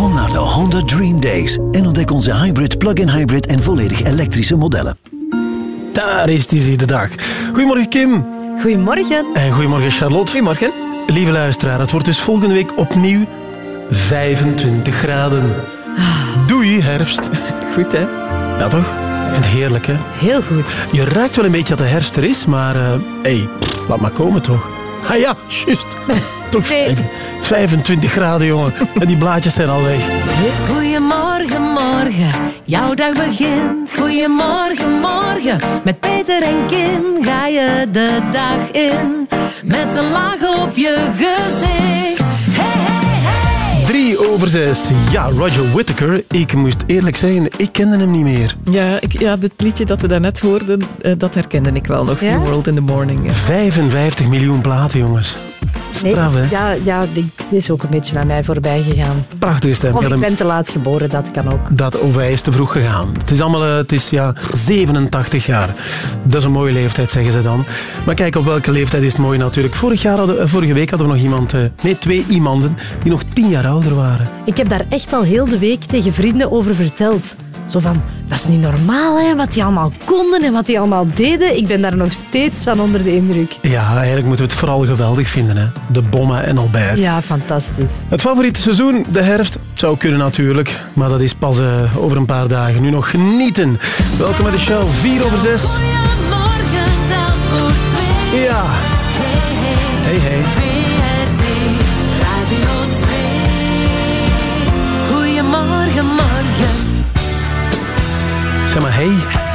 Kom naar de Honda Dream Days en ontdek onze hybrid, plug-in hybrid en volledig elektrische modellen. Daar is die de dag. Goedemorgen Kim. Goedemorgen. En goedemorgen Charlotte. Goedemorgen. Lieve luisteraar, het wordt dus volgende week opnieuw 25 graden. Doei herfst. Goed hè? Ja toch? Ik vind het heerlijk hè. Heel goed. Je ruikt wel een beetje dat de herfst er is, maar hé, hey, laat maar komen toch. Ah ja, juist. Toch Nee. 25 graden jongen. En die blaadjes zijn al weg. Goedemorgen, morgen, jouw dag begint. Goedemorgen, morgen, met Peter en Kim ga je de dag in. Met een laag op je gezicht. Drie over zes. Ja, Roger Whittaker. Ik moest eerlijk zijn, ik kende hem niet meer. Ja, ik, ja, dit liedje dat we daarnet hoorden, eh, dat herkende ik wel nog. Ja? New World in the Morning. ja. 55 miljoen platen, jongens. Straf, hè? ja, ja, dit is ook een beetje aan mij voorbij gegaan. Prachtige stem. Of ik ben te laat geboren, dat kan ook. Dat of hij is te vroeg gegaan. Het is allemaal, eh, het is ja, 87 jaar. Dat is een mooie leeftijd, zeggen ze dan. Maar kijk, op welke leeftijd is het mooi natuurlijk. Vorig jaar hadden, eh, vorige week hadden we nog iemand, eh, nee, twee iemanden, die nog tien jaar ouder waren. Ik heb daar echt al heel de week tegen vrienden over verteld. Zo van, dat is niet normaal hè, wat die allemaal konden en wat die allemaal deden. Ik ben daar nog steeds van onder de indruk. Ja, eigenlijk moeten we het vooral geweldig vinden, hè. De bommen en Albert. Ja, fantastisch. Het favoriete seizoen, de herfst, zou kunnen natuurlijk. Maar dat is pas eh, over een paar dagen. Nu nog genieten. Welkom bij de show. 4 over 6. Goedemorgen, telt voor twee. Ja. Hey, hey, Hey, hey. VRT Radio 2. Goedemorgen, morgen. Zeg maar,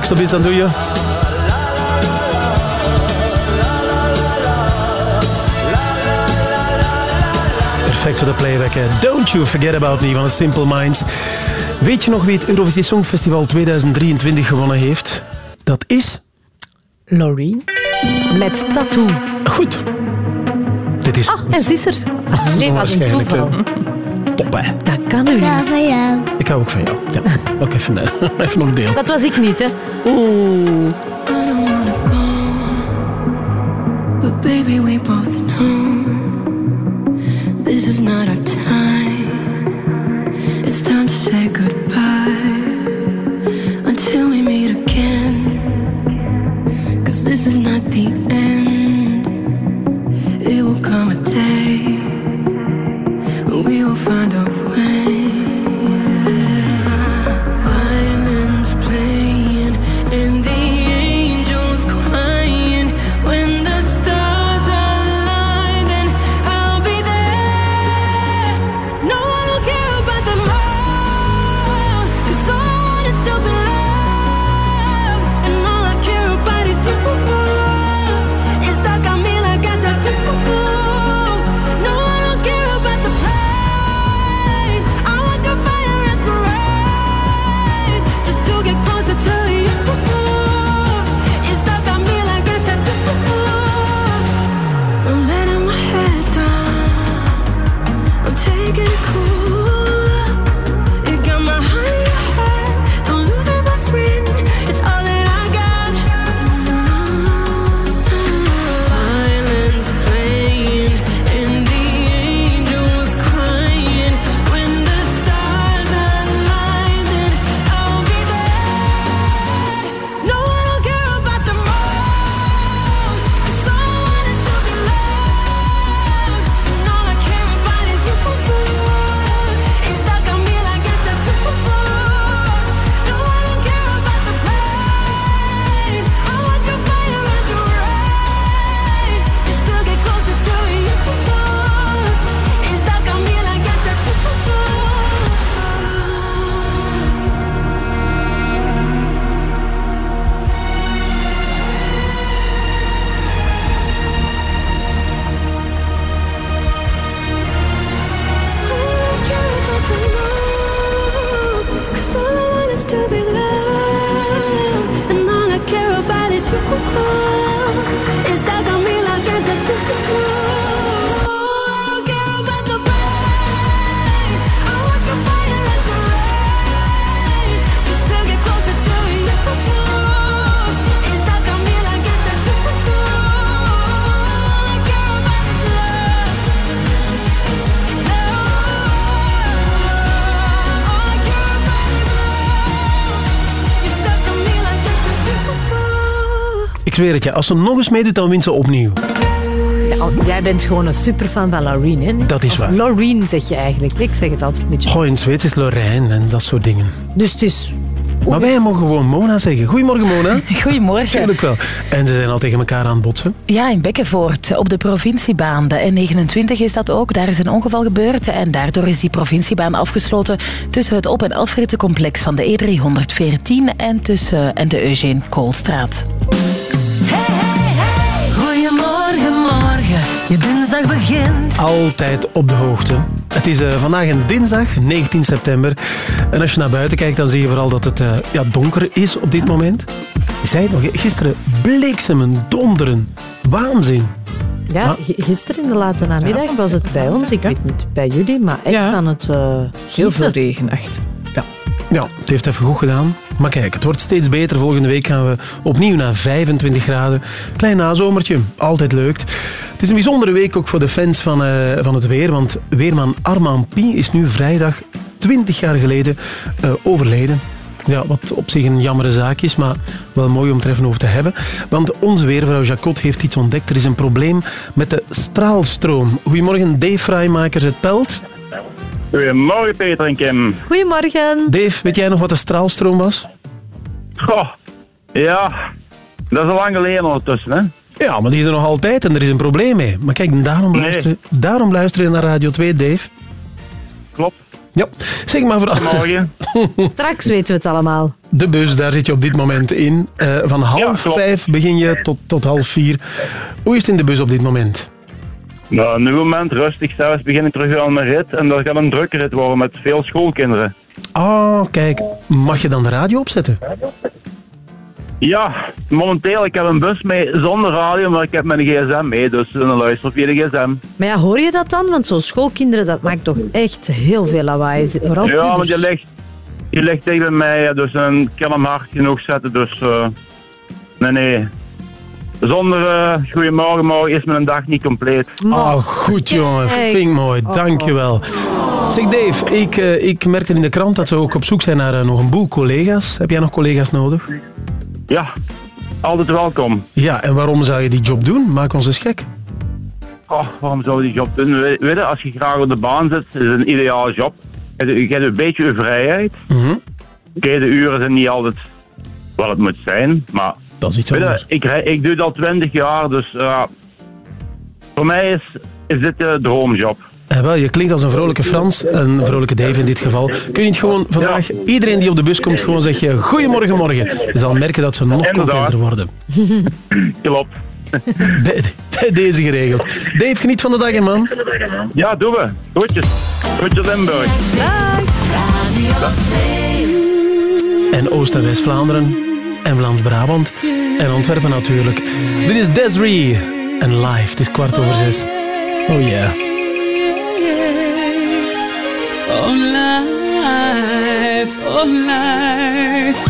tekst op is, dan doe je... Perfect voor de playback. hè. Don't You Forget About Me van de Simple Minds. Weet je nog wie het Eurovisie Songfestival 2023 gewonnen heeft? Dat is... Loreen. Met tattoo. Goed. Dit is Ah, en ze is er. Nee, wat een toeval. Hè. Top, hè? Dat kan u niet. van jou. Ik hou ook van jou. Ja. Ook even, eh, even nog deel. Dat was ik niet, hè. Oeh. But baby, we both know this is not our time. It's time to say goodbye zweer het je, als ze nog eens meedoet, dan wint ze opnieuw. Jij bent gewoon een superfan van Loreen, hè? Dat is waar. Loreen zeg je eigenlijk. Ik zeg het altijd een beetje. Goh, in het Zweeds is Lorijn en dat soort dingen. Dus het is... Maar wij mogen gewoon Mona zeggen. Goedemorgen, Mona. Goedemorgen. Tuurlijk wel. En ze zijn al tegen elkaar aan het botsen. Ja, in Bekkenvoort, op de provinciebaan. De N29 is dat ook. Daar is een ongeval gebeurd en daardoor is die provinciebaan afgesloten tussen het op- en afrittencomplex van de E314 en, tussen, en de Eugene Koolstraat. Altijd op de hoogte. Het is eh, vandaag een dinsdag, 19 september. En als je naar buiten kijkt, dan zie je vooral dat het eh, ja, donker is op dit moment. Je zei het nog, gisteren bliksemen, donderen, waanzin. Ja, Maar- gisteren in de late namiddag was het bij ons. Ik weet niet bij jullie, maar echt Ja. aan het eh Heel veel regen, echt. Ja, het heeft even goed gedaan. Maar kijk, het wordt steeds beter. Volgende week gaan we opnieuw naar 25 graden. Klein nazomertje, altijd leuk. Het is een bijzondere week ook voor de fans van, eh, van het weer. Want weerman Armand Pie is nu vrijdag 20 jaar geleden eh, overleden. Ja, wat op zich een jammere zaak is, maar wel mooi om even over te hebben. Want onze weervrouw Jacot heeft iets ontdekt. Er is een probleem met de straalstroom. Goedemorgen, Dave Vrijmakers het Pelt. Goedemorgen Peter en Kim. Goedemorgen. Dave, weet jij nog wat de straalstroom was? Goh, ja, dat is al lang geleden ondertussen, hè. Ja, maar die is er nog altijd en er is een probleem mee. Maar kijk, daarom, Nee. luisteren, daarom luisteren we naar Radio 2, Dave. Klopt. Ja, zeg maar vooral. Morgen. Straks weten we het allemaal. De bus, daar zit je op dit moment in. Eh, van half klopt. vijf begin je tot, tot half vier. Hoe is het in de bus op dit moment? Nou, nu moment rustig. Zelfs begin ik terug aan mijn rit. En dat gaat een drukke rit worden met veel schoolkinderen. Oh, kijk. Mag je dan de radio opzetten? Ja, momenteel, ik heb een bus mee zonder radio, maar ik heb mijn gsm mee. Dus dan luister ik via de gsm. Maar ja, hoor je dat dan? Want zo'n schoolkinderen, dat maakt toch echt heel veel lawaai. Vooral Ja, want je ligt, je ligt tegen mij, ja, dus ik kan hem hard genoeg zetten. Dus eh, nee, nee. Zonder eh goeiemorgen, morgen is mijn dag niet compleet. Oh, goed jongen. Ik mooi. Oh. Dankjewel. Zeg Dave, ik, eh, ik merkte in de krant dat ze ook op zoek zijn naar eh, nog een boel collega's. Heb jij nog collega's nodig? Ja, altijd welkom. Ja, en waarom zou je die job doen? Maak ons eens gek. Oh, waarom zou je die job doen? We- Weet je, als je graag op de baan zit, is het een ideale job. Je hebt- je hebt een beetje je vrijheid. Mhm. Oké, de uren zijn niet altijd wat het moet zijn, maar Dat is iets je, ik, ik doe het al twintig jaar, dus eh, voor mij is, is dit de droomjob. Eh, wel, je klinkt als een vrolijke Frans, een vrolijke Dave in dit geval. Kun je niet gewoon vandaag, iedereen die op de bus komt, gewoon zeg je goedemorgen morgen. Je zal merken dat ze nog Inderdaad. contenter worden. Klopt. Bij, bij deze geregeld. Dave, geniet van de dag, hè, man. Ja, doen we. Groetjes. Groetjes Limburg. En Oost- en West-Vlaanderen. En Vlaams-Brabant. En Antwerpen natuurlijk. Dit is Desiree. En live, het is kwart over zes. Oh yeah. Oh, life, life.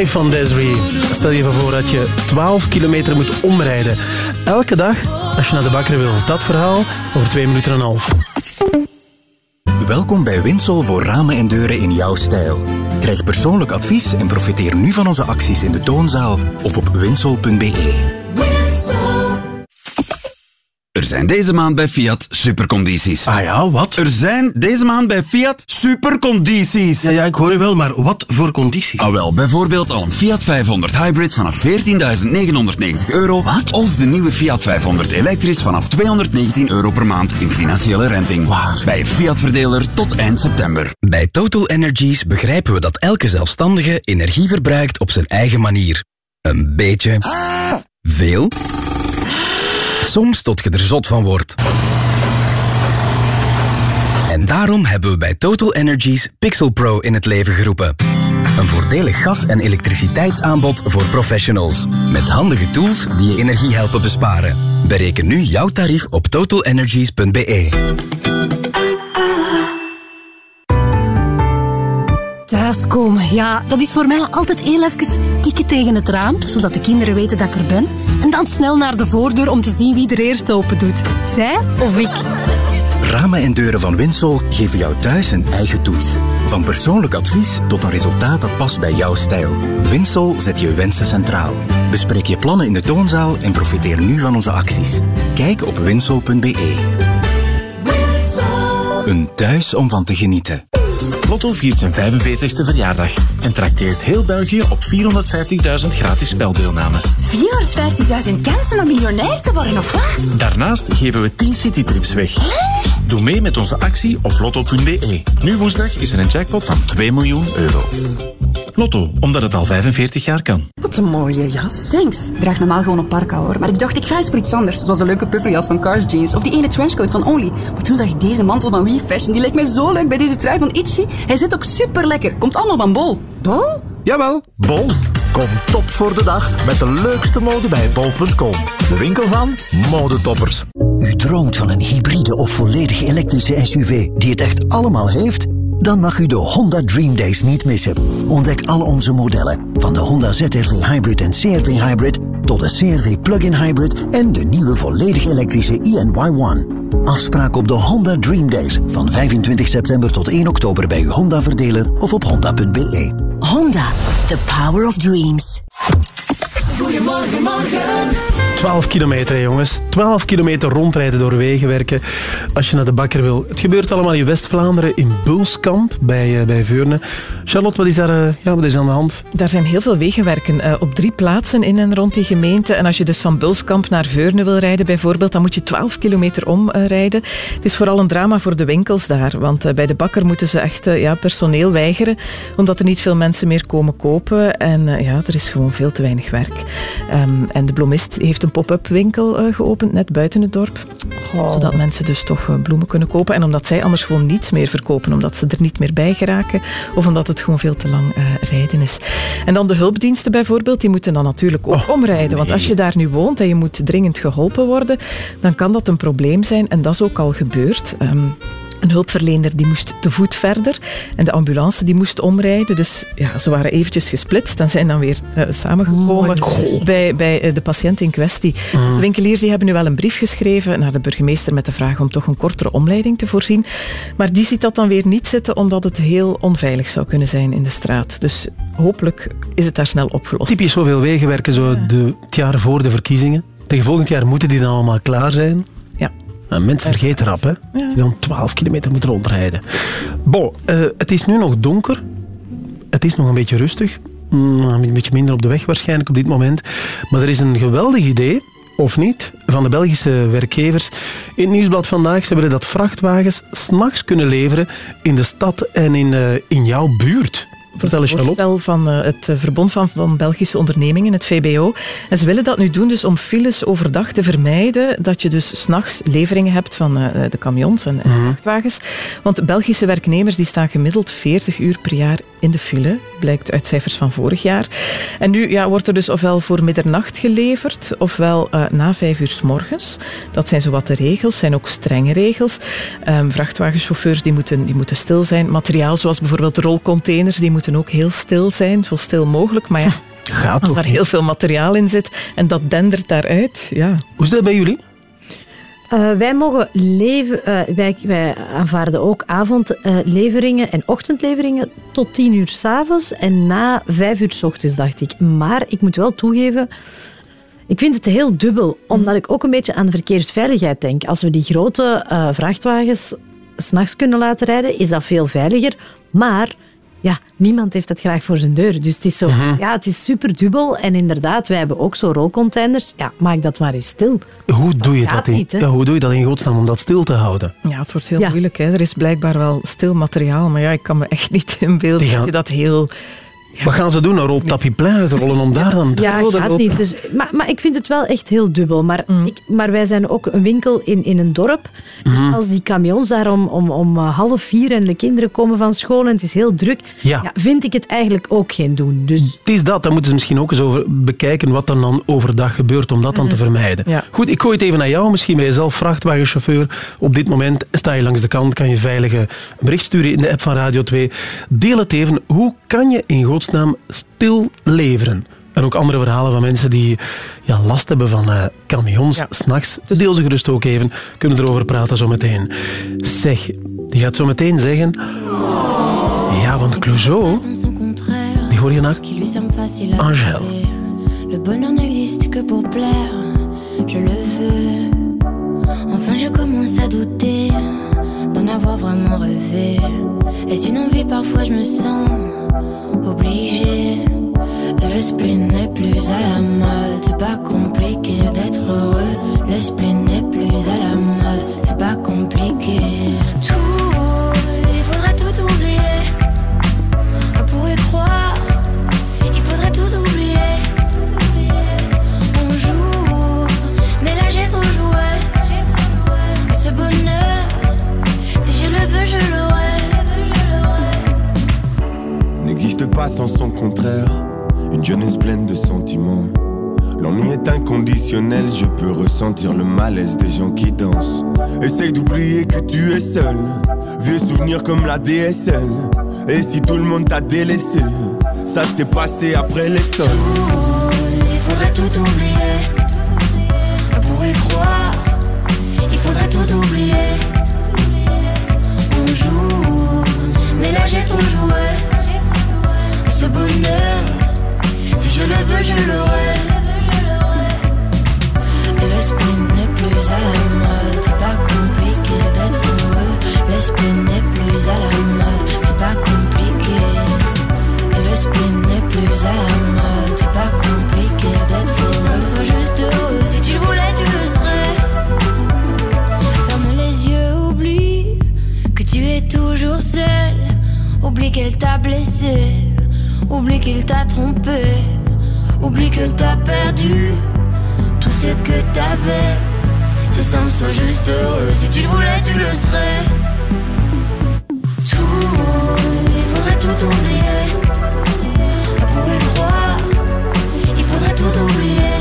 Van Desiree. Stel je voor dat je 12 kilometer moet omrijden. Elke dag als je naar de bakker wil. Dat verhaal over twee minuten en een half. Welkom bij Winsol voor ramen en deuren in jouw stijl. Krijg persoonlijk advies en profiteer nu van onze acties in de toonzaal of op winsol.be. Er zijn deze maand bij Fiat supercondities. Ah ja, wat? Er zijn deze maand bij Fiat supercondities. Ja, ja, ik hoor u wel, maar wat voor condities? Ah wel, bijvoorbeeld al een Fiat 500 Hybrid vanaf 14.990 euro. Wat? Of de nieuwe Fiat 500 elektrisch vanaf 219 euro per maand in financiële renting. Waar? Bij Fiat Verdeler tot eind september. Bij Total Energies begrijpen we dat elke zelfstandige energie verbruikt op zijn eigen manier. Een beetje. Veel. Soms tot je er zot van wordt. En daarom hebben we bij Total Energies Pixel Pro in het leven geroepen. Een voordelig gas- en elektriciteitsaanbod voor professionals. Met handige tools die je energie helpen besparen. Bereken nu jouw tarief op totalenergies.be. Thuiskomen, ja, dat is voor mij altijd heel even tikken tegen het raam, zodat de kinderen weten dat ik er ben. En dan snel naar de voordeur om te zien wie er eerst open doet. Zij of ik? Ramen en deuren van Winsol geven jou thuis een eigen toets. Van persoonlijk advies tot een resultaat dat past bij jouw stijl. Winsol zet je wensen centraal. Bespreek je plannen in de toonzaal en profiteer nu van onze acties. Kijk op winsol.be. Een thuis om van te genieten. Lotto viert zijn 45ste verjaardag en trakteert heel België op 450.000 gratis speldeelnames. 450.000 kansen om miljonair te worden, of wat? Daarnaast geven we 10 citytrips weg. Doe mee met onze actie op lotto.be. Nu woensdag is er een jackpot van 2 miljoen euro. Lotto, omdat het al 45 jaar kan. Wat een mooie jas. Thanks. Ik draag normaal gewoon een parka hoor. Maar ik dacht, ik ga eens voor iets anders. Zoals een leuke pufferjas van Cars Jeans. Of die ene trenchcoat van Only. Maar toen zag ik deze mantel van We Fashion. Die leek mij zo leuk bij deze trui van Itchy. Hij zit ook super lekker. Komt allemaal van Bol. Bol? Jawel, Bol. Kom top voor de dag met de leukste mode bij bol.com. De winkel van modetoppers. U droomt van een hybride of volledig elektrische SUV die het echt allemaal heeft? Dan mag u de Honda Dream Days niet missen. Ontdek al onze modellen, van de Honda ZRV Hybrid en CRV Hybrid tot de CRV Plug-in Hybrid en de nieuwe volledig elektrische ENY1. Afspraak op de Honda Dream Days van 25 september tot 1 oktober bij uw Honda-verdeler of op honda.be. Honda, the power of dreams. Goedemorgen, morgen. 12 kilometer, jongens. 12 kilometer rondrijden door wegenwerken als je naar de bakker wil. Het gebeurt allemaal in West-Vlaanderen, in Bulskamp, bij, eh, bij Veurne. Charlotte, wat is, daar, eh, ja, wat is aan de hand? Daar zijn heel veel wegenwerken eh, op drie plaatsen in en rond die gemeente. En als je dus van Bulskamp naar Veurne wil rijden bijvoorbeeld, dan moet je 12 kilometer omrijden. Het is vooral een drama voor de winkels daar, want bij de bakker moeten ze echt ja, personeel weigeren, omdat er niet veel mensen meer komen kopen. En ja, er is gewoon veel te weinig werk. Ehm, en de bloemist heeft een pop-up winkel eh, geopend, net buiten het dorp. Zodat mensen dus toch eh, bloemen kunnen kopen. En omdat zij anders gewoon niets meer verkopen, omdat ze er niet meer bij geraken. Of omdat het gewoon veel te lang eh, rijden is. En dan de hulpdiensten bijvoorbeeld, die moeten dan natuurlijk ook omrijden. Want als je daar nu woont en je moet dringend geholpen worden, dan kan dat een probleem zijn. En dat is ook al gebeurd. Ehm, een hulpverlener die moest te voet verder en de ambulance die moest omrijden. Dus ja, ze waren eventjes gesplitst en zijn dan weer eh, samengekomen bij, bij eh, de patiënt in kwestie. Dus de winkeliers die hebben nu wel een brief geschreven naar de burgemeester met de vraag om toch een kortere omleiding te voorzien. Maar die ziet dat dan weer niet zitten omdat het heel onveilig zou kunnen zijn in de straat. Dus hopelijk is het daar snel opgelost. Typisch zoveel wegenwerken zo de, het jaar voor de verkiezingen. Tegen volgend jaar moeten die dan allemaal klaar zijn. Nou, mensen vergeten rap, hè. Je dan 12 kilometer moet rondrijden. Bon, eh, het is nu nog donker. Het is nog een beetje rustig. Mm, een beetje minder op de weg waarschijnlijk op dit moment. Maar er is een geweldig idee, of niet, van de Belgische werkgevers. In het Nieuwsblad vandaag ze willen dat vrachtwagens s'nachts kunnen leveren in de stad en in, eh, in jouw buurt. Vertel eens, Charlotte. voorstel van eh, het eh, Verbond van, van Belgische Ondernemingen, het VBO. En ze willen dat nu doen dus om files overdag te vermijden, dat je dus s'nachts leveringen hebt van eh, de camions en, Mhm. vrachtwagens. Want Belgische werknemers die staan gemiddeld 40 uur per jaar in de file, blijkt uit cijfers van vorig jaar. En nu ja, wordt er dus ofwel voor middernacht geleverd, ofwel na vijf uur s morgens. Dat zijn zowat de regels, zijn ook strenge regels. Ehm, vrachtwagenchauffeurs die moeten, die moeten stil zijn. Materiaal zoals bijvoorbeeld rolcontainers, die moeten ook heel stil zijn, zo stil mogelijk. Maar ja, Gaat als daar heel veel materiaal in zit en dat dendert daaruit, ja. Hoe is dat bij jullie? Eh, wij mogen leven, eh, wij, wij aanvaarden ook avondleveringen en ochtendleveringen tot tien uur s'avonds en na vijf uur s ochtends, dacht ik. Maar ik moet wel toegeven, Ik vind het heel dubbel, omdat ik ook een beetje aan de verkeersveiligheid denk. Als we die grote eh, vrachtwagens s'nachts kunnen laten rijden, is dat veel veiliger. Maar ja, niemand heeft het graag voor zijn deur. Dus het is, zo, Mhm. ja, het is super dubbel. En inderdaad, wij hebben ook zo rolcontainers. Ja, maak dat maar eens stil. Hoe doe, je dat in, niet, ja, hoe doe je dat in godsnaam om dat stil te houden? Ja, het wordt heel Ja. moeilijk. Hè. Er is blijkbaar wel stil materiaal, maar ja, ik kan me echt niet inbeelden dat je dat heel... Wat gaan ze doen? Een rol tapiplein uitrollen om daar dan... Ja, rode gaat niet. Dus, maar, maar ik vind het wel echt heel dubbel. Maar, Mm. ik, maar wij zijn ook een winkel in, in een dorp. Dus Mhm. als die camions daar om, om, om eh, half vier en de kinderen komen van school en het is heel druk, Ja. vind ik het eigenlijk ook geen doen. Dus Het is dat, dan moeten ze misschien ook eens over bekijken wat er dan overdag gebeurt om dat dan te vermijden. Ja. Goed, ik gooi het even naar jou. Misschien ben je zelf vrachtwagenchauffeur. Op dit moment sta je langs de kant, kan je veilig een bericht sturen in de app van Radio 2. Deel het even. Hoe kan je in godsnaam stil leveren? En ook andere verhalen van mensen die ja, last hebben van eh, camions Ja. s'nachts. Deel ze gerust ook even. Kunnen we erover praten zometeen. Zeg, die gaat zo meteen zeggen... Ja, want Clouseau, die hoor je naar trouver. Le bonheur n'existe que pour plaire, je le veux. Enfin, je commence à douter avoir vraiment rêvé. Est-ce une envie? Parfois, je me sens obligée. Le spleen n'est plus à la mode, c'est pas compliqué d'être heureux. Le spleen pas sans son contraire. Une jeunesse pleine de sentiments. L'ennui est inconditionnel, je peux ressentir le malaise des gens qui dansent. Essaye d'oublier que tu es seul. Vieux souvenirs comme la DSL. Et si tout le monde t'a délaissé, ça s'est passé après les sols. Il faudrait tout oublier. On pourrait croire, il faudrait tout oublier. On joue, mais là j'ai trop joué. Ce bonheur, si je le veux, je l'aurai. Le spleen n'est plus à la mode, c'est pas compliqué d'être heureux. Le spleen n'est plus à la mode, c'est pas compliqué. Le spleen n'est plus à la mode, c'est pas compliqué d'être heureux. Si ça soit juste heureux, si tu le voulais, tu le serais. Ferme les yeux, oublie que tu es toujours seul. Oublie qu'elle t'a blessé, oublie qu'il t'a trompé, oublie que t'as perdu tout ce que t'avais. C'est simple, sois juste heureux. Si tu le voulais, tu le serais. Tout, il faudrait tout oublier. On pourrait croire, il faudrait tout oublier.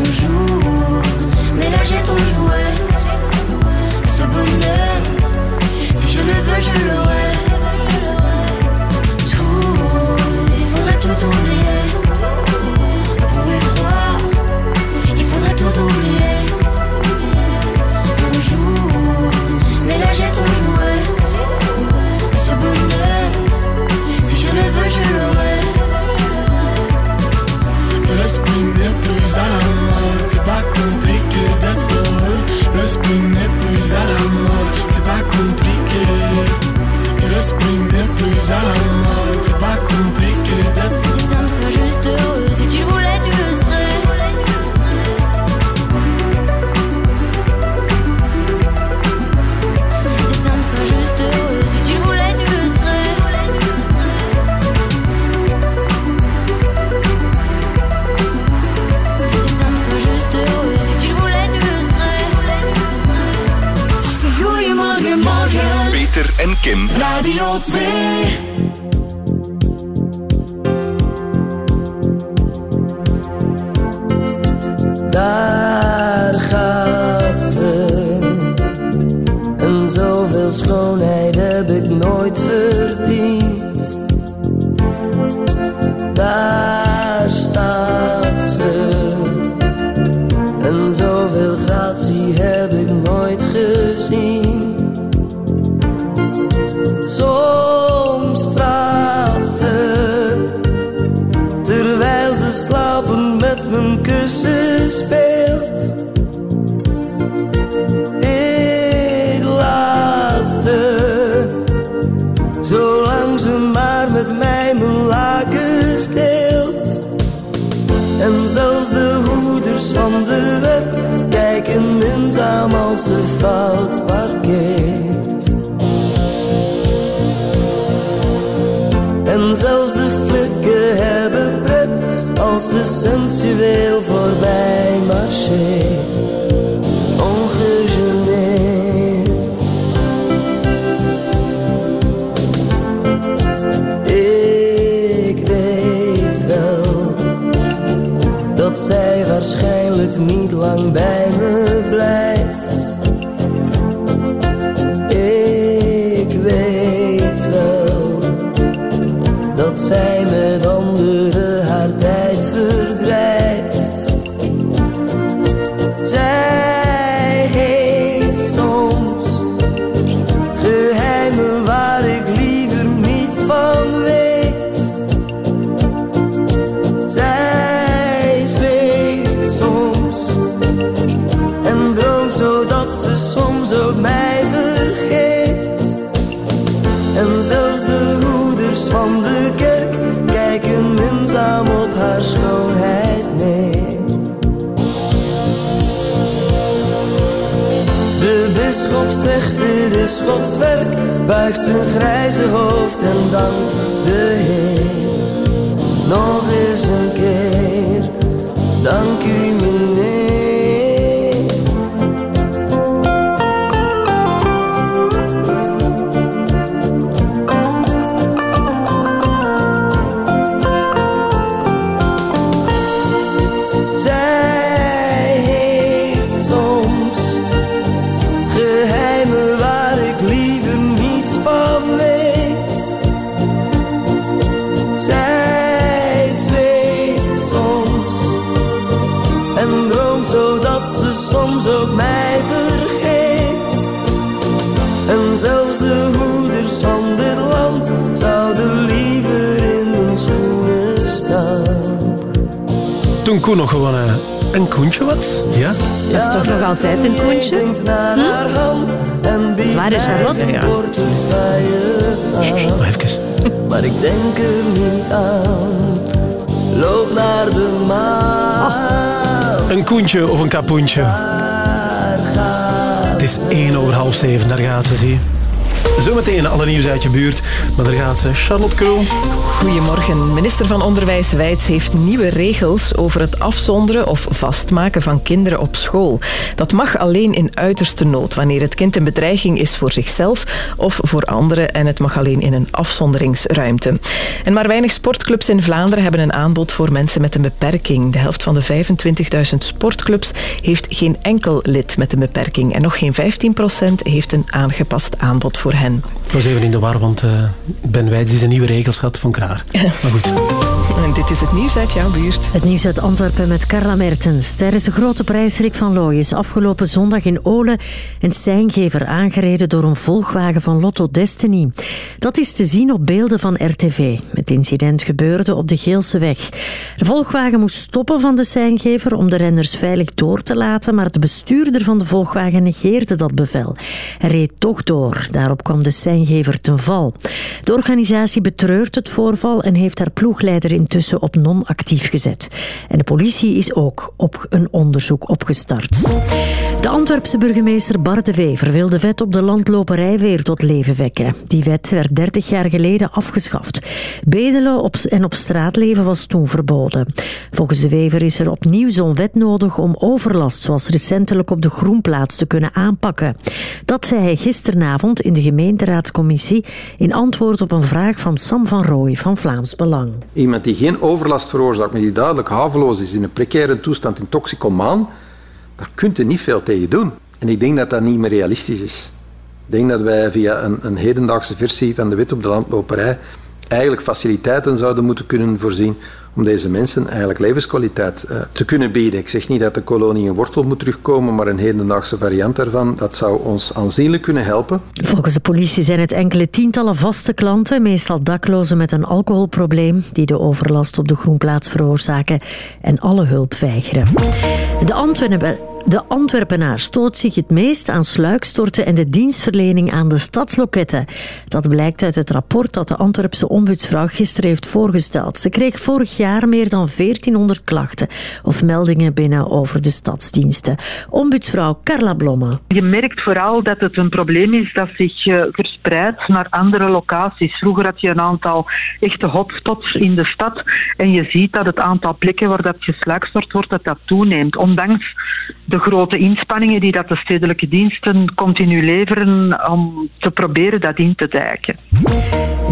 On joue, mais là j'ai trop joué. Ce bonheur, si je le veux, je l'aurai. Spleen n'est plus à la mode, c'est pas compliqué Kim. Radio 2. Van de wet kijken minzaam als ze fout parkeert. En zelfs de flikken hebben pret als ze sensueel voorbij marcheert. Ongegeneerd. Dat zij waarschijnlijk niet lang bij me blijft. Ik weet wel dat zij Bisschop zegt dit is Gods werk, buigt zijn grijze hoofd en dankt de Heer. Nog eens een keer, dank u meneer. Koen nog gewoon eh, een koentje was. Ja. Dat is toch nog altijd een koentje? Hm? Zware Charlotte. Ja. Nog even. Maar ik denk er niet aan. Loop naar de maan. Een koentje of een kapoentje. Het is één over half zeven, daar gaat ze, zie. Zometeen alle nieuws uit je buurt. Maar daar gaat ze. Charlotte Krul. Goedemorgen. Minister van Onderwijs Wijts heeft nieuwe regels over het afzonderen of vastmaken van kinderen op school. Dat mag alleen in uiterste nood, wanneer het kind een bedreiging is voor zichzelf of voor anderen en het mag alleen in een afzonderingsruimte. En maar weinig sportclubs in Vlaanderen hebben een aanbod voor mensen met een beperking. De helft van de 25.000 sportclubs heeft geen enkel lid met een beperking en nog geen 15% heeft een aangepast aanbod voor hen. Ik was even in de war, want eh, Ben Wijts die zijn nieuwe regels had van Kraar. Maar goed. En dit is het nieuws uit jouw buurt. Het nieuws uit Antwerpen met Carla Mertens. Tijdens de grote prijsrik van Looy is afgelopen zondag in Olen een seingever aangereden door een volgwagen van Lotto Destiny. Dat is te zien op beelden van RTV. Het incident gebeurde op de Geelseweg. De volgwagen moest stoppen van de seingever om de renners veilig door te laten, maar de bestuurder van de volgwagen negeerde dat bevel. Hij reed toch door. Daarop kwam de seingever ten val. De organisatie betreurt het voorval en heeft haar ploegleider intussen op non-actief gezet. En de politie is ook op een onderzoek opgestart. De Antwerpse burgemeester Bart de Wever wil de wet op de landloperij weer tot leven wekken. Die wet werd 30 jaar geleden afgeschaft. Bedelen op en op straat leven was toen verboden. Volgens de Wever is er opnieuw zo'n wet nodig om overlast, zoals recentelijk op de Groenplaats, te kunnen aanpakken. Dat zei hij gisteravond in de gemeenteraadscommissie in antwoord op een vraag van Sam van Rooij van Vlaams Belang. Iemand die geen overlast veroorzaakt, maar die duidelijk haveloos is, in een precaire toestand, in toxicomaan, daar kunt je niet veel tegen doen. En ik denk dat dat niet meer realistisch is. Ik denk dat wij via een, een hedendaagse versie van de wet op de landloperij eigenlijk faciliteiten zouden moeten kunnen voorzien om deze mensen eigenlijk levenskwaliteit eh, te kunnen bieden. Ik zeg niet dat de kolonie in wortel moet terugkomen, maar een hedendaagse variant daarvan, dat zou ons aanzienlijk kunnen helpen. Volgens de politie zijn het enkele tientallen vaste klanten, meestal daklozen met een alcoholprobleem, die de overlast op de groenplaats veroorzaken en alle hulp weigeren. De Antwerpen de Antwerpenaar stoot zich het meest aan sluikstorten en de dienstverlening aan de stadsloketten. Dat blijkt uit het rapport dat de Antwerpse ombudsvrouw gisteren heeft voorgesteld. Ze kreeg vorig jaar meer dan 1400 klachten of meldingen binnen over de stadsdiensten. Ombudsvrouw Carla Blomme. Je merkt vooral dat het een probleem is dat zich eh, verspreidt naar andere locaties. Vroeger had je een aantal echte hotspots in de stad en je ziet dat het aantal plekken waar dat gesluikstort wordt, dat dat toeneemt. Ondanks de grote inspanningen die dat de stedelijke diensten continu leveren om te proberen dat in te dijken.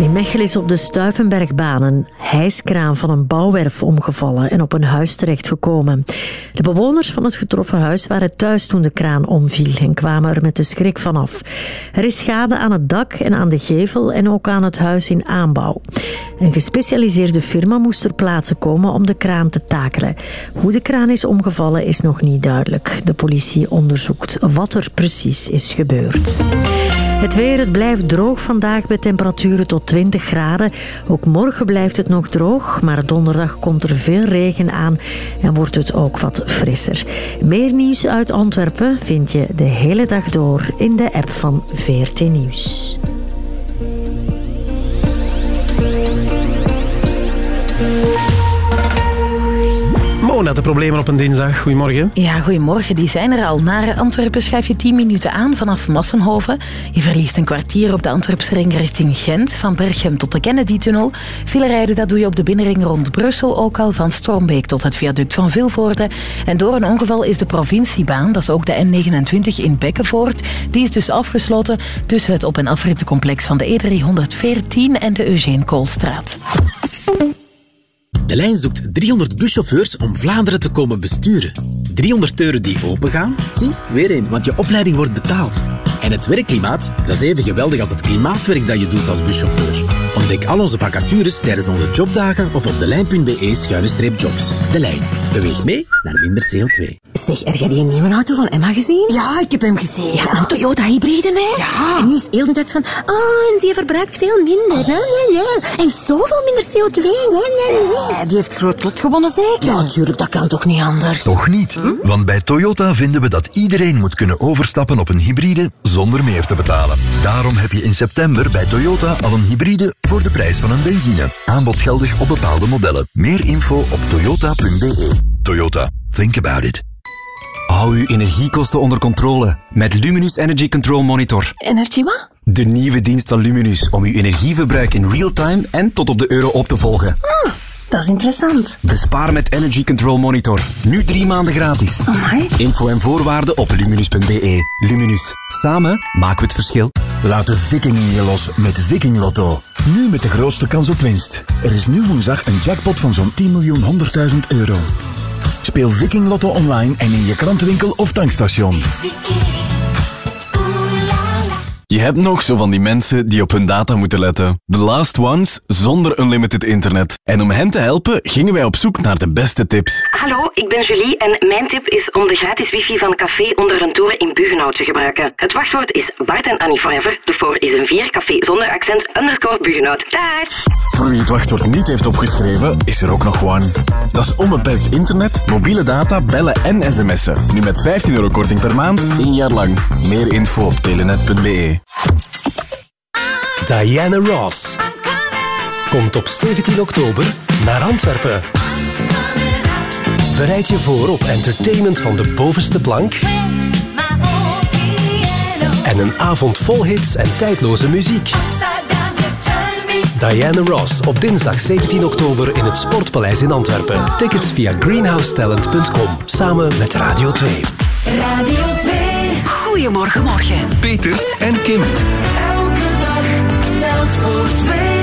In Mechelen is op de Stuivenbergbaan een hijskraan van een bouwwerf omgevallen en op een huis terechtgekomen. De bewoners van het getroffen huis waren thuis toen de kraan omviel en kwamen er met de schrik vanaf. Er is schade aan het dak en aan de gevel en ook aan het huis in aanbouw. Een gespecialiseerde firma moest ter plaatse komen om de kraan te takelen. Hoe de kraan is omgevallen is nog niet duidelijk. De politie onderzoekt wat er precies is gebeurd. Het weer, het blijft droog vandaag bij temperaturen tot 20 graden. Ook morgen blijft het nog droog, maar donderdag komt er veel regen aan en wordt het ook wat frisser. Meer nieuws uit Antwerpen vind je de hele dag door in de app van VRT Nieuws. Mona, de problemen op een dinsdag. Goedemorgen. Ja, goedemorgen. Die zijn er al. Naar Antwerpen schuif je 10 minuten aan vanaf Massenhoven. Je verliest een kwartier op de Antwerpse ring richting Gent. Van Berchem tot de Kennedy-tunnel. File rijden dat doe je op de binnenring rond Brussel ook al. Van Stormbeek tot het viaduct van Vilvoorde. En door een ongeval is de provinciebaan, dat is ook de N29 in Bekkenvoort, die is dus afgesloten tussen het op- en afrittencomplex van de E314 en de Eugene Koolstraat. De lijn zoekt 300 buschauffeurs om Vlaanderen te komen besturen. 300 deuren die opengaan. Zie, weer één, want je opleiding wordt betaald. En het werkklimaat, dat is even geweldig als het klimaatwerk dat je doet als buschauffeur. Ontdek al onze vacatures tijdens onze jobdagen of op delijn.be-jobs. De Lijn. Beweeg mee naar minder CO2. Zeg, heb jij die nieuwe auto van Emma gezien? Ja, ik heb hem gezien. Ja, een Toyota hybride, hè? Ja. En nu is het heel de tijd van, ah, en die verbruikt veel minder. Nee, nee, nee. En zoveel minder CO2. Nee, nee, nee. Die heeft groot lot gewonnen, zeker? Ja, natuurlijk, dat kan toch niet anders? Toch niet? Want bij Toyota vinden we dat iedereen moet kunnen overstappen op een hybride zonder meer te betalen. Daarom heb je in september bij Toyota al een hybride voor de prijs van een benzine. Aanbod geldig op bepaalde modellen. Meer info op toyota.be. Toyota. Think about it. Hou uw energiekosten onder controle met Luminus Energy Control Monitor. Energie wat? De nieuwe dienst van Luminus om uw energieverbruik in real time en tot op de euro op te volgen. Ah, dat is interessant. Bespaar met Energy Control Monitor. Nu drie maanden gratis. Amai. Info en voorwaarden op luminus.be. Luminus. Samen maken we het verschil. Laat de viking in je los met Viking Lotto. Nu met de grootste kans op winst. Er is nu woensdag een jackpot van zo'n 10 miljoen 100.000 euro. Speel Viking Lotto online en in je krantenwinkel of tankstation. Je hebt nog zo van die mensen die op hun data moeten letten. The last ones zonder unlimited internet. En om hen te helpen gingen wij op zoek naar de beste tips. Hallo, ik ben Julie en mijn tip is om de gratis wifi van Café onder een toren in Bugenhout te gebruiken. Het wachtwoord is Bart en Annie Forever. De voor is een 4 café zonder accent underscore Bugenhout. Dag! Voor wie het wachtwoord niet heeft opgeschreven, is er ook nog one. Dat is onbeperkt internet, mobiele data, bellen en sms'en. Nu met 15 euro korting per maand, één jaar lang. Meer info op telenet.be. Diana Ross komt op 17 oktober naar Antwerpen. Bereid je voor op entertainment van de bovenste plank en een avond vol hits en tijdloze muziek. Diana Ross op dinsdag 17 oktober in het Sportpaleis in Antwerpen. Tickets via greenhousetalent.com samen met Radio 2. Radio 2. Goedemorgen, morgen. Peter en Kim. Elke dag telt voor twee.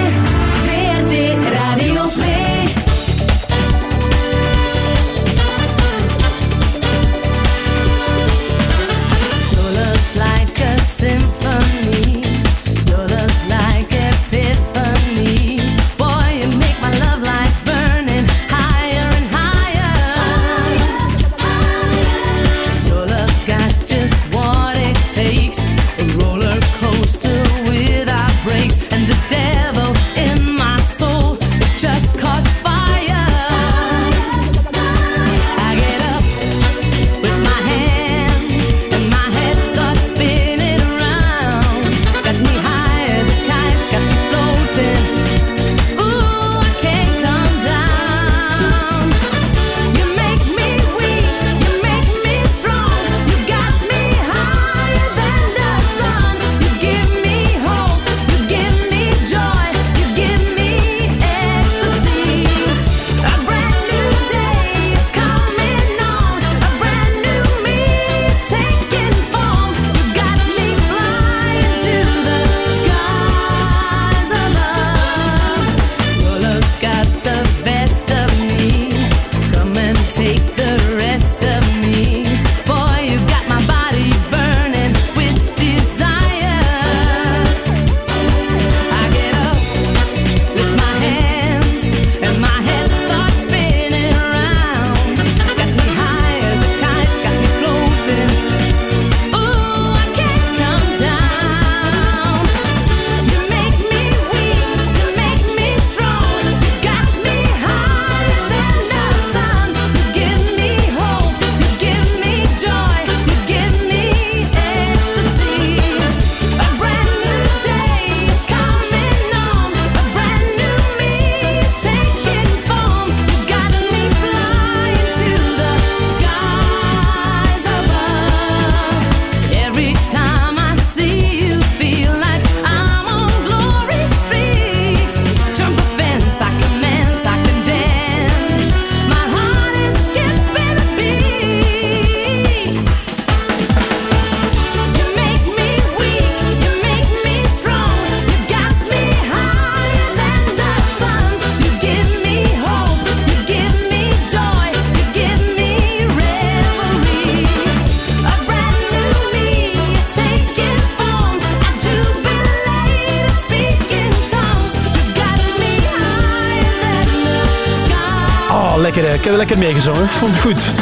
Lekker, eh, ik heb lekker meegezongen. Ik vond het goed.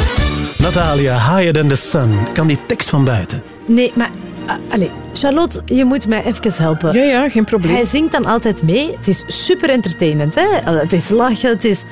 Natalia, Higher Than The Sun. Kan die tekst van buiten? Nee, maar... allee, Charlotte, je moet mij even helpen. Ja, ja, geen probleem. Hij zingt dan altijd mee. Het is super entertainend, hè? Het is lachen, het is...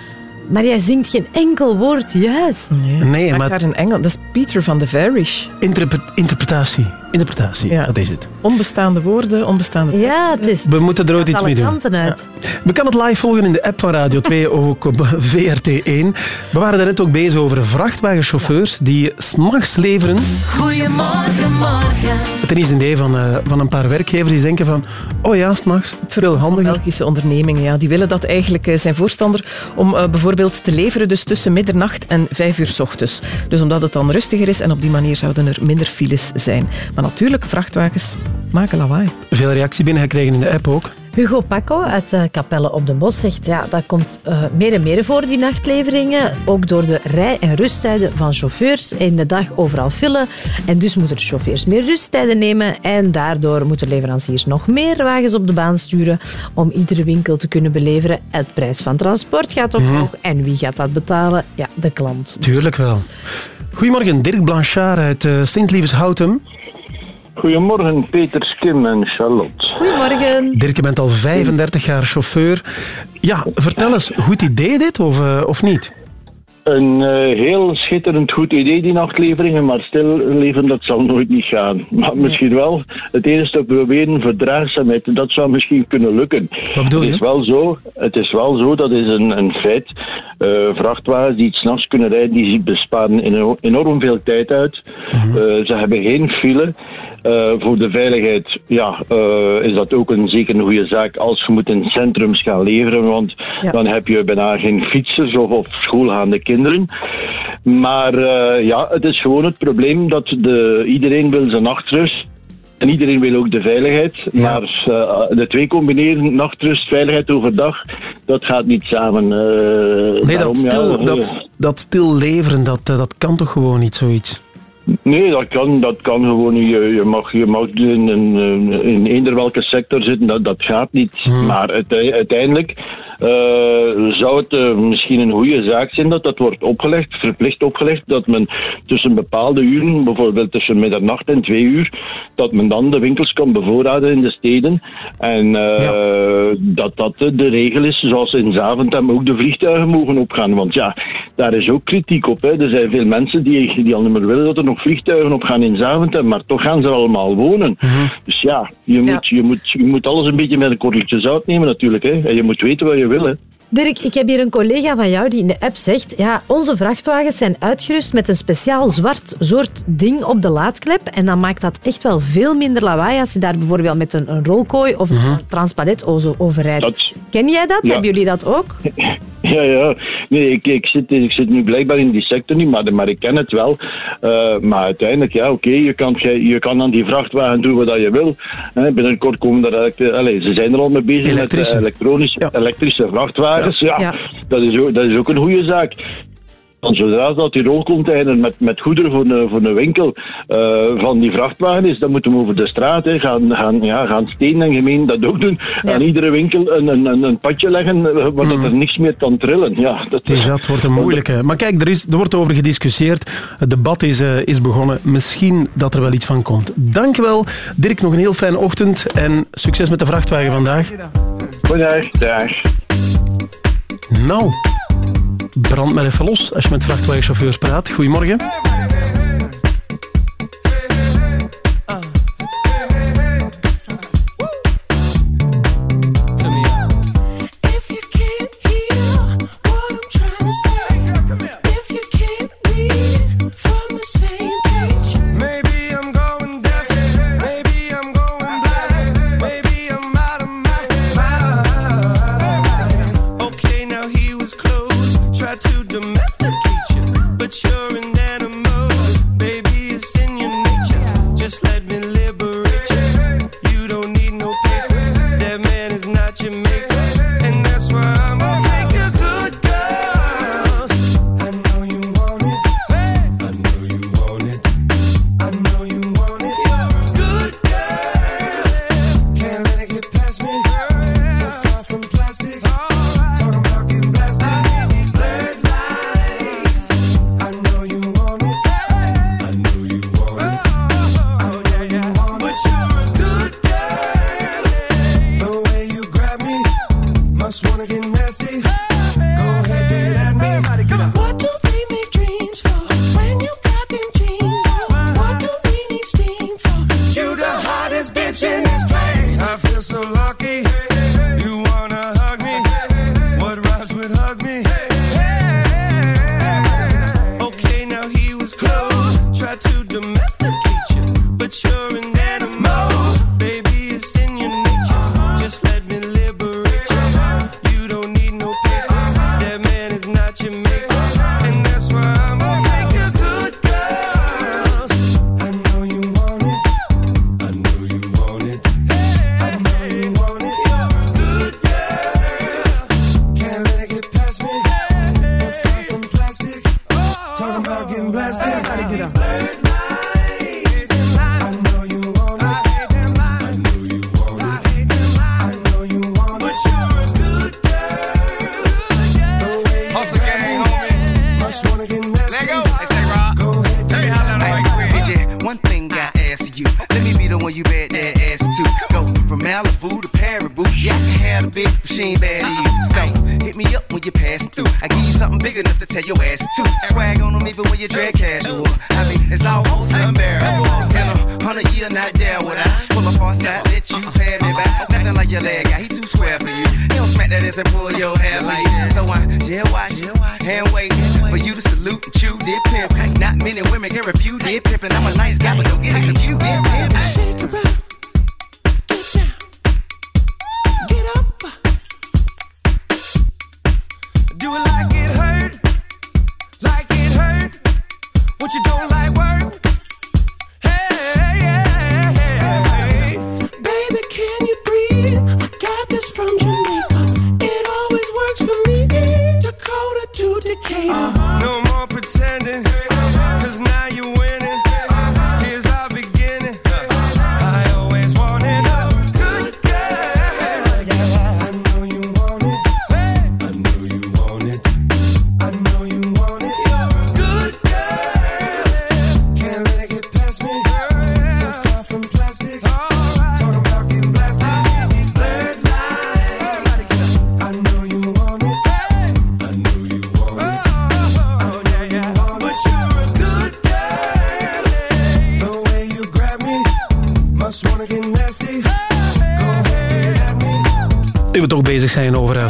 Maar jij zingt geen enkel woord juist. Nee, Maakt maar- daar een Engel. Dat is Peter van de Varish. Interpre- interpretatie. Interpretatie, dat is het. Onbestaande woorden, onbestaande Ja, het is... We moeten er ooit iets mee doen. kanten uit. We kan het live volgen in de app van Radio 2, ook op VRT1. We waren daarnet ook bezig over vrachtwagenchauffeurs die s'nachts leveren. Goedemorgen, morgen. Het is een idee van, eh, van een paar werkgevers die denken van oh ja, s'nachts, veel handiger. Belgische ondernemingen, ja, die willen dat eigenlijk eh, zijn voorstander om eh, bijvoorbeeld te leveren dus tussen middernacht en vijf uur s ochtends. Dus omdat het dan rustiger is en op die manier zouden er minder files zijn. Maar natuurlijk, vrachtwagens maken lawaai. Veel reactie binnengekregen in de app ook. Hugo Paco uit eh, Capelle op den Bos zegt ja, dat komt eh, meer en meer voor, die nachtleveringen. Ook door de rij- en rusttijden van chauffeurs. In de dag overal file. En dus moeten de chauffeurs meer rusttijden nemen. En daardoor moeten leveranciers nog meer wagens op de baan sturen om iedere winkel te kunnen beleveren. Het prijs van transport gaat omhoog. En wie gaat dat betalen? Ja, de klant. Tuurlijk wel. Goedemorgen, Dirk Blanchard uit eh, Sint-Lievens-Houten. Goedemorgen, Peter Skim en Charlotte. Goedemorgen. Dirk, je bent al 35 jaar chauffeur. Ja, vertel eens, goed idee dit of, eh, of niet? Een eh, heel schitterend goed idee, die nachtleveringen, maar stil leven, dat zal nooit niet gaan. Maar misschien wel het eerste proberen verdraagzaamheid, dat zou misschien kunnen lukken. Wat bedoel je? Het is wel zo, het is wel zo dat is een, een feit. Eh, vrachtwagens die het s'nachts kunnen rijden, die besparen eno- enorm veel tijd uit. Mhm. Eh, ze hebben geen file. Voor de veiligheid ja, is dat ook een, zeker een goede zaak als je moet in centrums gaan leveren, want Ja. dan heb je bijna geen fietsers of, of schoolgaande kinderen. Maar eh, ja, het is gewoon het probleem dat de, iedereen wil zijn nachtrust. En iedereen wil ook de veiligheid. Maar eh, de twee combineren, nachtrust, veiligheid overdag, dat gaat niet samen. eh, Nee, daarom, dat ja, stil, eh, dat, dat stil leveren, dat, dat kan toch gewoon niet zoiets? Nee, dat kan, dat kan gewoon niet. Je, je mag, je mag in, in, in eender welke sector zitten, dat, dat gaat niet. Maar uite- uiteindelijk zou het eh, misschien een goede zaak zijn dat dat wordt opgelegd, verplicht opgelegd, dat men tussen bepaalde uren, bijvoorbeeld tussen middernacht en twee uur, dat men dan de winkels kan bevoorraden in de steden. En eh, dat dat de regel is, zoals in Zaventem ook de vliegtuigen mogen opgaan. Want ja, daar is ook kritiek op. Hè. Er zijn veel mensen die, die al niet meer willen dat er nog vliegtuigen opgaan in Zaventem, maar toch gaan ze allemaal wonen. Dus ja, je moet, Je, moet, je moet alles een beetje met een korreltje zout nemen natuurlijk. Hè. En je moet weten wat je wil. Dirk, ik heb hier een collega van jou die in de app zegt ja, onze vrachtwagens zijn uitgerust met een speciaal zwart soort ding op de laadklep en dan maakt dat echt wel veel minder lawaai als je daar bijvoorbeeld met een, een rolkooi of een transparant o- zo over rijdt. Dat- Ken jij dat? Ja. Hebben jullie dat ook? Ja, ja. Nee, ik, ik, zit, ik zit nu blijkbaar in die sector niet, maar, maar ik ken het wel. Eh, maar uiteindelijk, ja, oké, je, kan, je, je kan aan die vrachtwagen doen wat je wil. Hè, binnenkort komen er... Allee, ze zijn er al mee bezig Elektrische. met eh, elektronische, elektrische Ja. Ja. Dat, is ook, dat is ook een goede zaak. Want zodra dat die rolcontainer met, met goederen voor een, voor een winkel eh, van die vrachtwagen is, dan moeten we over de straat hè, gaan, gaan, ja, gaan steen en gemeen dat ook doen. Aan iedere winkel een, een, een, een padje leggen eh, waar dat er niks meer kan trillen. Ja, dat, Dus dat wordt een moeilijke. Maar kijk, er, is, er wordt over gediscussieerd. Het debat is, eh, is begonnen. Misschien dat er wel iets van komt. Dankjewel, Dirk. Nog een heel fijne ochtend en succes met de vrachtwagen vandaag. Goedendag, dag. Nou, brand maar even los als je met vrachtwagenchauffeurs praat. Goedemorgen.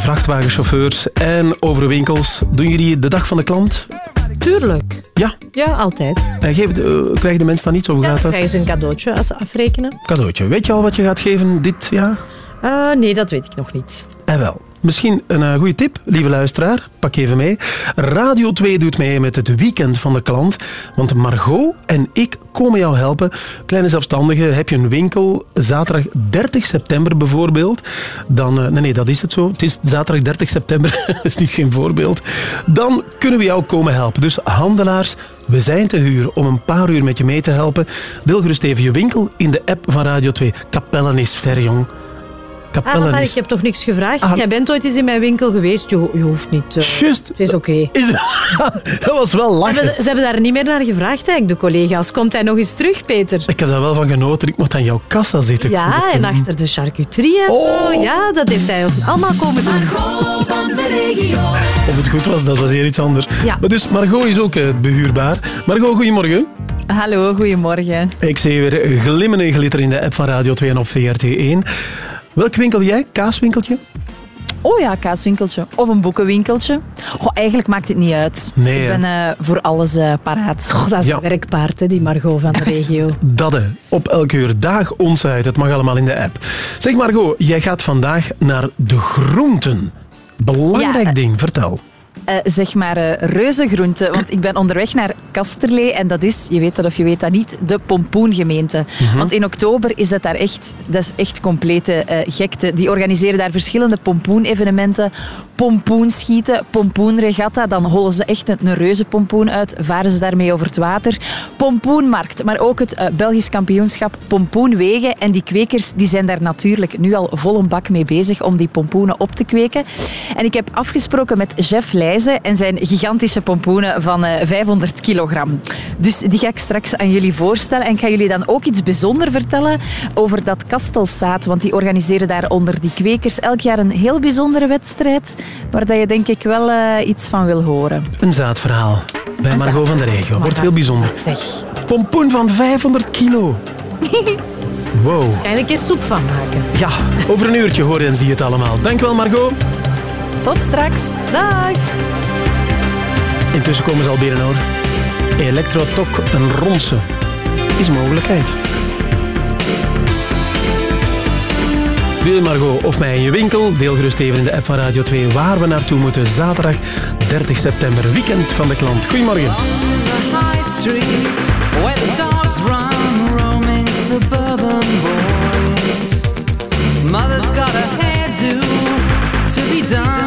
Vrachtwagenchauffeurs en over winkels, doen jullie de dag van de klant? Tuurlijk. Ja. Ja, altijd. Eh, geef, eh, krijgen de mensen? Zo hoe Ja, gaat dat? krijgen ze een cadeautje als ze afrekenen. Cadeautje. Weet je al wat je gaat geven dit jaar? Eh, nee, dat weet ik nog niet. En wel. Misschien een eh, goede tip, lieve luisteraar. Pak even mee. Radio 2 doet mee met het weekend van de klant. Want Margot en ik komen jou helpen. Kleine zelfstandige, heb je een winkel, zaterdag 30 september bijvoorbeeld. Dan, eh, nee, nee, dat is het zo. Het is zaterdag 30 september, dat is niet geen voorbeeld. Dan kunnen we jou komen helpen. Dus handelaars, we zijn te huur om een paar uur met je mee te helpen. Deel gerust even je winkel in de app van Radio 2. Kapellen is ver, jong. Ah, Kapellen maar is... ik heb toch niks gevraagd? Ah. Jij bent ooit eens in mijn winkel geweest. Je, je hoeft niet... eh, Just. Het is oké. Is... dat was wel Ze lachen. hebben, ze hebben daar niet meer naar gevraagd, eigenlijk, de collega's. Komt hij nog eens terug, Peter? Ik heb daar wel van genoten. Ik mocht aan jouw kassa zitten. Ja, en achter de charcuterie en Oh. zo. Ja, dat heeft hij ook allemaal komen doen. van de regio. Of het goed was, dat was hier iets anders. Ja. Maar dus, Margot is ook eh, behuurbaar. Margot, goedemorgen. Hallo, goedemorgen. Ik zie weer glimmen en glitter in de app van Radio 2 en op VRT1. Welk winkel jij? Kaaswinkeltje? Oh ja, kaaswinkeltje. Of een boekenwinkeltje. Goh, eigenlijk maakt het niet uit. Nee, ik ben eh, voor alles eh, paraat. Goh, dat is Ja. een werkpaard, hè, die Margot van de regio. Dadde, op elk uur. Daag ons uit. Het mag allemaal in de app. Zeg Margot, jij gaat vandaag naar de groenten. Belangrijk Ja. ding, vertel. Eh, zeg maar eh reuzengroente, want ik ben onderweg naar Kasterlee en dat is, je weet dat of je weet dat niet, de pompoengemeente. Mhm. Want in oktober is dat daar echt, dat is echt complete eh, gekte. Die organiseren daar verschillende pompoenevenementen, pompoenschieten, pompoenregatta, dan hollen ze echt een, een reuzenpompoen uit, varen ze daarmee over het water. Pompoenmarkt, maar ook het Belgisch kampioenschap pompoenwegen en die kwekers die zijn daar natuurlijk nu al vol een bak mee bezig om die pompoenen op te kweken. En ik heb afgesproken met Jeff En zijn gigantische pompoenen van eh, 500 kilogram. Dus die ga ik straks aan jullie voorstellen. En ik ga jullie dan ook iets bijzonder vertellen over dat kastelzaad. Want die organiseren daar onder die kwekers elk jaar een heel bijzondere wedstrijd. Waar dat je denk ik wel eh, iets van wil horen. Een zaadverhaal. Bij Een Margot van de zaadverhaal. Regio. Wordt heel bijzonder. Zeg. Pompoen van 500 kilo. Wow. Kan je een keer soep van maken? Ja, over een uurtje hoor je en zie je het allemaal. Dankjewel Margot. Tot straks. Dag. Intussen komen ze al binnen hoor. Elektrotok een ronse. Is mogelijkheid. Wil je Margot of mij in je winkel? Deel gerust even in de app van Radio 2 waar we naartoe moeten. Zaterdag 30 september, weekend van de klant. Goedemorgen. the high street where the dogs run, roaming suburban boys. Mother's got a hairdo to be done.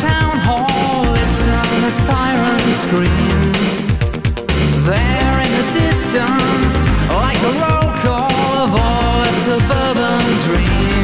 town hall, listen, the siren screams. There in the distance, like a roll call of all a suburban dreams.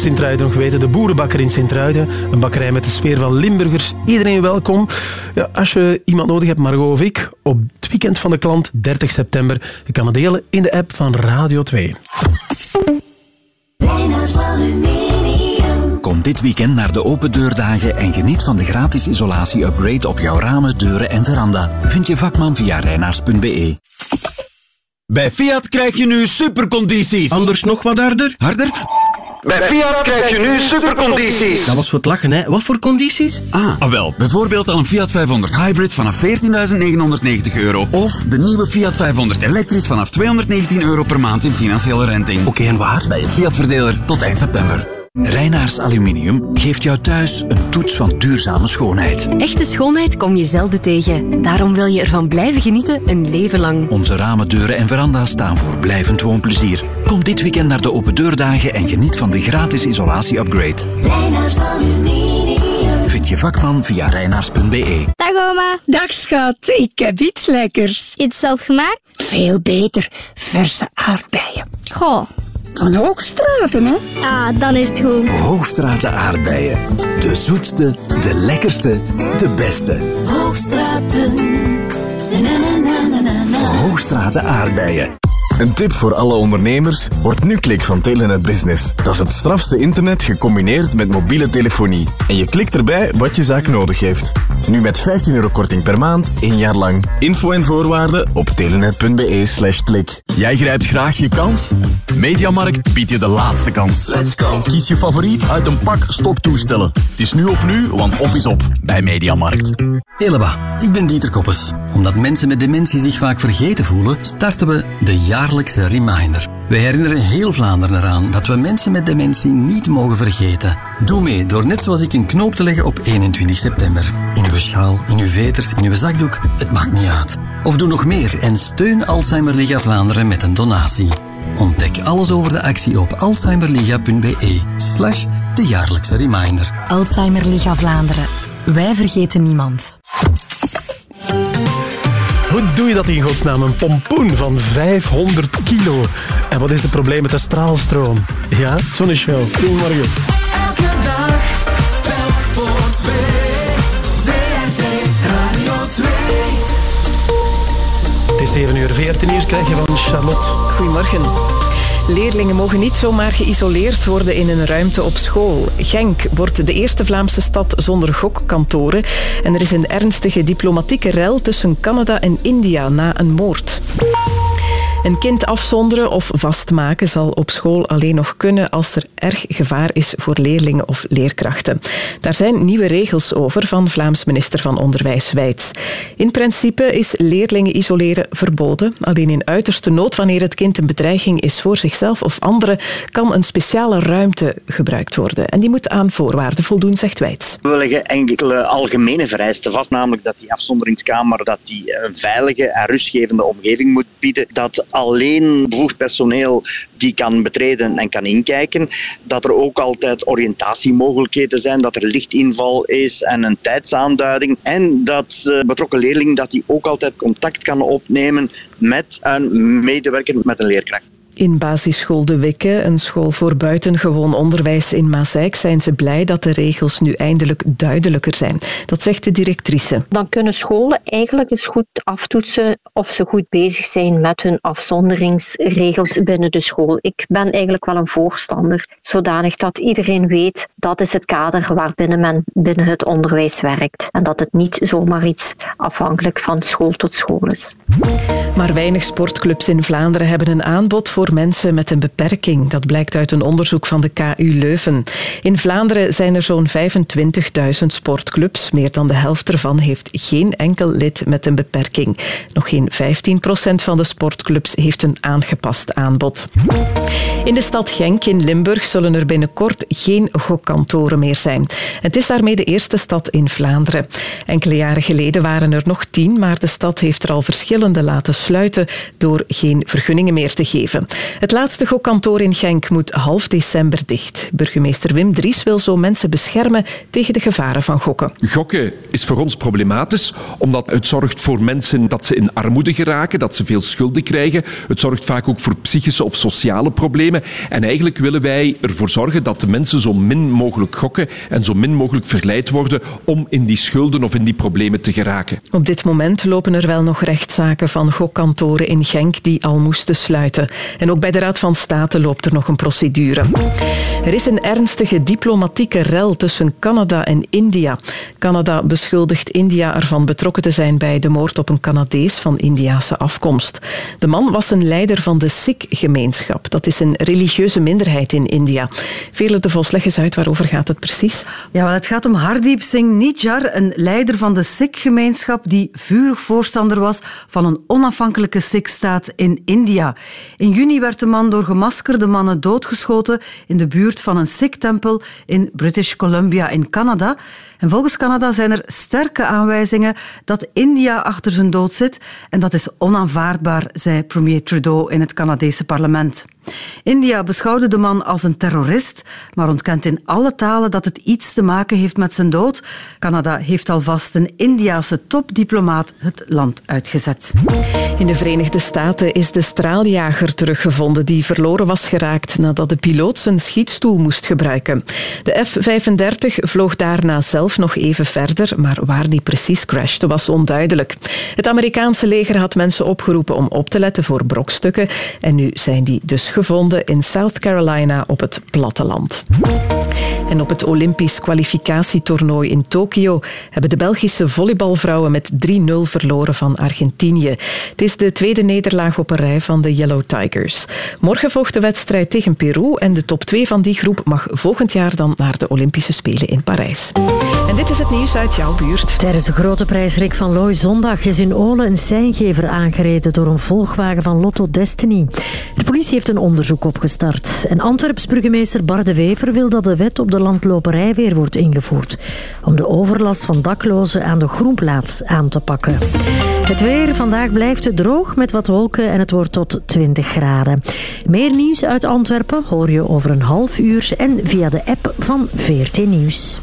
Sint-Truiden nog weten. De boerenbakker in Sint-Truiden. Een bakkerij met de sfeer van Limburgers. Iedereen welkom. Ja, als je iemand nodig hebt, Margot of ik, op het weekend van de klant, 30 september. Je kan het delen in de app van Radio 2. Reinaars Aluminium. Kom dit weekend naar de open deurdagen en geniet van de gratis isolatie-upgrade op jouw ramen, deuren en veranda. Vind je vakman via reinaars.be. Bij Fiat krijg je nu supercondities. Anders nog wat harder? Harder? Bij Fiat krijg je nu supercondities. Dat was voor het lachen, hè. Wat voor condities? Ah, ah, wel. Bijvoorbeeld al een Fiat 500 Hybrid vanaf 14.990 euro. Of de nieuwe Fiat 500 elektrisch vanaf 219 euro per maand in financiële renting. Oké, en waar? Bij je Fiat-verdeler tot eind september. Reinaars Aluminium geeft jou thuis een toets van duurzame schoonheid. Echte schoonheid kom je zelden tegen. Daarom wil je ervan blijven genieten een leven lang. Onze ramen, deuren en veranda's staan voor blijvend woonplezier. Kom dit weekend naar de open deurdagen en geniet van de gratis isolatie-upgrade. Vind je vakman via reinaars.be. Dag oma. Dag schat, ik heb iets lekkers. Iets zelf gemaakt? Veel beter, verse aardbeien. Goh. Van Hoogstraten, hè? Ah, dan is het goed. Hoogstraten aardbeien. De zoetste, de lekkerste, de beste. Hoogstraten. Na, na, na, na, na, na. Hoogstraten aardbeien. Een tip voor alle ondernemers, wordt nu klik van Telenet Business. Dat is het strafste internet gecombineerd met mobiele telefonie. En je klikt erbij wat je zaak nodig heeft. Nu met 15 euro korting per maand, één jaar lang. Info en voorwaarden op telenet.be slash klik. Jij grijpt graag je kans? Mediamarkt biedt je de laatste kans. Let's go. Kies je favoriet uit een pak stoktoestellen. Het is nu of nu, want op is op bij Mediamarkt. Eleba, ik ben Dieter Koppes. Omdat mensen met dementie zich vaak vergeten voelen, starten we de jaarlijkse reminder. We herinneren heel Vlaanderen eraan dat we mensen met dementie niet mogen vergeten. Doe mee door net zoals ik een knoop te leggen op 21 september. In uw sjaal, in uw veters, in uw zakdoek, het maakt niet uit. Of doe nog meer en steun Alzheimer Liga Vlaanderen met een donatie. Ontdek alles over de actie op alzheimerliga.be slash de jaarlijkse reminder. Alzheimer Liga Vlaanderen. Wij vergeten niemand. Hoe doe je dat in godsnaam? Een pompoen van 500 kilo. En wat is het probleem met de straalstroom? Ja, zo'n show. Goedemorgen. Elke dag, telk voor twee. VRT Radio 2. Het is 7 uur 14 nieuws krijg je van Charlotte. Goedemorgen. Leerlingen mogen niet zomaar geïsoleerd worden in een ruimte op school. Genk wordt de eerste Vlaamse stad zonder gokkantoren. En er is een ernstige diplomatieke rel tussen Canada en India na een moord. Een kind afzonderen of vastmaken zal op school alleen nog kunnen als er erg gevaar is voor leerlingen of leerkrachten. Daar zijn nieuwe regels over van Vlaams minister van Onderwijs Wijts. In principe is leerlingen isoleren verboden. Alleen in uiterste nood, wanneer het kind een bedreiging is voor zichzelf of anderen, kan een speciale ruimte gebruikt worden. En die moet aan voorwaarden voldoen, zegt Wijts. We leggen enkele algemene vereisten vast, namelijk dat die afzonderingskamer dat die een veilige en rustgevende omgeving moet bieden, dat alleen bevoegd personeel die kan betreden en kan inkijken, dat er ook altijd oriëntatiemogelijkheden zijn, dat er lichtinval is en een tijdsaanduiding en dat betrokken leerling dat die ook altijd contact kan opnemen met een medewerker, met een leerkracht. In basisschool De Wikke, een school voor buitengewoon onderwijs in Maasijk, zijn ze blij dat de regels nu eindelijk duidelijker zijn. Dat zegt de directrice. Dan kunnen scholen eigenlijk eens goed aftoetsen of ze goed bezig zijn met hun afzonderingsregels binnen de school. Ik ben eigenlijk wel een voorstander, zodanig dat iedereen weet dat is het kader waarbinnen men binnen het onderwijs werkt. En dat het niet zomaar iets afhankelijk van school tot school is. Maar weinig sportclubs in Vlaanderen hebben een aanbod voor mensen met een beperking. Dat blijkt uit een onderzoek van de KU Leuven. In Vlaanderen zijn er zo'n 25.000 sportclubs. Meer dan de helft ervan heeft geen enkel lid met een beperking. Nog geen 15% van de sportclubs heeft een aangepast aanbod. In de stad Genk in Limburg zullen er binnenkort geen gokkantoren meer zijn. Het is daarmee de eerste stad in Vlaanderen. Enkele jaren geleden waren er nog tien, maar de stad heeft er al verschillende laten sluiten door geen vergunningen meer te geven. Het laatste gokkantoor in Genk moet half december dicht. Burgemeester Wim Dries wil zo mensen beschermen tegen de gevaren van gokken. Gokken is voor ons problematisch, omdat het zorgt voor mensen dat ze in armoede geraken, dat ze veel schulden krijgen. Het zorgt vaak ook voor psychische of sociale problemen. En eigenlijk willen wij ervoor zorgen dat de mensen zo min mogelijk gokken en zo min mogelijk verleid worden om in die schulden of in die problemen te geraken. Op dit moment lopen er wel nog rechtszaken van gokkantoren in Genk die al moesten sluiten. En ook bij de Raad van State loopt er nog een procedure. Er is een ernstige diplomatieke rel tussen Canada en India. Canada beschuldigt India ervan betrokken te zijn bij de moord op een Canadees van Indiase afkomst. De man was een leider van de Sikh-gemeenschap. Dat is een religieuze minderheid in India. Velen de Vos, leg eens uit, waarover gaat het precies? Ja, wel, het gaat om Hardeep Singh Nijjar, een leider van de Sikh-gemeenschap die vurig voorstander was van een onafhankelijke Sikh-staat in India. In juni juni werd de man door gemaskerde mannen doodgeschoten in de buurt van een Sikh-tempel in British Columbia in Canada. En volgens Canada zijn er sterke aanwijzingen dat India achter zijn dood zit. En dat is onaanvaardbaar, zei premier Trudeau in het Canadese parlement. India beschouwde de man als een terrorist, maar ontkent in alle talen dat het iets te maken heeft met zijn dood. Canada heeft alvast een Indiase topdiplomaat het land uitgezet. In de Verenigde Staten is de straaljager teruggevonden die verloren was geraakt nadat de piloot zijn schietstoel moest gebruiken. De F-35 vloog daarna zelf nog even verder, maar waar die precies crashte was onduidelijk. Het Amerikaanse leger had mensen opgeroepen om op te letten voor brokstukken en nu zijn die dus gevonden in South Carolina op het platteland. En op het Olympisch kwalificatietoernooi in Tokio hebben de Belgische volleybalvrouwen met 3-0 verloren van Argentinië. Het is de tweede nederlaag op een rij van de Yellow Tigers. Morgen volgt de wedstrijd tegen Peru en de top 2 van die groep mag volgend jaar dan naar de Olympische Spelen in Parijs. En dit is het nieuws uit jouw buurt. Tijdens de grote prijs Rick van Looy zondag is in Olen een seingever aangereden door een volgwagen van Lotto Destiny. De politie heeft een onderzoek opgestart. En Antwerps burgemeester Bart de Wever wil dat de wet op de landloperij weer wordt ingevoerd. Om de overlast van daklozen aan de groenplaats aan te pakken. Het weer vandaag blijft droog met wat wolken en het wordt tot 20 graden. Meer nieuws uit Antwerpen hoor je over een half uur en via de app van VRT Nieuws.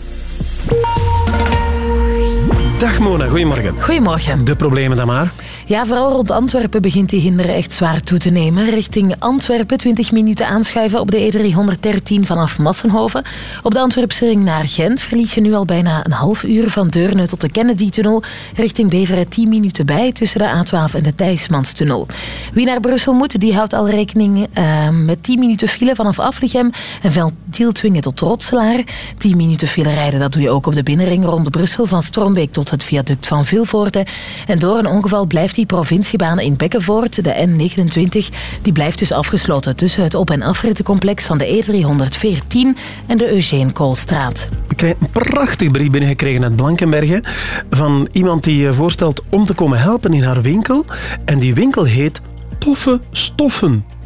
Dag Mona, goedemorgen. Goedemorgen. De problemen dan maar. Ja, vooral rond Antwerpen begint die hinder echt zwaar toe te nemen. Richting Antwerpen 20 minuten aanschuiven op de E313 vanaf Massenhoven. Op de Antwerpse ring naar Gent verlies je nu al bijna een half uur van Deurne tot de Kennedy-tunnel. Richting Beveren 10 minuten bij tussen de A12 en de Thijsmanstunnel. Wie naar Brussel moet, die houdt al rekening eh, met 10 minuten file vanaf afligem en Veld Tieltwingen tot Rotselaar. 10 minuten file rijden, dat doe je ook op de binnenring rond Brussel. Van Strombeek tot het viaduct van Vilvoorde. En door een ongeval blijft die provinciebaan in Bekkenvoort, de N29, die blijft dus afgesloten tussen het op- en afrittencomplex van de E314 en de Eugene Koolstraat. Ik heb een prachtig brief binnengekregen uit Blankenbergen van iemand die eh, voorstelt om te komen helpen in haar winkel. En die winkel heet Toffe Stoffen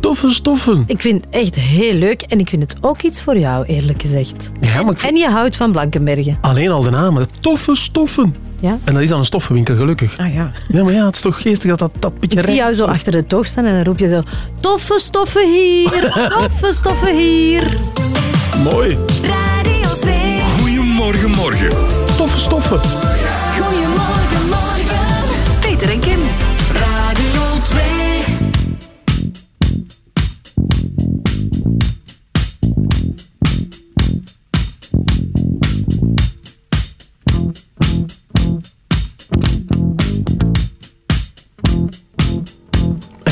toffe stoffen. Ik vind het echt heel leuk en ik vind het ook iets voor jou, eerlijk gezegd. Ja, maar. En je houdt van Blankenbergen. Alleen al de namen, toffe stoffen. Ja? En dat is aan een stoffenwinkel, gelukkig. Ah ja. Ja, maar ja, het is toch geestig dat dat, dat beetje... Ik zie jou zo achter de toog staan en dan roep je zo... Toffe stoffen hier, toffe stoffen hier. Mooi. Radio 2. Goedemorgen, morgen. Toffe stoffen.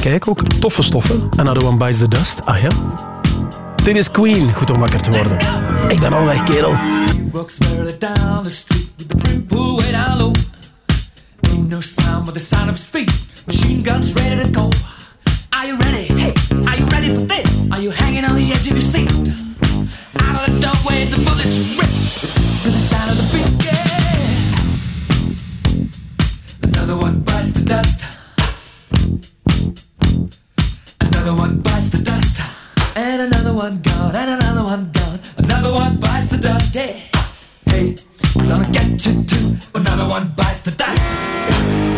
Kijk, ook toffe stoffen. Another One Bites the Dust. Ah ja. Dit is Queen. Goed om wakker te worden. Ik ben al weg, kerel. no sound but the sound of speed. Machine guns ready to go. Are you ready? Hey, are you ready for this? Are you hanging on the edge of your seat? Out of the doorway, the bullets rip to the sound of the beat. Yeah. Another one bites the dust. Another one bites the dust. And another one gone. And another one gone. Another one bites the dust. Hey, hey, gonna get you too. Another one bites the dust.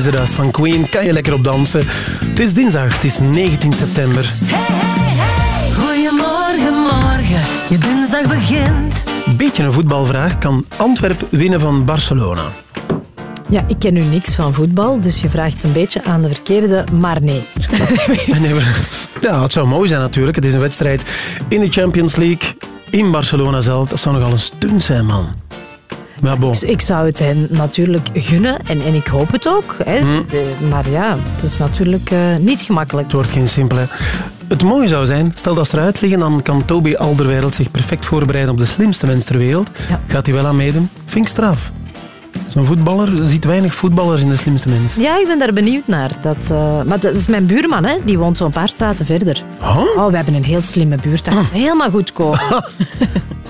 Van Queen. Kan je lekker op dansen. Het is dinsdag, het is 19 september. Goedemorgen, morgen, je dinsdag begint. Beetje een voetbalvraag. Kan Antwerp winnen van Barcelona? Ja, ik ken nu niks van voetbal, dus je vraagt een beetje aan de verkeerde, maar nee. Nee, maar- ja, het zou mooi zijn natuurlijk. Het is een wedstrijd in de Champions League. In Barcelona zelf. Dat zou nogal een stunt zijn, man. Maar bon. Dus ik zou het hen natuurlijk gunnen en, en ik hoop het ook. Hè. Hm. Maar ja, het is natuurlijk eh, niet gemakkelijk. Het wordt geen simpele. Het mooie zou zijn, stel dat ze eruit liggen, dan kan Toby Alderweireld zich perfect voorbereiden op de slimste mens ter wereld. Gaat hij wel aan meedoen? Vind ik straf. Zo'n voetballer, ziet weinig voetballers in de slimste mens. Ja, ik ben daar benieuwd naar. Dat, eh, maar dat is mijn buurman, hè. die woont zo'n paar straten verder. Oh, we hebben een heel slimme buurt. Dat gaat helemaal goed komen.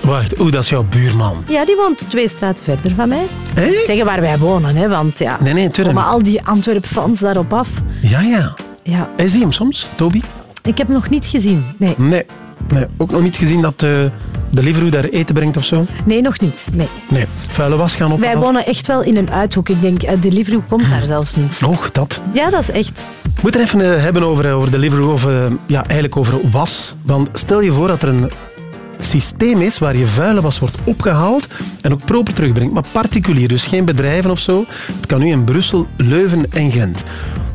Wacht, oeh, dat is jouw buurman. Ja, die woont twee straten verder van mij. Zeggen waar wij wonen, hè, want ja, Nee, nee, tuurlijk. komen al die Antwerp-fans daarop af. Ja, ja. Ja, Hij zie je hem soms, Toby? ik heb hem nog niet gezien. Nee, Nee. nee. Ook nog niet gezien dat eh, de Deliveroo daar eten brengt of zo? nee nog niet. Nee. Nee. Vuile was gaan op. Wij wonen echt wel in een uithoek. Ik denk, uh, Deliveroo komt daar zelfs niet. Och, dat. Ja, dat is echt. We moeten even eh, hebben over, eh, over Deliveroo, of eh, ja, eigenlijk over was. Want stel je voor dat er een systeem is waar je vuile was wordt opgehaald en ook proper terugbrengt. Maar particulier, dus geen bedrijven of zo. Het kan nu in Brussel, Leuven en Gent.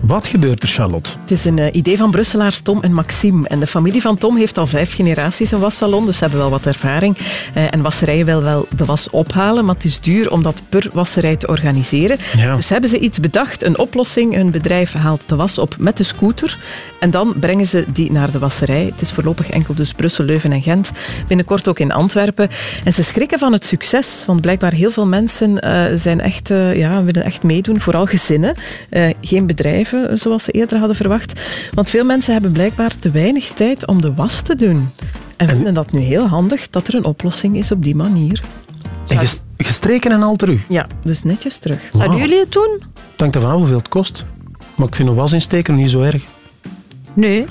Wat gebeurt er, Charlotte? Het is een eh, idee van Brusselaars Tom en Maxime. En de familie van Tom heeft al vijf generaties een wassalon, dus ze hebben wel wat ervaring. Eh, en wasserijen wil wel de was ophalen, maar het is duur om dat per wasserij te organiseren. Ja. Dus hebben ze iets bedacht, een oplossing. Hun bedrijf haalt de was op met de scooter en dan brengen ze die naar de wasserij. Het is voorlopig enkel dus Brussel, Leuven en Gent. Binnenkort ook in Antwerpen. En ze schrikken van het succes, want blijkbaar heel veel mensen eh, zijn echt, ja, willen echt meedoen, vooral gezinnen. Geen bedrijven, zoals ze eerder hadden verwacht. Want veel mensen hebben blijkbaar te weinig tijd om de was te doen. En vinden dat nu heel handig dat er een oplossing is op die manier. En ges- gestreken en al terug. Ja, dus netjes terug. Zouden jullie het doen? Het hangt ervan af hoeveel het kost. Maar ik vind een was insteken niet zo erg. Nee.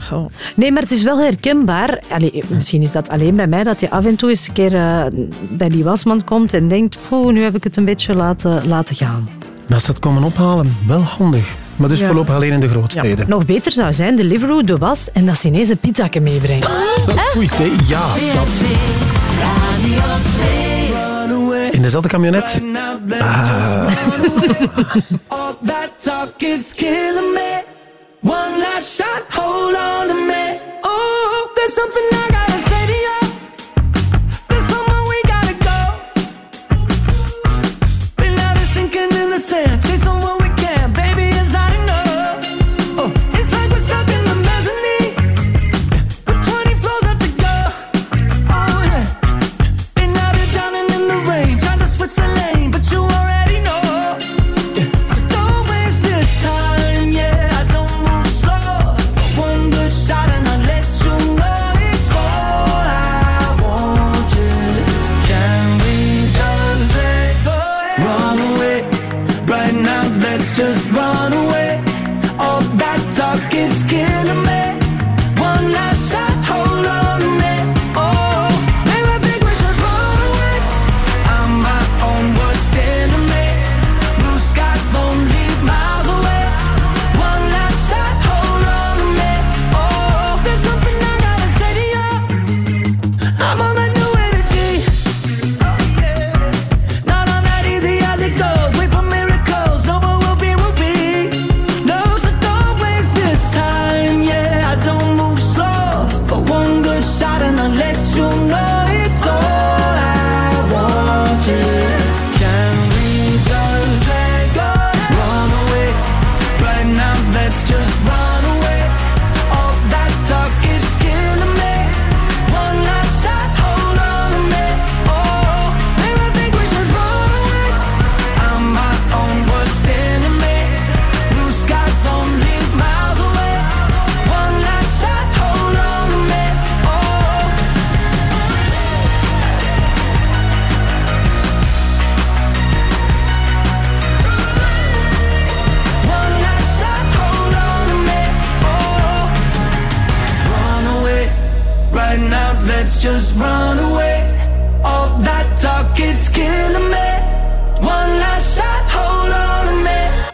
Nee, maar het is wel herkenbaar. Allee, misschien is dat alleen bij mij, dat je af en toe eens een keer eh, bij die wasmand komt en denkt, poeh, nu heb ik het een beetje laten, laten gaan. Maar als ze het komen ophalen, wel handig. Maar dus Ja. voorlopig alleen in de grootsteden. Nog beter zou zijn, de Deliveroo, de was, en dat ze ineens een pizzakke meebrengen. Goed, hè? Ja. In dezelfde camionet. Ah. One last shot, hold on to me. Oh, there's something I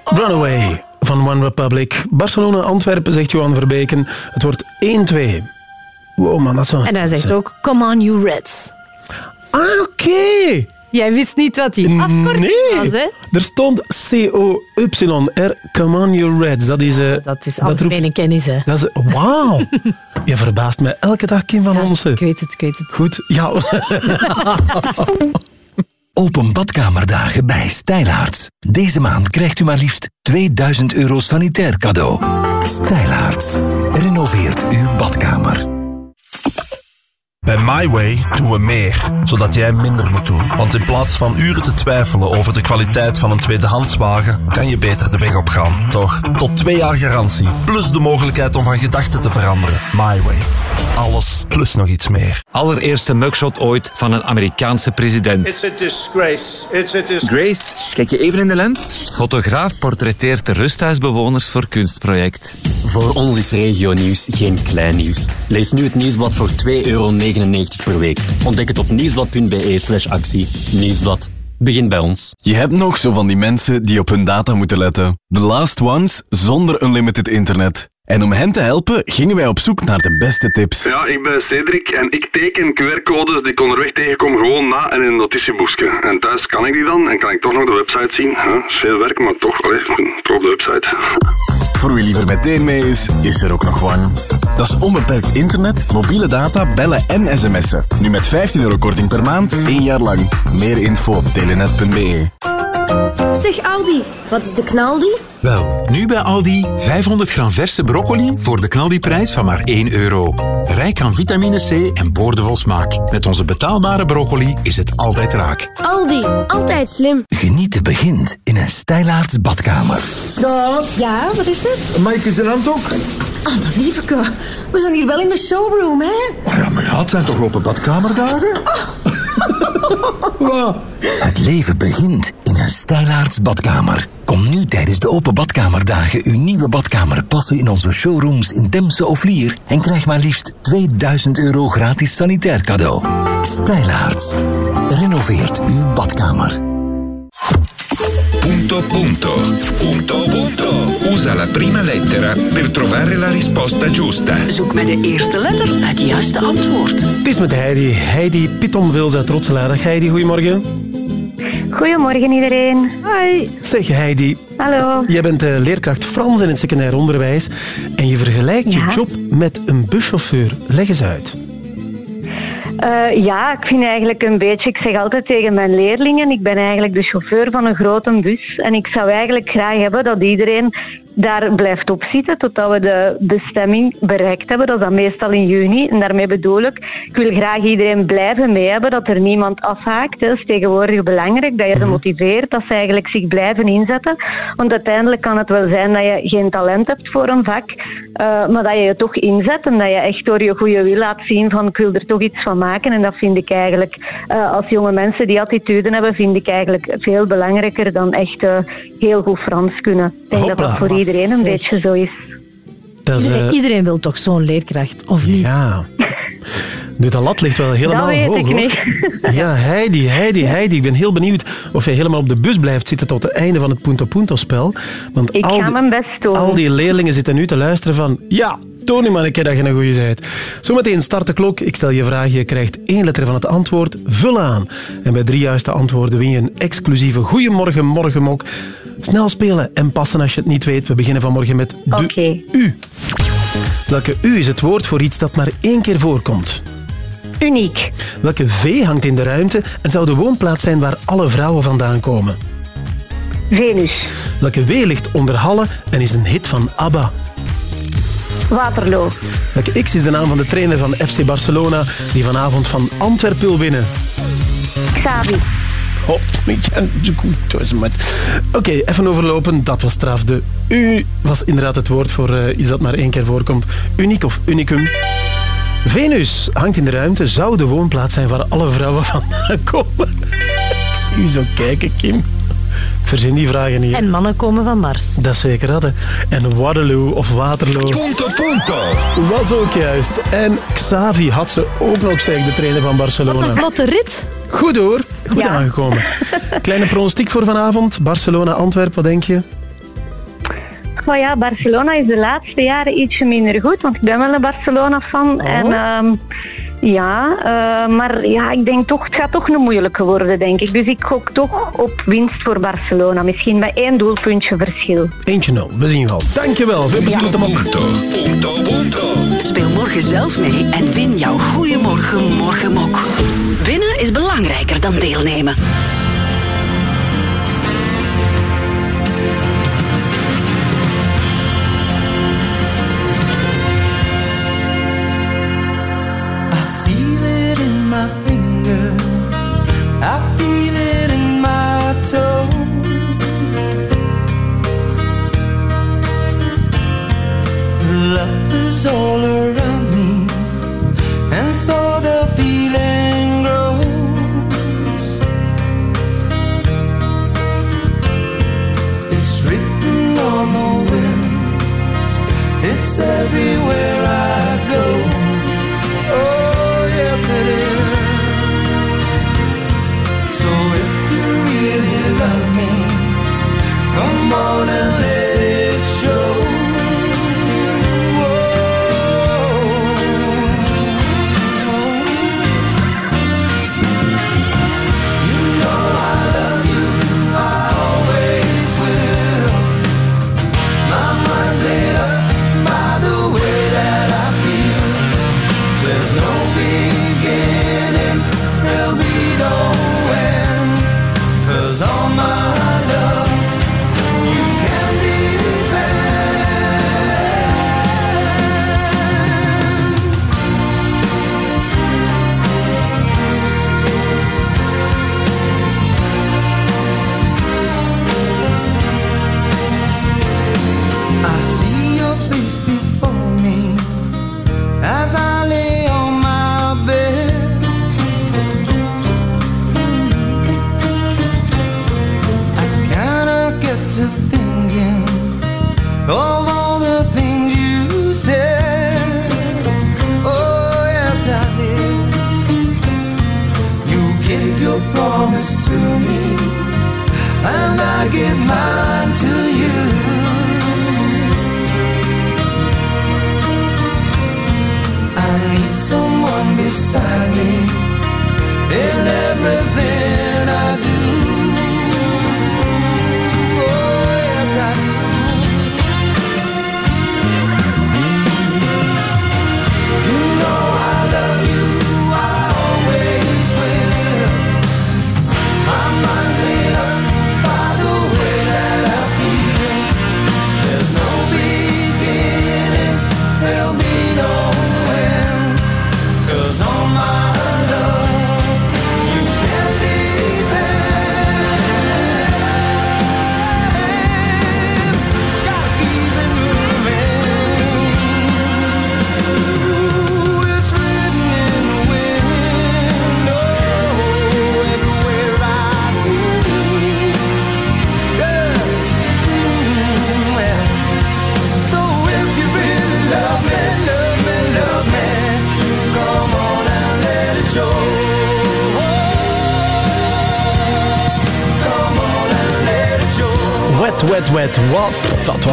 Runaway van One Republic. Barcelona-Antwerpen, zegt Johan Verbeken. Het wordt 1-2. Wow, man, dat is wel... En hij zegt ook, come on you Reds. Ah, oké. Jij wist niet wat die afkorting Nee, was, hè? er stond C-O-Y-R, come on you Reds. Dat is... eh, Dat is roept- algemene kennis, hè? Dat is... Wauw. Je verbaast me elke dag, Kim van Onsen. Ik weet het, ik weet het. Goed, ja. Open badkamerdagen bij Stijlaarts. Deze maand krijgt u maar liefst 2000 euro sanitair cadeau. Stijlaarts. Renoveert uw badkamer. Bij MyWay doen we meer, zodat jij minder moet doen. Want in plaats van uren te twijfelen over de kwaliteit van een tweedehandswagen, kan je beter de weg op gaan. Toch, tot twee jaar garantie, plus de mogelijkheid om van gedachten te veranderen. MyWay. Alles, plus nog iets meer. Allereerste mugshot ooit van een Amerikaanse president. It's a disgrace. It's a disgrace. Grace, kijk je even in de lens? Fotograaf portretteert de rusthuisbewoners voor kunstproject. Voor ons is regionieuws geen klein nieuws. Lees nu het nieuwsblad voor 2,99 euro per week. Ontdek het op nieuwsblad.be slash actie. Nieuwsblad. Begin bij ons. Je hebt nog zo van die mensen die op hun data moeten letten. The last ones zonder unlimited internet. En om hen te helpen gingen wij op zoek naar de beste tips. Ja, ik ben Cedric en ik teken QR-codes die ik onderweg tegenkom gewoon na in een notitieboekje. En thuis kan ik die dan en kan ik toch nog de website zien. Huh? is veel werk, maar toch, allee, toch op de website. Voor wie liever meteen mee is, is er ook nog One. Dat is onbeperkt internet, mobiele data, bellen en sms'en. Nu met 15 euro korting per maand, één jaar lang. Meer info op telenet.be. Zeg Aldi, wat is de knaldi? Wel, nu bij Aldi 500 gram verse broccoli voor de knaldiprijs van maar 1 euro. Rijk aan vitamine C en boordevol smaak. Met onze betaalbare broccoli is het altijd raak. Aldi, altijd slim. Genieten begint in een Stijlaarts badkamer. Schat. Ja, wat is er? Maaike zijn handdoek. Ah, maar lieveke, we zijn hier wel in de showroom, hè? Oh ja, maar ja, het zijn toch open badkamerdagen? Wat? Het leven begint in een Stijlaarts badkamer. Kom nu tijdens de open badkamerdagen uw nieuwe badkamer passen in onze showrooms in Demse of Lier en krijg maar liefst 2000 euro gratis sanitair cadeau. Stijlaarts. Renoveert uw badkamer. Punto punto. Punto punto. Usa la prima lettera per trovare la risposta giusta. Zoek met de eerste letter het juiste antwoord. Het is met Heidi. Heidi Pittonvils uit Rotselaar. Heidi, goedemorgen. Goedemorgen iedereen. Hi. Zeg Heidi, Hallo. jij bent eh, leerkracht Frans in het secundair onderwijs en je vergelijkt je job met een buschauffeur. Leg eens uit. Eh, ja, ik vind eigenlijk een beetje, ik zeg altijd tegen mijn leerlingen, ik ben eigenlijk de chauffeur van een grote bus. En ik zou eigenlijk graag hebben dat iedereen daar blijft op zitten totdat we de bestemming bereikt hebben. Dat is dan meestal in juni. En daarmee bedoel ik, ik wil graag iedereen blijven mee hebben, dat er niemand afhaakt. Dat is tegenwoordig belangrijk, dat je ze motiveert, dat ze eigenlijk zich blijven inzetten. Want uiteindelijk kan het wel zijn dat je geen talent hebt voor een vak, eh, maar dat je je toch inzet en dat je echt door je goede wil laat zien van ik wil er toch iets van maken. En dat vind ik eigenlijk, eh, als jonge mensen die attitude hebben, vind ik eigenlijk veel belangrijker dan echt eh, heel goed Frans kunnen. Ik denk dat Hopla. dat voor iedereen een Zeg. beetje zo is. Dat is, eh, Iedereen, iedereen wil toch zo'n leerkracht, of niet? Ja. Nu, de lat ligt wel helemaal dat weet hoog, ik niet. Ja, Heidi, Heidi, Heidi. Ik ben heel benieuwd of jij helemaal op de bus blijft zitten tot het einde van het Punto Punto-spel. Want Ik al ga die, mijn best doen. al die leerlingen zitten nu te luisteren van... Ja, maar een keer dat je een goeie bent. Zometeen start de klok. Ik stel je vraag. Je krijgt één letter van het antwoord. Vul aan. En bij drie juiste antwoorden win je een exclusieve Goeiemorgen Morgenmok. Snel spelen en passen als je het niet weet. We beginnen vanmorgen met de U. Welke U is het woord voor iets dat maar één keer voorkomt? Uniek. Welke V hangt in de ruimte en zou de woonplaats zijn waar alle vrouwen vandaan komen? Venus. Welke W ligt onder Halle en is een hit van ABBA? Waterloo. Welke X is de naam van de trainer van FC Barcelona die vanavond van Antwerpen wil winnen? Xavi. Het goed, dus met. Oké, even overlopen. Dat was straf. De U was inderdaad het woord voor eh, iets dat maar één keer voorkomt. Uniek of unicum. Venus hangt in de ruimte. Zou de woonplaats zijn waar alle vrouwen vandaan komen? Ik zie u zo kijken, Kim. Verzin die vragen niet. En mannen komen van Mars. Dat is zeker dat. hè. En Waterloo of Waterloo. Punto, punto. Was ook juist. En Xavi had ze ook nog sterk, de trainer van Barcelona. Een vlotte rit. Goed hoor. Goed Ja. aangekomen. Kleine pronostiek voor vanavond. Barcelona-Antwerpen, wat denk je? Maar ja, Barcelona is de laatste jaren ietsje minder goed, want ik ben wel een Barcelona-fan. En ehm, ja, eh, maar ja, ik denk toch, het gaat toch een moeilijke worden, denk ik. Dus ik gok toch op winst voor Barcelona. Misschien met één doelpuntje verschil. Eentje 0. We zien wel. Dankjewel. De mok. Punto, punto. Speel morgen zelf mee en win jouw Goeiemorgen Morgenmok. Winnen is belangrijker dan deelnemen.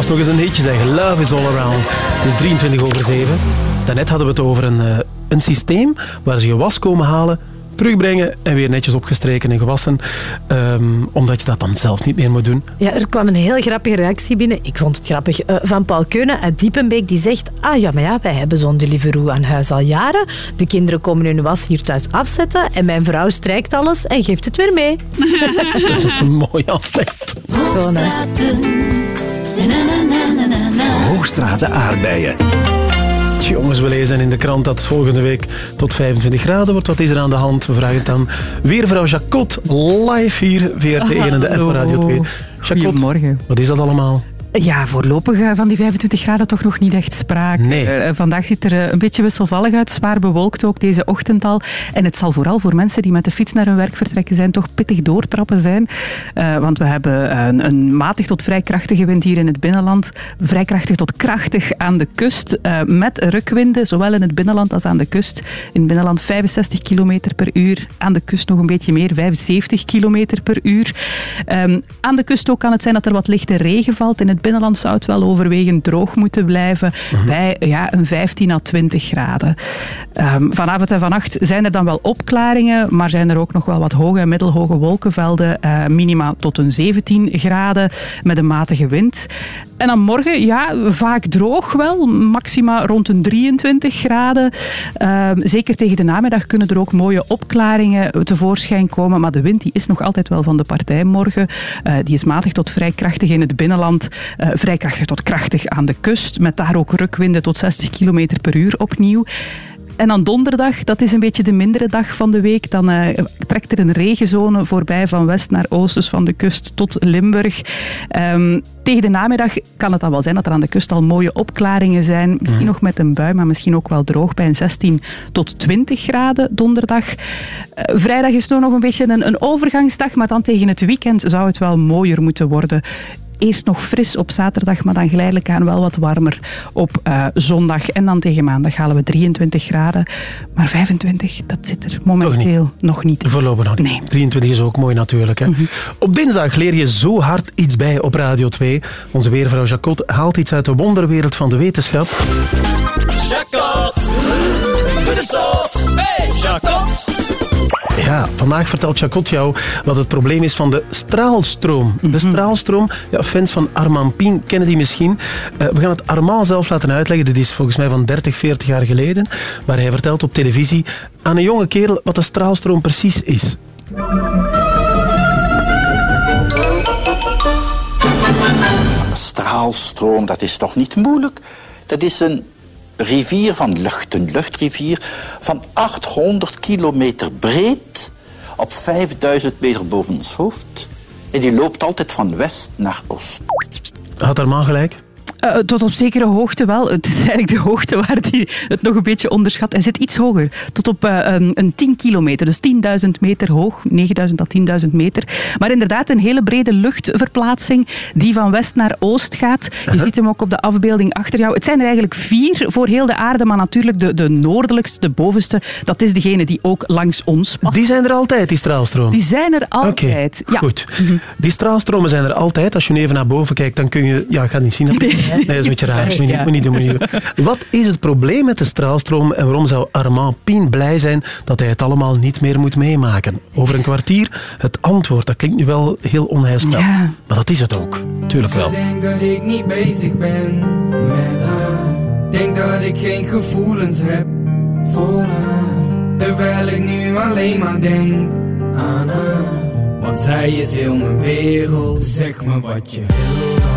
Was nog eens een hitje zeggen. Love is all around. Het is 23 over 7. Daarnet hadden we het over een, eh, een systeem waar ze je was komen halen, terugbrengen en weer netjes opgestreken en gewassen. Ehm, omdat je dat dan zelf niet meer moet doen. Ja, er kwam een heel grappige reactie binnen. Ik vond het grappig. eh, van Paul Keunen uit Diepenbeek. Die zegt, ah ja, maar ja, wij hebben zo'n Deliveroo aan huis al jaren. De kinderen komen hun was hier thuis afzetten. En mijn vrouw strijkt alles en geeft het weer mee. Dat is ook een mooi. Schoon, hè? Hoogstraten aardbeien. Jongens, we lezen in de krant dat het volgende week tot 25 graden wordt. Wat is er aan de hand? We vragen het aan weervrouw Jacot live hier, VRT1 en de app Radio 2. Jacot, Goedemorgen. wat is dat allemaal? Ja, voorlopig eh, van die 25 graden toch nog niet echt sprake. Nee. Eh, vandaag ziet er eh, een beetje wisselvallig uit, zwaar bewolkt ook deze ochtend al. En het zal vooral voor mensen die met de fiets naar hun werk vertrekken zijn, toch pittig doortrappen zijn. Eh, want we hebben een, een matig tot vrij krachtige wind hier in het binnenland. Vrij krachtig tot krachtig aan de kust, eh, met rukwinden, zowel in het binnenland als aan de kust. In het binnenland 65 km per uur, aan de kust nog een beetje meer, 75 km per uur. Ehm, aan de kust ook kan het zijn dat er wat lichte regen valt. In het binnenland zou het wel overwegend droog moeten blijven bij ja, een 15 à 20 graden. Ehm, vanavond en vannacht zijn er dan wel opklaringen, maar zijn er ook nog wel wat hoge en middelhoge wolkenvelden. eh, minima tot een 17 graden met een matige wind. En dan morgen, ja, vaak droog wel. Maxima rond een 23 graden. Ehm, zeker tegen de namiddag kunnen er ook mooie opklaringen tevoorschijn komen. Maar de wind die is nog altijd wel van de partij morgen. Eh, die is matig tot vrij krachtig in het binnenland. Eh, vrij krachtig tot krachtig aan de kust. Met daar ook rukwinden tot 60 km per uur opnieuw. En dan donderdag, dat is een beetje de mindere dag van de week. Dan eh, trekt er een regenzone voorbij van west naar oost, dus van de kust tot Limburg. Ehm, tegen de namiddag kan het dan wel zijn dat er aan de kust al mooie opklaringen zijn. Misschien nog met een bui, maar misschien ook wel droog bij een 16 tot 20 graden donderdag. Eh, vrijdag is nog een beetje een, een overgangsdag, maar dan tegen het weekend zou het wel mooier moeten worden. Eerst nog fris op zaterdag, maar dan geleidelijk aan wel wat warmer op eh, zondag. En dan tegen maandag halen we 23 graden. Maar 25, dat zit er momenteel nog niet. Voorlopig nog niet. 23 is ook mooi natuurlijk. Hè? Op dinsdag leer je zo hard iets bij op Radio 2. Onze weervrouw Jacot haalt iets uit de wonderwereld van de wetenschap. Jacot, doe de zot. Hey, Jacot. Ja, vandaag vertelt Jacot jou wat het probleem is van de straalstroom. De straalstroom, ja, fans van Armand Pien kennen die misschien. Eh, we gaan het Armand zelf laten uitleggen. Dit is volgens mij van 30, 40 jaar geleden. Maar hij vertelt op televisie aan een jonge kerel wat de straalstroom precies is. straalstroom, dat is toch niet moeilijk? Dat is een rivier van lucht, een luchtrivier van 800 kilometer breed op 5000 meter boven ons hoofd. En die loopt altijd van west naar oost. Had Armand gelijk? Eh, tot op zekere hoogte wel. Het is eigenlijk de hoogte waar hij het nog een beetje onderschat. Hij zit iets hoger, tot op eh, een, een 10 kilometer, dus 10.000 meter hoog, 9.000 tot 10.000 meter. Maar inderdaad een hele brede luchtverplaatsing die van west naar oost gaat. Je ziet hem ook op de afbeelding achter jou. Het zijn er eigenlijk vier voor heel de aarde, maar natuurlijk de, de noordelijkste, de bovenste, dat is degene die ook langs ons past. Die zijn er altijd, die straalstromen. Die zijn er altijd. Ja. Goed. Die straalstromen zijn er altijd. Als je nu even naar boven kijkt, dan kun je... Ja, ik ga niet zien. Nee, dat is een beetje raar. Moet je niet, Ja. moet niet doen, moet je niet doen. Wat is het probleem met de straalstroom en waarom zou Armand Pien blij zijn dat hij het allemaal niet meer moet meemaken? Over een kwartier het antwoord. Dat klinkt nu wel heel onheilspel. Ja. Maar dat is het ook. Tuurlijk wel. Denk dat ik niet bezig ben met haar. Denk dat ik geen gevoelens heb voor haar. Terwijl ik nu alleen maar denk aan haar. Want zij is heel mijn wereld. Zeg me wat je wil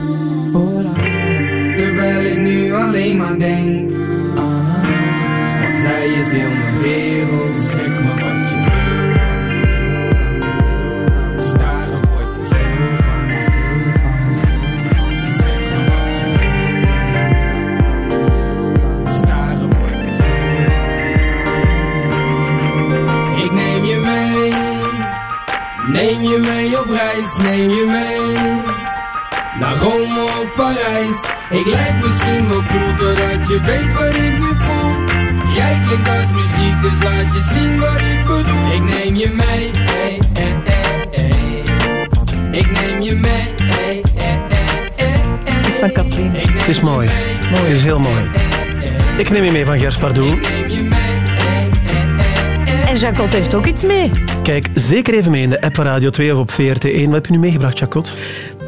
voor haar. Terwijl ik nu alleen maar denk aan haar. Want zij is heel mijn wereld. Zeg me wat je wil. Staren word ik stil van, stil van, stil van. Zeg me wat je wil. Staren word ik stil van. Ik neem je mee. Neem je mee op reis, neem je mee Naar Rome Parijs Ik lijk misschien wel cool doordat je weet wat ik nu voel Jij klinkt als muziek, dus laat je zien wat ik bedoel Ik neem je mee, hey, hey, hey, hey. Ik neem je mee, hey, hey, hey, hey, hey. Het is van Kathleen. Het is mooi. Het is heel mooi. Ik neem je mee van Gers Pardoel. En Jacot heeft ook iets mee. Kijk zeker even mee in de app van Radio 2 of op VRT1. Wat heb je nu meegebracht, Jacot?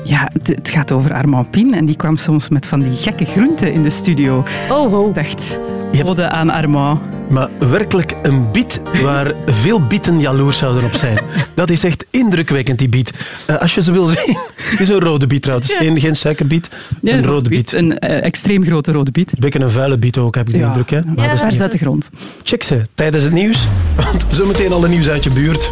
Ja, het, het gaat over Armand Pien en die kwam soms met van die gekke groenten in de studio. Oh, oh. Ik dacht, ode aan Armand. Maar werkelijk een biet waar veel bieten jaloers zouden op zijn. Dat is echt indrukwekkend, die biet. Eh, als je ze wil zien, het is een rode biet trouwens. Het is geen, geen suikerbiet, Ja, een rode biet. Een eh, extreem grote rode biet. Een beetje een vuile biet ook, heb ik de Ja. indruk. Hè? Maar dat is niet- uit de grond. Check ze tijdens het nieuws. Want zometeen alle nieuws uit je buurt.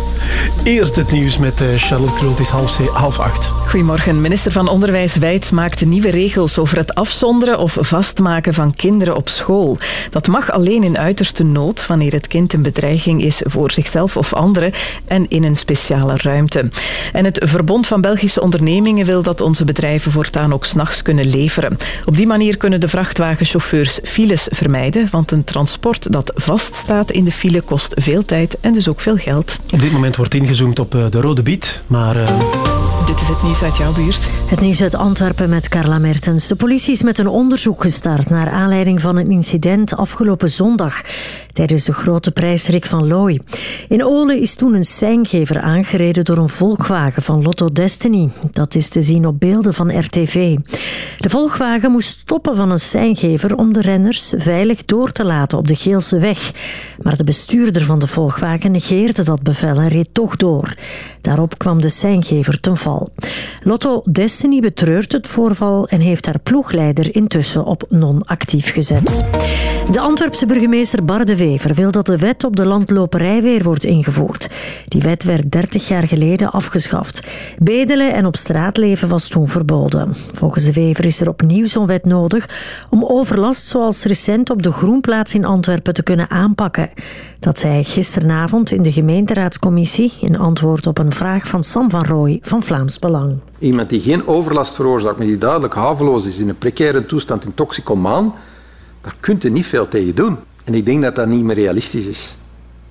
Eerst het nieuws met eh, Charlotte Krul. Het is half, half acht. Goedemorgen. Minister van Onderwijs Wijt maakt nieuwe regels over het afzonderen of vastmaken van kinderen op school. Dat mag alleen in uiterste nood, wanneer het kind een bedreiging is voor zichzelf of anderen en in een speciale ruimte. En het Verbond van Belgische Ondernemingen wil dat onze bedrijven voortaan ook s'nachts kunnen leveren. Op die manier kunnen de vrachtwagenchauffeurs files vermijden, want een transport dat vaststaat in de file kost veel tijd en dus ook veel geld. Op dit moment wordt ingezoomd op eh, de rode biet. Maar eh, Dit is het nieuws uit jouw buurt. Het nieuws uit Antwerpen met Carla Mertens. De politie is met een onderzoek gestart naar aanleiding van een incident afgelopen zondag tijdens de grote prijsrik van Looy. In Ole is toen een seingever aangereden door een Volkswagen van Lotto Destiny. Dat is te zien op beelden van RTV. De Volkswagen moest stoppen van een seingever om de renners veilig door te laten op de Geelse weg. Maar de bestuurder van de Volkswagen negeerde dat bevel en reed toch door. Daarop kwam de seingever ten val. Lotto Destiny betreurt het voorval en heeft haar ploegleider intussen op non-actief gezet. De Antwerpse burgemeester Bar Wever wil dat de wet op de landloperij weer wordt ingevoerd. Die wet werd 30 jaar geleden afgeschaft. Bedelen en op straat leven was toen verboden. Volgens de Wever is er opnieuw zo'n wet nodig om overlast zoals recent op de Groenplaats in Antwerpen te kunnen aanpakken. Dat zei gisteravond in de gemeenteraadscommissie in antwoord op een vraag van Sam van Rooij van Vlaams Belang. Iemand die geen overlast veroorzaakt, maar die duidelijk haveloos is, in een precaire toestand, in toxicomaan, daar kunt je niet veel tegen doen. En ik denk dat dat niet meer realistisch is.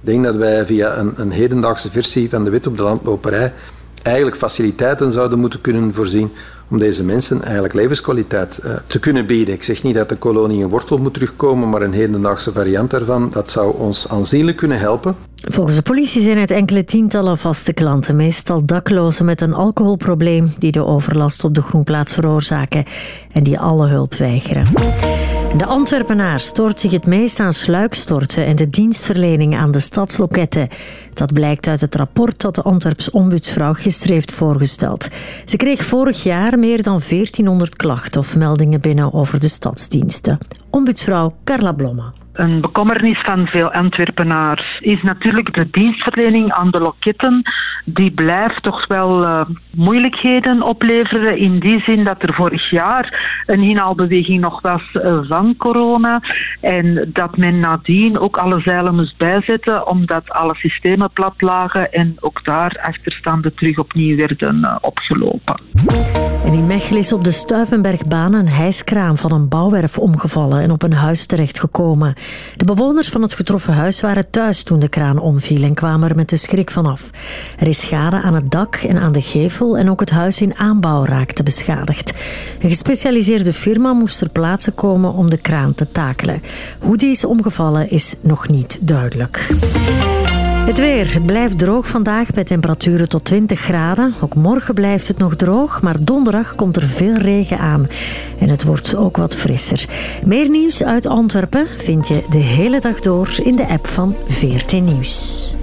Ik denk dat wij via een, een hedendaagse versie van de wet op de landloperij eigenlijk faciliteiten zouden moeten kunnen voorzien om deze mensen eigenlijk levenskwaliteit eh, te kunnen bieden. Ik zeg niet dat de kolonie in wortel moet terugkomen, maar een hedendaagse variant daarvan, dat zou ons aanzienlijk kunnen helpen. Volgens de politie zijn het enkele tientallen vaste klanten, meestal daklozen met een alcoholprobleem, die de overlast op de groenplaats veroorzaken en die alle hulp weigeren. De Antwerpenaar stoort zich het meest aan sluikstorten en de dienstverlening aan de stadsloketten. Dat blijkt uit het rapport dat de Antwerps ombudsvrouw gisteren heeft voorgesteld. Ze kreeg vorig jaar meer dan 1400 klachten of meldingen binnen over de stadsdiensten. Ombudsvrouw Carla Blomma. Een bekommernis van veel Antwerpenaars is natuurlijk de dienstverlening aan de loketten. Die blijft toch wel eh, moeilijkheden opleveren in die zin dat er vorig jaar een inhaalbeweging nog was eh, van corona en dat men nadien ook alle zeilen moest bijzetten omdat alle systemen plat lagen en ook daar achterstanden terug opnieuw werden eh, opgelopen. En in Mechelen is op de Stuivenbergbaan een hijskraan van een bouwwerf omgevallen en op een huis terechtgekomen. De bewoners van het getroffen huis waren thuis toen de kraan omviel en kwamen er met de schrik vanaf. Er is schade aan het dak en aan de gevel en ook het huis in aanbouw raakte beschadigd. Een gespecialiseerde firma moest ter plaatse komen om de kraan te takelen. Hoe die is omgevallen is nog niet duidelijk. Het weer. Het blijft droog vandaag bij temperaturen tot 20 graden. Ook morgen blijft het nog droog, maar donderdag komt er veel regen aan. En het wordt ook wat frisser. Meer nieuws uit Antwerpen vind je de hele dag door in de app van VRT Nieuws.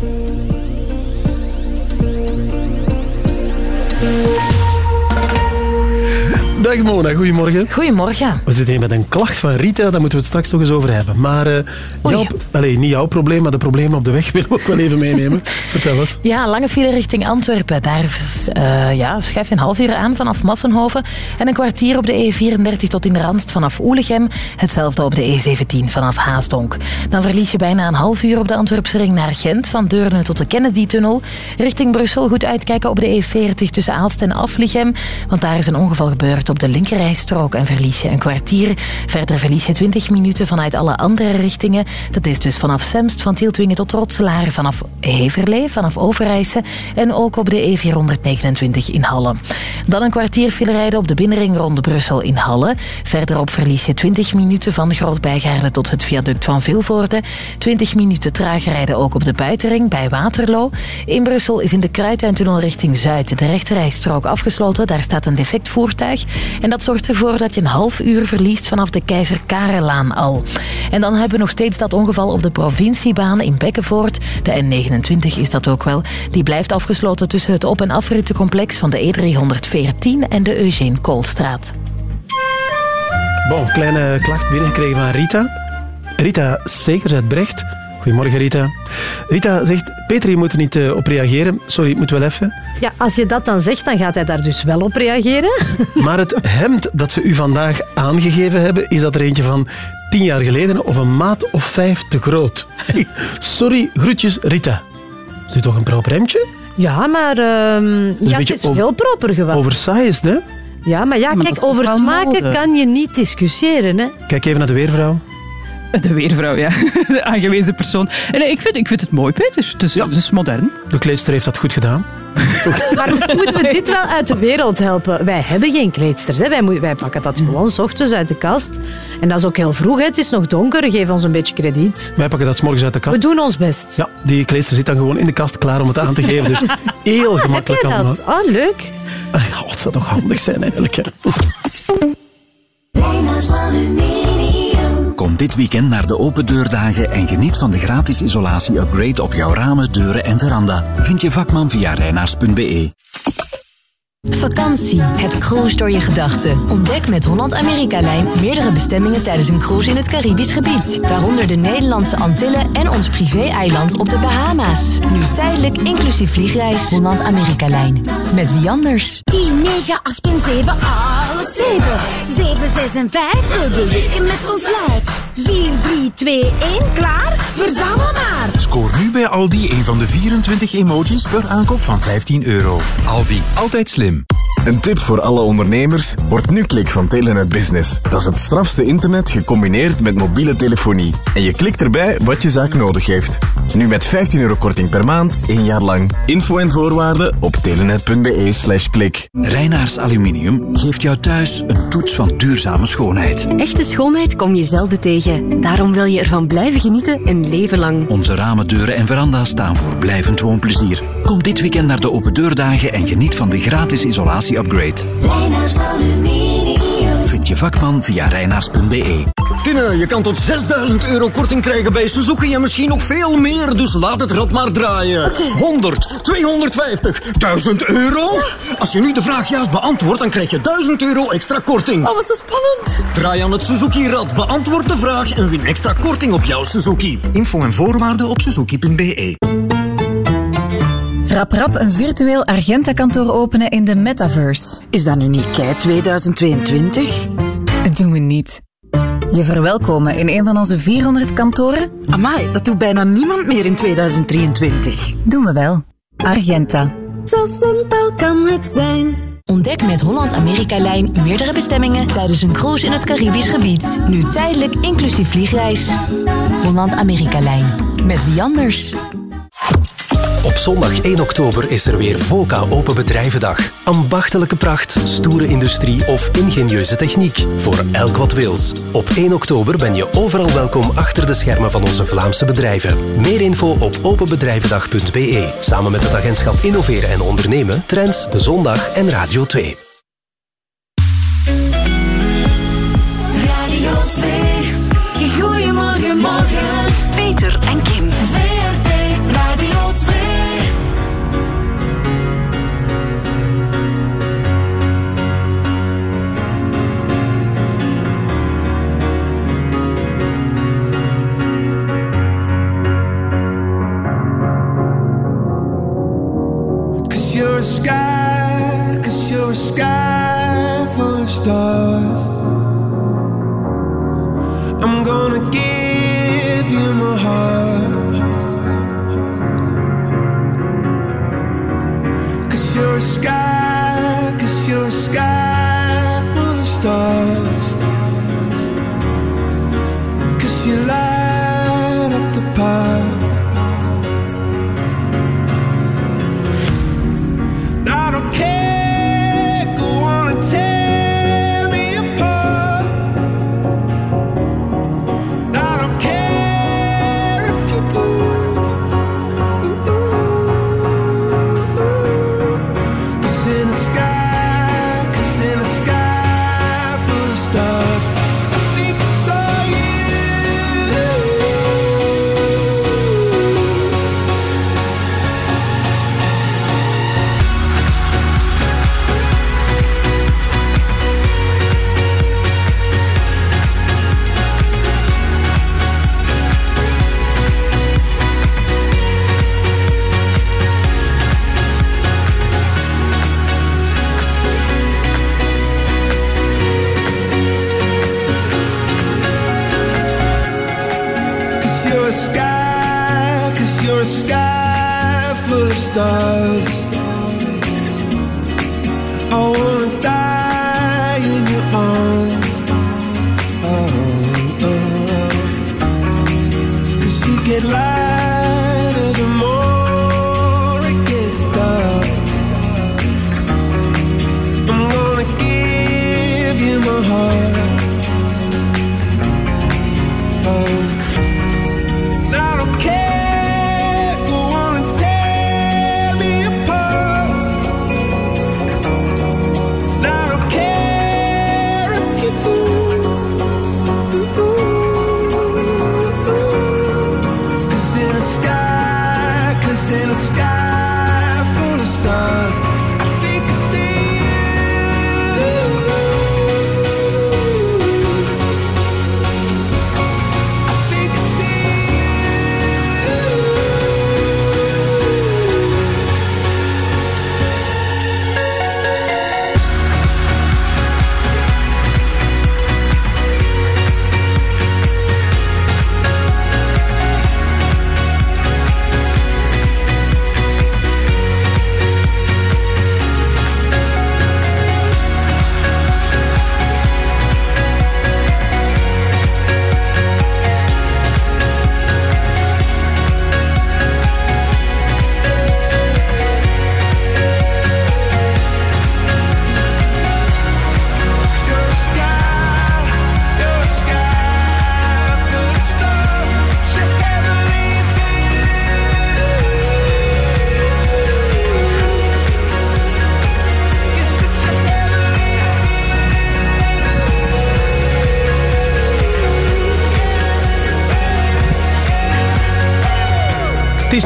Dag Mona, goedemorgen. Goedemorgen. We zitten hier met een klacht van Rita, daar moeten we het straks nog eens over hebben. Maar eh, jouw, allee, niet jouw probleem, maar de problemen op de weg willen we ook wel even meenemen. Vertel eens. Ja, lange file richting Antwerpen. Daar uh, ja, schuif je een half uur aan vanaf Massenhoven. En een kwartier op de E34 tot in de Randst vanaf Oelegem. Hetzelfde op de E17 vanaf Haasdonk. Dan verlies je bijna een half uur op de Antwerpse ring naar Gent. Van Deurne tot de Kennedy-tunnel. Richting Brussel goed uitkijken op de E40 tussen Aalst en Aflichem. Want daar is een ongeval gebeurd op de linkerrijstrook en verlies je een kwartier. Verder verlies je 20 minuten vanuit alle andere richtingen. Dat is dus vanaf Semst, van Tieltwingen tot Rotselaar, vanaf Heverlee, vanaf Overijse en ook op de E429 in Halle. Dan een kwartier file rijden op de binnenring rond Brussel in Halle. Verderop verlies je 20 minuten van Groot-Bijgaarde tot het viaduct van Vilvoorde. 20 minuten trager rijden ook op de buitenring bij Waterloo. In Brussel is in de Kruituintunnel richting Zuid de rechterrijstrook afgesloten. Daar staat een defect voertuig. En dat zorgt ervoor dat je een half uur verliest vanaf de Keizer Karelaan al. En dan hebben we nog steeds dat ongeval op de provinciebaan in Bekkenvoort. De N29 is dat ook wel. Die blijft afgesloten tussen het op- en afrittencomplex van de E314 en de Eugene Koolstraat. Bon, kleine klacht binnengekregen van Rita. Rita Segers uit Brecht. Goedemorgen Rita. Rita zegt, Peter, je moet er niet uh, op reageren. Sorry, ik moet wel even. Ja, als je dat dan zegt, dan gaat hij daar dus wel op reageren. Maar het hemd dat ze u vandaag aangegeven hebben, is dat er eentje van tien jaar geleden of een maat of vijf te groot. Sorry, groetjes Rita. Is dit toch een proper hemdje? Ja, maar uh, ja, het is veel proper geworden. Oversized, hè? Ja, maar ja, maar kijk, over smaken kan je niet discussiëren. Hè? Kijk even naar de weervrouw. De weervrouw, ja. De aangewezen persoon. En ik vind, ik vind het mooi, Peter. Het is, ja. het is modern. De kleedster heeft dat goed gedaan. maar moeten we dit wel uit de wereld helpen? Wij hebben geen kleedsters. Hè. Wij, wij pakken dat gewoon s ochtends uit de kast. En dat is ook heel vroeg. Hè. Het is nog donker. Geef ons een beetje krediet. Wij pakken dat s morgens uit de kast. We doen ons best. Ja, die kleedster zit dan gewoon in de kast klaar om het aan te geven. Dus heel gemakkelijk Heb je dat? allemaal. Oh, leuk. Ja, wat zou toch handig zijn eigenlijk. Hè? Kom dit weekend naar de open deurdagen en geniet van de gratis isolatie-upgrade op jouw ramen, deuren en veranda. Vind je vakman via reinaars.be. Vakantie, het cruise door je gedachten. Ontdek met Holland-Amerika-lijn meerdere bestemmingen tijdens een cruise in het Caribisch gebied. Waaronder de Nederlandse Antillen en ons privé-eiland op de Bahama's. Nu tijdelijk inclusief vliegreis. Holland-Amerika-lijn. Met wie anders? 10, 9, 8 en 7, alles geven. 7, 6 en 5, we bewegen met ons lijf. 4, 3, 2, 1, klaar? Verzamel maar. Scoor nu bij Aldi een van de 24 emojis per aankoop van 15 euro. Aldi, altijd slim. Een tip voor alle ondernemers, wordt nu klik van Telenet Business. Dat is het strafste internet gecombineerd met mobiele telefonie. En je klikt erbij wat je zaak nodig heeft. Nu met 15 euro korting per maand, één jaar lang. Info en voorwaarden op telenet.be slash klik. Reinaars Aluminium geeft jou thuis een toets van duurzame schoonheid. Echte schoonheid kom je zelden tegen. Daarom wil je ervan blijven genieten een leven lang. Onze ramen, deuren en veranda's staan voor blijvend woonplezier. Kom dit weekend naar de open deurdagen en geniet van de gratis isolatie-upgrade. Vind je vakman via reinaars.be. Martine, je kan tot 6000 euro korting krijgen bij Suzuki en misschien nog veel meer. Dus laat het rad maar draaien. 100, 250, 1000 euro? Als je nu de vraag juist beantwoordt, dan krijg je 1000 euro extra korting. Oh, wat zo spannend. Draai aan het Suzuki-rad, beantwoord de vraag en win extra korting op jouw Suzuki. Info en voorwaarden op suzuki.be. Rap rap een virtueel Argenta-kantoor openen in de metaverse. Is dat nu niet kei 2022? Dat doen we niet. Je verwelkomen in een van onze 400 kantoren? Amai, dat doet bijna niemand meer in 2023. Doen we wel. Argenta. Zo simpel kan het zijn. Ontdek met Holland-Amerika-lijn meerdere bestemmingen tijdens een cruise in het Caribisch gebied. Nu tijdelijk inclusief vliegreis. Holland-Amerika-lijn. Met wie anders? Op zondag 1 oktober is er weer VOCA Open Bedrijvendag. Ambachtelijke pracht, stoere industrie of ingenieuze techniek. Voor elk wat wils. Op 1 oktober ben je overal welkom achter de schermen van onze Vlaamse bedrijven. Meer info op openbedrijvendag.be. Samen met het agentschap Innoveren en Ondernemen, Trends, De Zondag en Radio 2.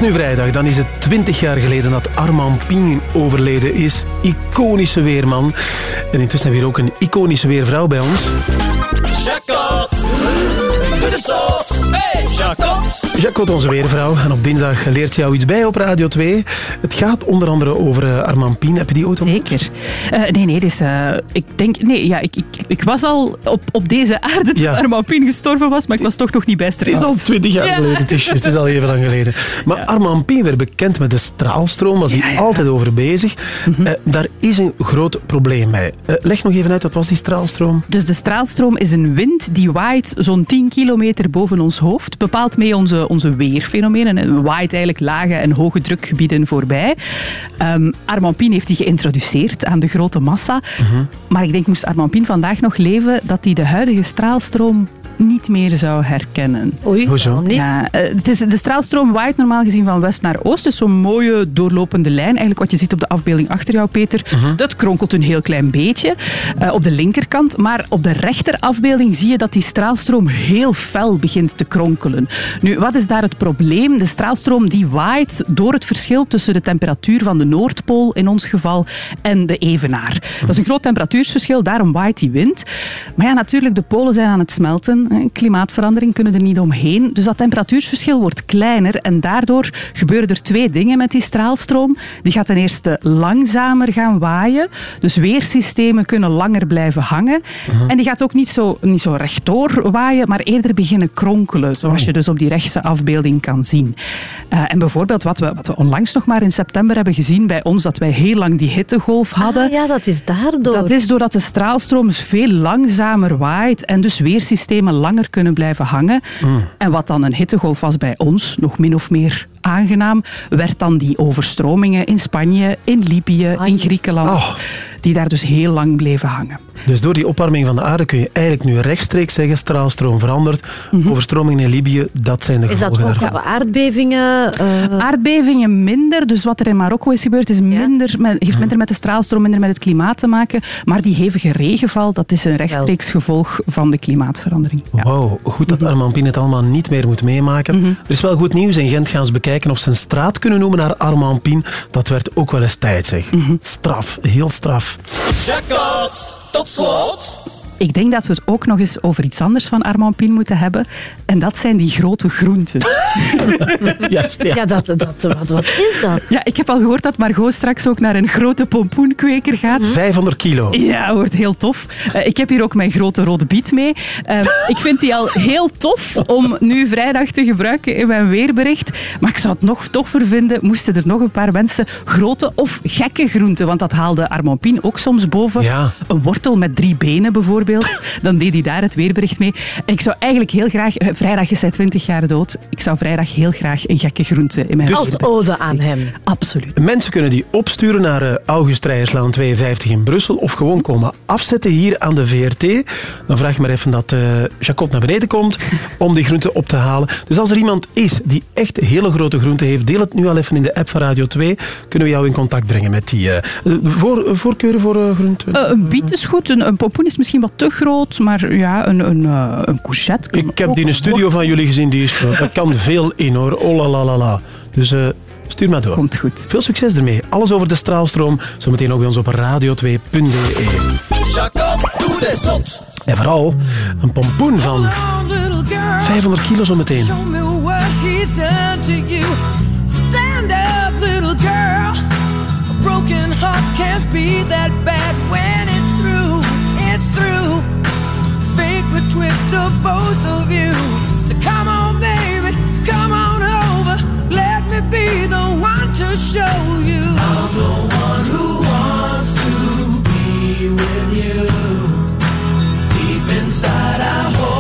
Nu vrijdag, dan is het 20 jaar geleden dat Armand Pien overleden is. Iconische weerman. En intussen hebben we hier ook een iconische weervrouw bij ons. Jacot, doe de. Hey, Jacot. Jacot, onze weervrouw. En op dinsdag leert jou iets bij op Radio 2. Het gaat onder andere over eh, Armand Pien. Heb je die ooit ontmoet? Zeker. Eh, nee, nee, dus, eh, ik denk... Nee, ja, ik, ik, ik was al op, op deze aarde toen Ja. Armand Pien gestorven was, maar ik was toch nog niet bij Het is al 20 jaar Ja. geleden. Het is, het is al even lang geleden. Maar Armand Pien werd bekend met de straalstroom. Was hij altijd over bezig. Mhm. Eh, daar is een groot probleem bij. Eh, leg nog even uit, wat was die straalstroom? Dus de straalstroom is een wind die waait zo'n 10 kilometer boven ons hoofd. Bepaalt mee onze, onze weerfenomenen. En waait eigenlijk lage en hoge drukgebieden voorbij. Ehm Armand Pien heeft die geïntroduceerd aan de grote massa. Maar ik denk, moest Armand Pien vandaag nog leven, dat hij de huidige straalstroom niet meer zou herkennen. Oei, Hoezo? niet? Ja, eh, het is, de straalstroom waait normaal gezien van west naar oost. Dus zo'n mooie doorlopende lijn. Eigenlijk wat je ziet op de afbeelding achter jou, Peter. Dat kronkelt een heel klein beetje eh, op de linkerkant. Maar op de rechterafbeelding zie je dat die straalstroom heel fel begint te kronkelen. Nu, wat is daar het probleem? De straalstroom die waait door het verschil tussen de temperatuur van de Noordpool, in ons geval, en de evenaar. Dat is een groot temperatuursverschil, daarom waait die wind. Maar ja, natuurlijk, de polen zijn aan het smelten. Klimaatverandering kunnen er niet omheen. Dus dat temperatuursverschil wordt kleiner en daardoor gebeuren er twee dingen met die straalstroom. Die gaat ten eerste langzamer gaan waaien, dus weersystemen kunnen langer blijven hangen. En die gaat ook niet zo, niet zo rechtdoor waaien, maar eerder beginnen kronkelen, zoals je dus op die rechtse afbeelding kan zien. Eh, en bijvoorbeeld wat we, wat we onlangs nog maar in september hebben gezien bij ons, dat wij heel lang die hittegolf hadden. Ah, ja, dat is daardoor. Dat is doordat de straalstroom dus veel langzamer waait en dus weersystemen langer kunnen blijven hangen. En wat dan een hittegolf was bij ons, nog min of meer aangenaam, werd dan die overstromingen in Spanje, in Libië, in Griekenland, Oh. Die daar dus heel lang bleven hangen. Dus door die opwarming van de aarde kun je eigenlijk nu rechtstreeks zeggen straalstroom verandert. Overstromingen in Libië, dat zijn de Is dat gevolgen ook daarvan. aardbevingen? eh, Aardbevingen minder, dus wat er in Marokko is gebeurd, is minder met, heeft minder met de straalstroom, minder met het klimaat te maken. Maar die hevige regenval, dat is een rechtstreeks gevolg van de klimaatverandering. Ja. Wauw, goed dat Armand Pien het allemaal niet meer moet meemaken. Er is wel goed nieuws. In Gent gaan ze bekijken of ze een straat kunnen noemen naar Armand Pien. Dat werd ook wel eens tijd, zeg. Straf, heel straf. Jacot, tot slot. Ik denk dat we het ook nog eens over iets anders van Armand Pien moeten hebben. En dat zijn die grote groenten. Juist, ja. ja, dat, dat, wat, wat is dat? Ja, ik heb al gehoord dat Margot straks ook naar een grote pompoenkweker gaat. 500 kilo. Ja, wordt heel tof. Eh, ik heb hier ook mijn grote rode biet mee. Eh, ik vind die al heel tof om nu vrijdag te gebruiken in mijn weerbericht. Maar ik zou het nog toffer vinden moesten er nog een paar mensen grote of gekke groenten, want dat haalde Armand Pien ook soms boven. Ja. Een wortel met drie benen bijvoorbeeld. Dan deed hij daar het weerbericht mee. En ik zou eigenlijk heel graag... eh, Vrijdag is hij 20 jaar dood. Ik zou vrijdag heel graag een gekke groente in mijn Dus- Als weerbericht ode aan hem. Absoluut. Mensen kunnen die opsturen naar eh, August Rijerslaan 52 in Brussel of gewoon komen afzetten hier aan de VRT. Dan vraag je maar even dat eh Jacot naar beneden komt om die groenten op te halen. Dus als er iemand is die echt hele grote groenten heeft, deel het nu al even in de app van Radio 2. Kunnen we jou in contact brengen met die voor, voorkeuren voor groenten? Eh, een biet is goed. Een, een pompoen is misschien wat te groot. Maar ja, een, een, eh, een courgette kan Ik heb die in de studio van jullie gezien, die is groot. Daar kan veel in hoor. Oh la la la la. Dus eh, stuur maar door. Komt goed. Veel succes ermee. Alles over de straalstroom. Zometeen ook bij ons op radio2.de. Jacot, doe de zot. En vooral een pompoen van 500 kilo zometeen. Stand up, little girl. A broken heart can't be that bad both of you. So come on, baby, come on over. Let me be the one to show you. I'm the one who wants to be with you. Deep inside, I hope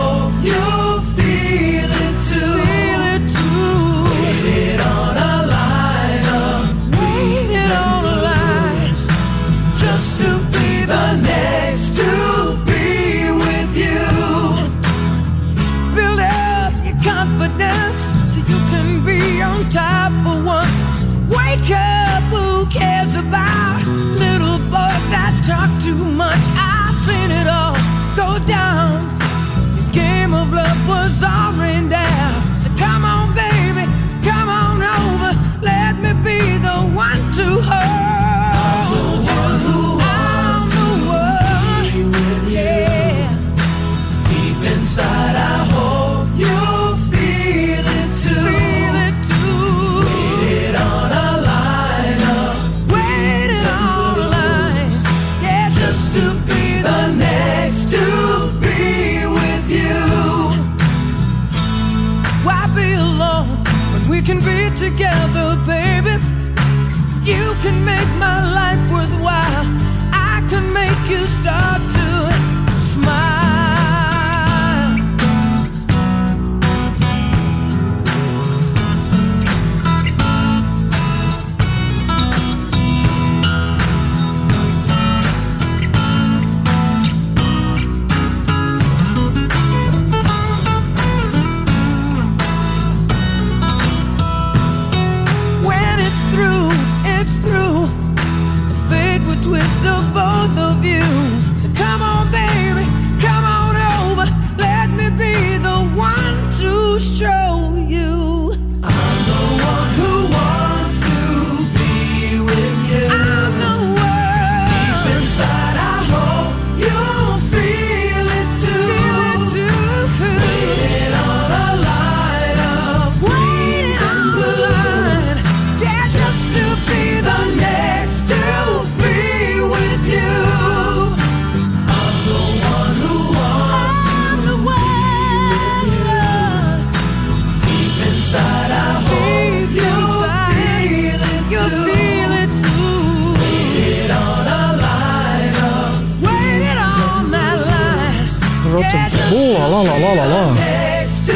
Oh, la la la la la. Next to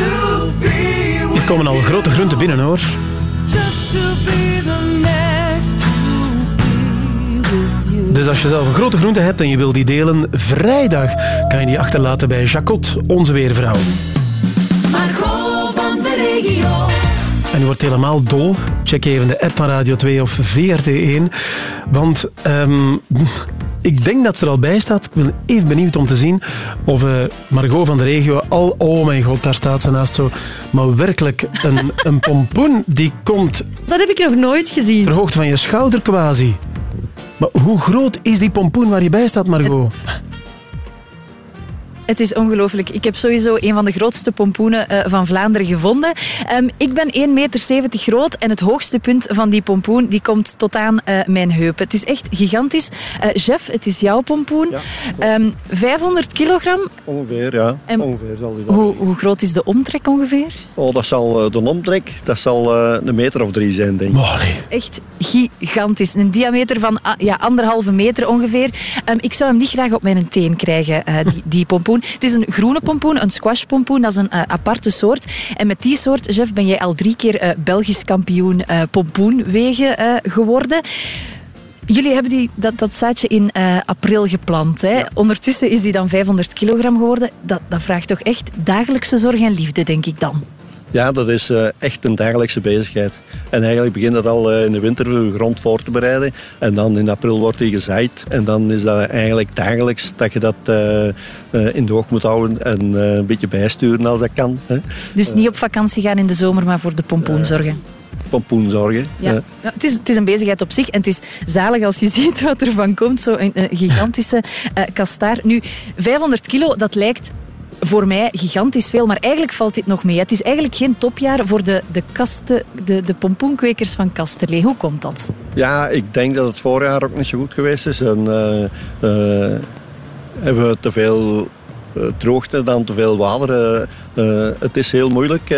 be Hier komen al grote groenten binnen hoor. Dus als je zelf een grote groente hebt en je wil die delen, vrijdag kan je die achterlaten bij Jacot, onze weervrouw. Margot van de regio. En u wordt helemaal dol. Check even de app van Radio 2 of VRT1. Want ehm, ik denk dat ze er al bij staat. Ik ben even benieuwd om te zien of eh, Margot van de regio al... Oh mijn god, daar staat ze naast zo. Maar werkelijk, een, een pompoen die komt Dat heb ik nog nooit gezien. ter hoogte van je schouder quasi. Maar hoe groot is die pompoen waar je bij staat, Margot? Het is ongelooflijk. Ik heb sowieso een van de grootste pompoenen eh, van Vlaanderen gevonden. Ehm, ik ben 1,70 meter groot en het hoogste punt van die pompoen die komt tot aan eh, mijn heupen. Het is echt gigantisch. Eh Jeff, het is jouw pompoen. Ehm, 500 kilogram. Ongeveer, ja. En ongeveer zal die dat Hoe, hoe groot is de omtrek ongeveer? Oh, dat zal de omtrek, dat zal eh, een meter of drie zijn, denk ik. Echt gigantisch. Een diameter van ah, ja, anderhalve meter ongeveer. Ehm, ik zou hem niet graag op mijn teen krijgen, eh, die, die pompoen. Het is een groene pompoen, een squashpompoen. Dat is een eh, aparte soort. En met die soort, Jeff, ben jij al drie keer eh, Belgisch kampioen eh, pompoenwegen geworden. Jullie hebben die, dat, dat zaadje in april geplant. Hè? Ondertussen is die dan 500 kilogram geworden. Dat, dat vraagt toch echt dagelijkse zorg en liefde, denk ik dan. Ja, dat is eh, echt een dagelijkse bezigheid. En eigenlijk begint dat al eh, in de winter de grond voor te bereiden. En dan in april wordt die gezaaid. En dan is dat eigenlijk dagelijks dat je dat eh, in de oog moet houden en een beetje bijsturen als dat kan. Dus niet op vakantie gaan in de zomer, maar voor de pompoen zorgen. Pompoen zorgen. Ja. Ja, het, is, het is een bezigheid op zich en het is zalig als je ziet wat er van komt. Zo'n een, een gigantische eh kastaar. Nu, 500 kilo, dat lijkt voor mij gigantisch veel, maar eigenlijk valt dit nog mee. Het is eigenlijk geen topjaar voor de, de, kasten, de, de pompoenkwekers van Kasterlee. Hoe komt dat? Ja, ik denk dat het voorjaar ook niet zo goed geweest is. En eh, eh, hebben we te veel eh, droogte dan te veel water. het is heel moeilijk.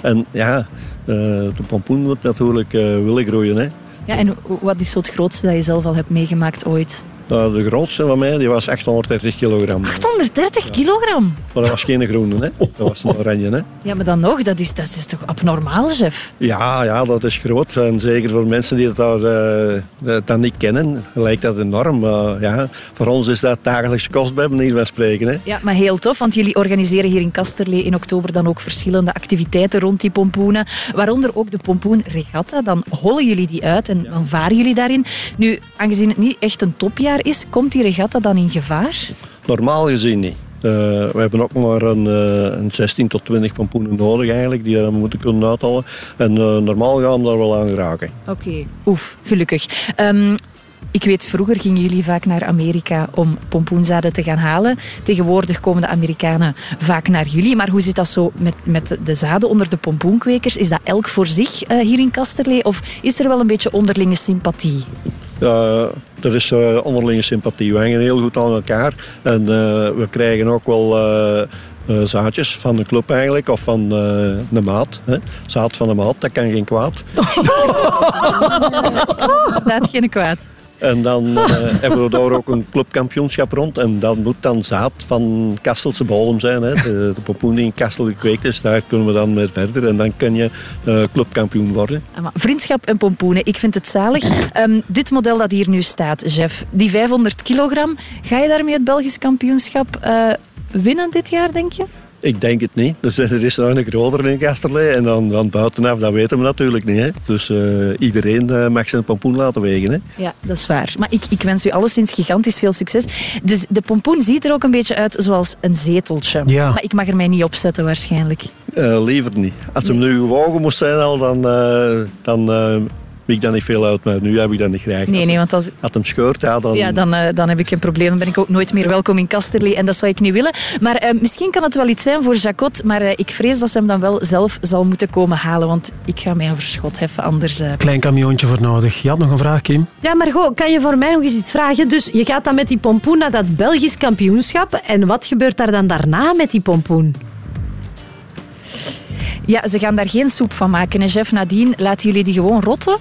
en ja, de pompoen moet natuurlijk willen groeien. Hè. Ja, en wat is zo het grootste dat je zelf al hebt meegemaakt ooit? Nou, de grootste van mij die was 830 kilogram. 830 kilogram? Maar dat was geen groene, hè. dat was een oranje. Hè. Ja, maar dan nog, dat is, dat is toch abnormaal, chef? Ja, ja, dat is groot. En zeker voor mensen die dat, eh, dat, niet kennen, lijkt dat enorm. Maar ja, voor ons is dat dagelijks kost bij manier van spreken. Hè. Ja, maar heel tof, want jullie organiseren hier in Kasterlee in oktober dan ook verschillende activiteiten rond die pompoenen. Waaronder ook de pompoen regatta. Dan hollen jullie die uit en dan varen jullie daarin. Nu, aangezien het niet echt een topjaar is, komt die regatta dan in gevaar? Normaal gezien niet. Eh, we hebben ook maar een, eh, een 16 tot 20 pompoenen nodig eigenlijk, die we moeten kunnen uithalen. En eh, normaal gaan we daar wel aan geraken. Oké. Oef, gelukkig. Ehm, ik weet, vroeger gingen jullie vaak naar Amerika om pompoenzaden te gaan halen. Tegenwoordig komen de Amerikanen vaak naar jullie. Maar hoe zit dat zo met, met de zaden onder de pompoenkwekers? Is dat elk voor zich hier in Kasterlee? Of is er wel een beetje onderlinge sympathie? Ja, er is eh, onderlinge sympathie. We hangen heel goed aan elkaar. En eh, we krijgen ook wel zaadjes van de club eigenlijk, of van de maat. Hè. Zaad van de maat, dat kan geen kwaad. Dat geen kwaad. En dan eh, hebben we daar ook een clubkampioenschap rond. En dat moet dan zaad van Kastelse bodem zijn. Hè. De, de pompoen die in Kastel gekweekt is, daar kunnen we dan mee verder. En dan kun je eh, clubkampioen worden. Vriendschap en pompoenen, ik vind het zalig. Ehm, dit model dat hier nu staat, Jeff, die 500 kilogram, ga je daarmee het Belgisch kampioenschap eh, winnen dit jaar, denk je? Ik denk het niet. Dus er is nog een groter in Kasterlee. En dan, dan buitenaf, dat weten we natuurlijk niet. Hè. Dus eh, iedereen eh, mag zijn pompoen laten wegen. Hè. Ja, dat is waar. Maar ik, ik wens u alleszins gigantisch veel succes. Dus de pompoen ziet er ook een beetje uit zoals een zeteltje. Ja. Maar ik mag er mij niet op zetten waarschijnlijk. Eh, liever niet. Als hem nu gewogen moest zijn al, dan, eh dan eh, ik dat niet veel uit. Maar nu heb ik dat niet graag. Nee, nee, want als, Had hem scheurt, ja, dan... ja, dan, eh, dan heb ik een probleem. Dan ben ik ook nooit meer welkom in Kasterlee. En dat zou ik niet willen. Maar eh, misschien kan het wel iets zijn voor Jacot. Maar eh, ik vrees dat ze hem dan wel zelf zal moeten komen halen. Want ik ga mij een verschot heffen. Anders... eh, Klein camioontje voor nodig. Je had nog een vraag, Kim? Ja, Margot, kan je voor mij nog eens iets vragen? Dus je gaat dan met die pompoen naar dat Belgisch kampioenschap. En wat gebeurt daar dan daarna met die pompoen? Ja, ze gaan daar geen soep van maken. En chef, nadien laten jullie die gewoon rotten.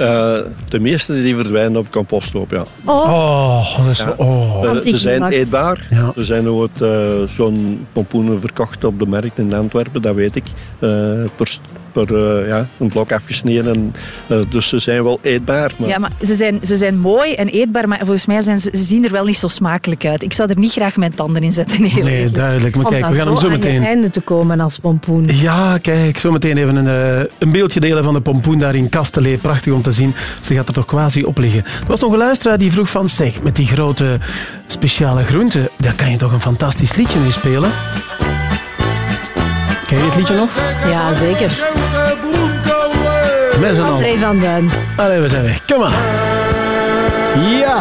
Eh, de meeste die verdwijnen op composthoop, ja. Oh, dat is... Ja. Oh. Ze zijn eetbaar. Er zijn ooit eh, zo'n pompoenen verkocht op de markt in Antwerpen, dat weet ik. Eh, per per eh, ja, een blok afgesneden. En, eh, dus ze zijn wel eetbaar. Maar Ja, maar ze zijn, ze zijn mooi en eetbaar, maar volgens mij zijn ze, ze zien er wel niet zo smakelijk uit. Ik zou er niet graag mijn tanden in zetten. Nee, duidelijk. Maar Om kijk, we gaan hem zo meteen... einde te komen als pompoen. Ja, kijk, zo meteen even een, eh, een beeldje delen van de pompoen daar in Kastelee. Prachtig om te zien. Ze gaat er toch quasi op liggen. Er was nog een luisteraar die vroeg van, zeg, met die grote speciale groenten, daar kan je toch een fantastisch liedje mee spelen? Ken je het liedje nog? Ja, zeker. Met z'n allen. André van Duin. Allee, we zijn weg. Kom maar. Ja.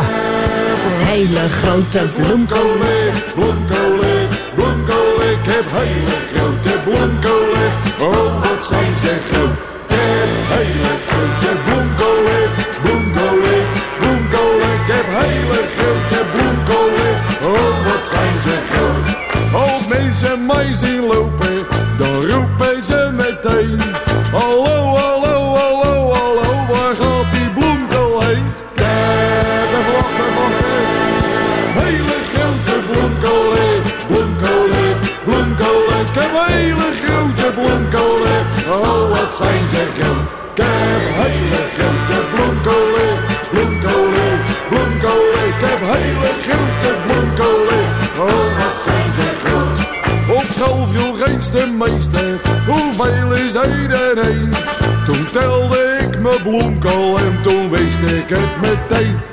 Een hele grote bloemkolen. Bloemkolen, bloemkolen, ik heb hele grote bloemkolen. Oh, wat zijn ze groot. Ik heb hele grote bloemkolen, bloemkolen, bloemkolen. Ik heb hele grote bloemkolen. Oh, wat zijn ze groot. Als mensen mij zien lopen, dan roepen ze meteen. Hallo, hallo, hallo, hallo, waar gaat die bloemkool heen? Kijk, even wachten, even wachten. Hele grote bloemkolen, bloemkolen, bloemkolen. Ik heb hele grote bloemkolen. Oh, wat zijn ze groot. Ik heb hele hoeveel is één en één? Toen telde ik mijn bloemkool en toen wist ik het meteen.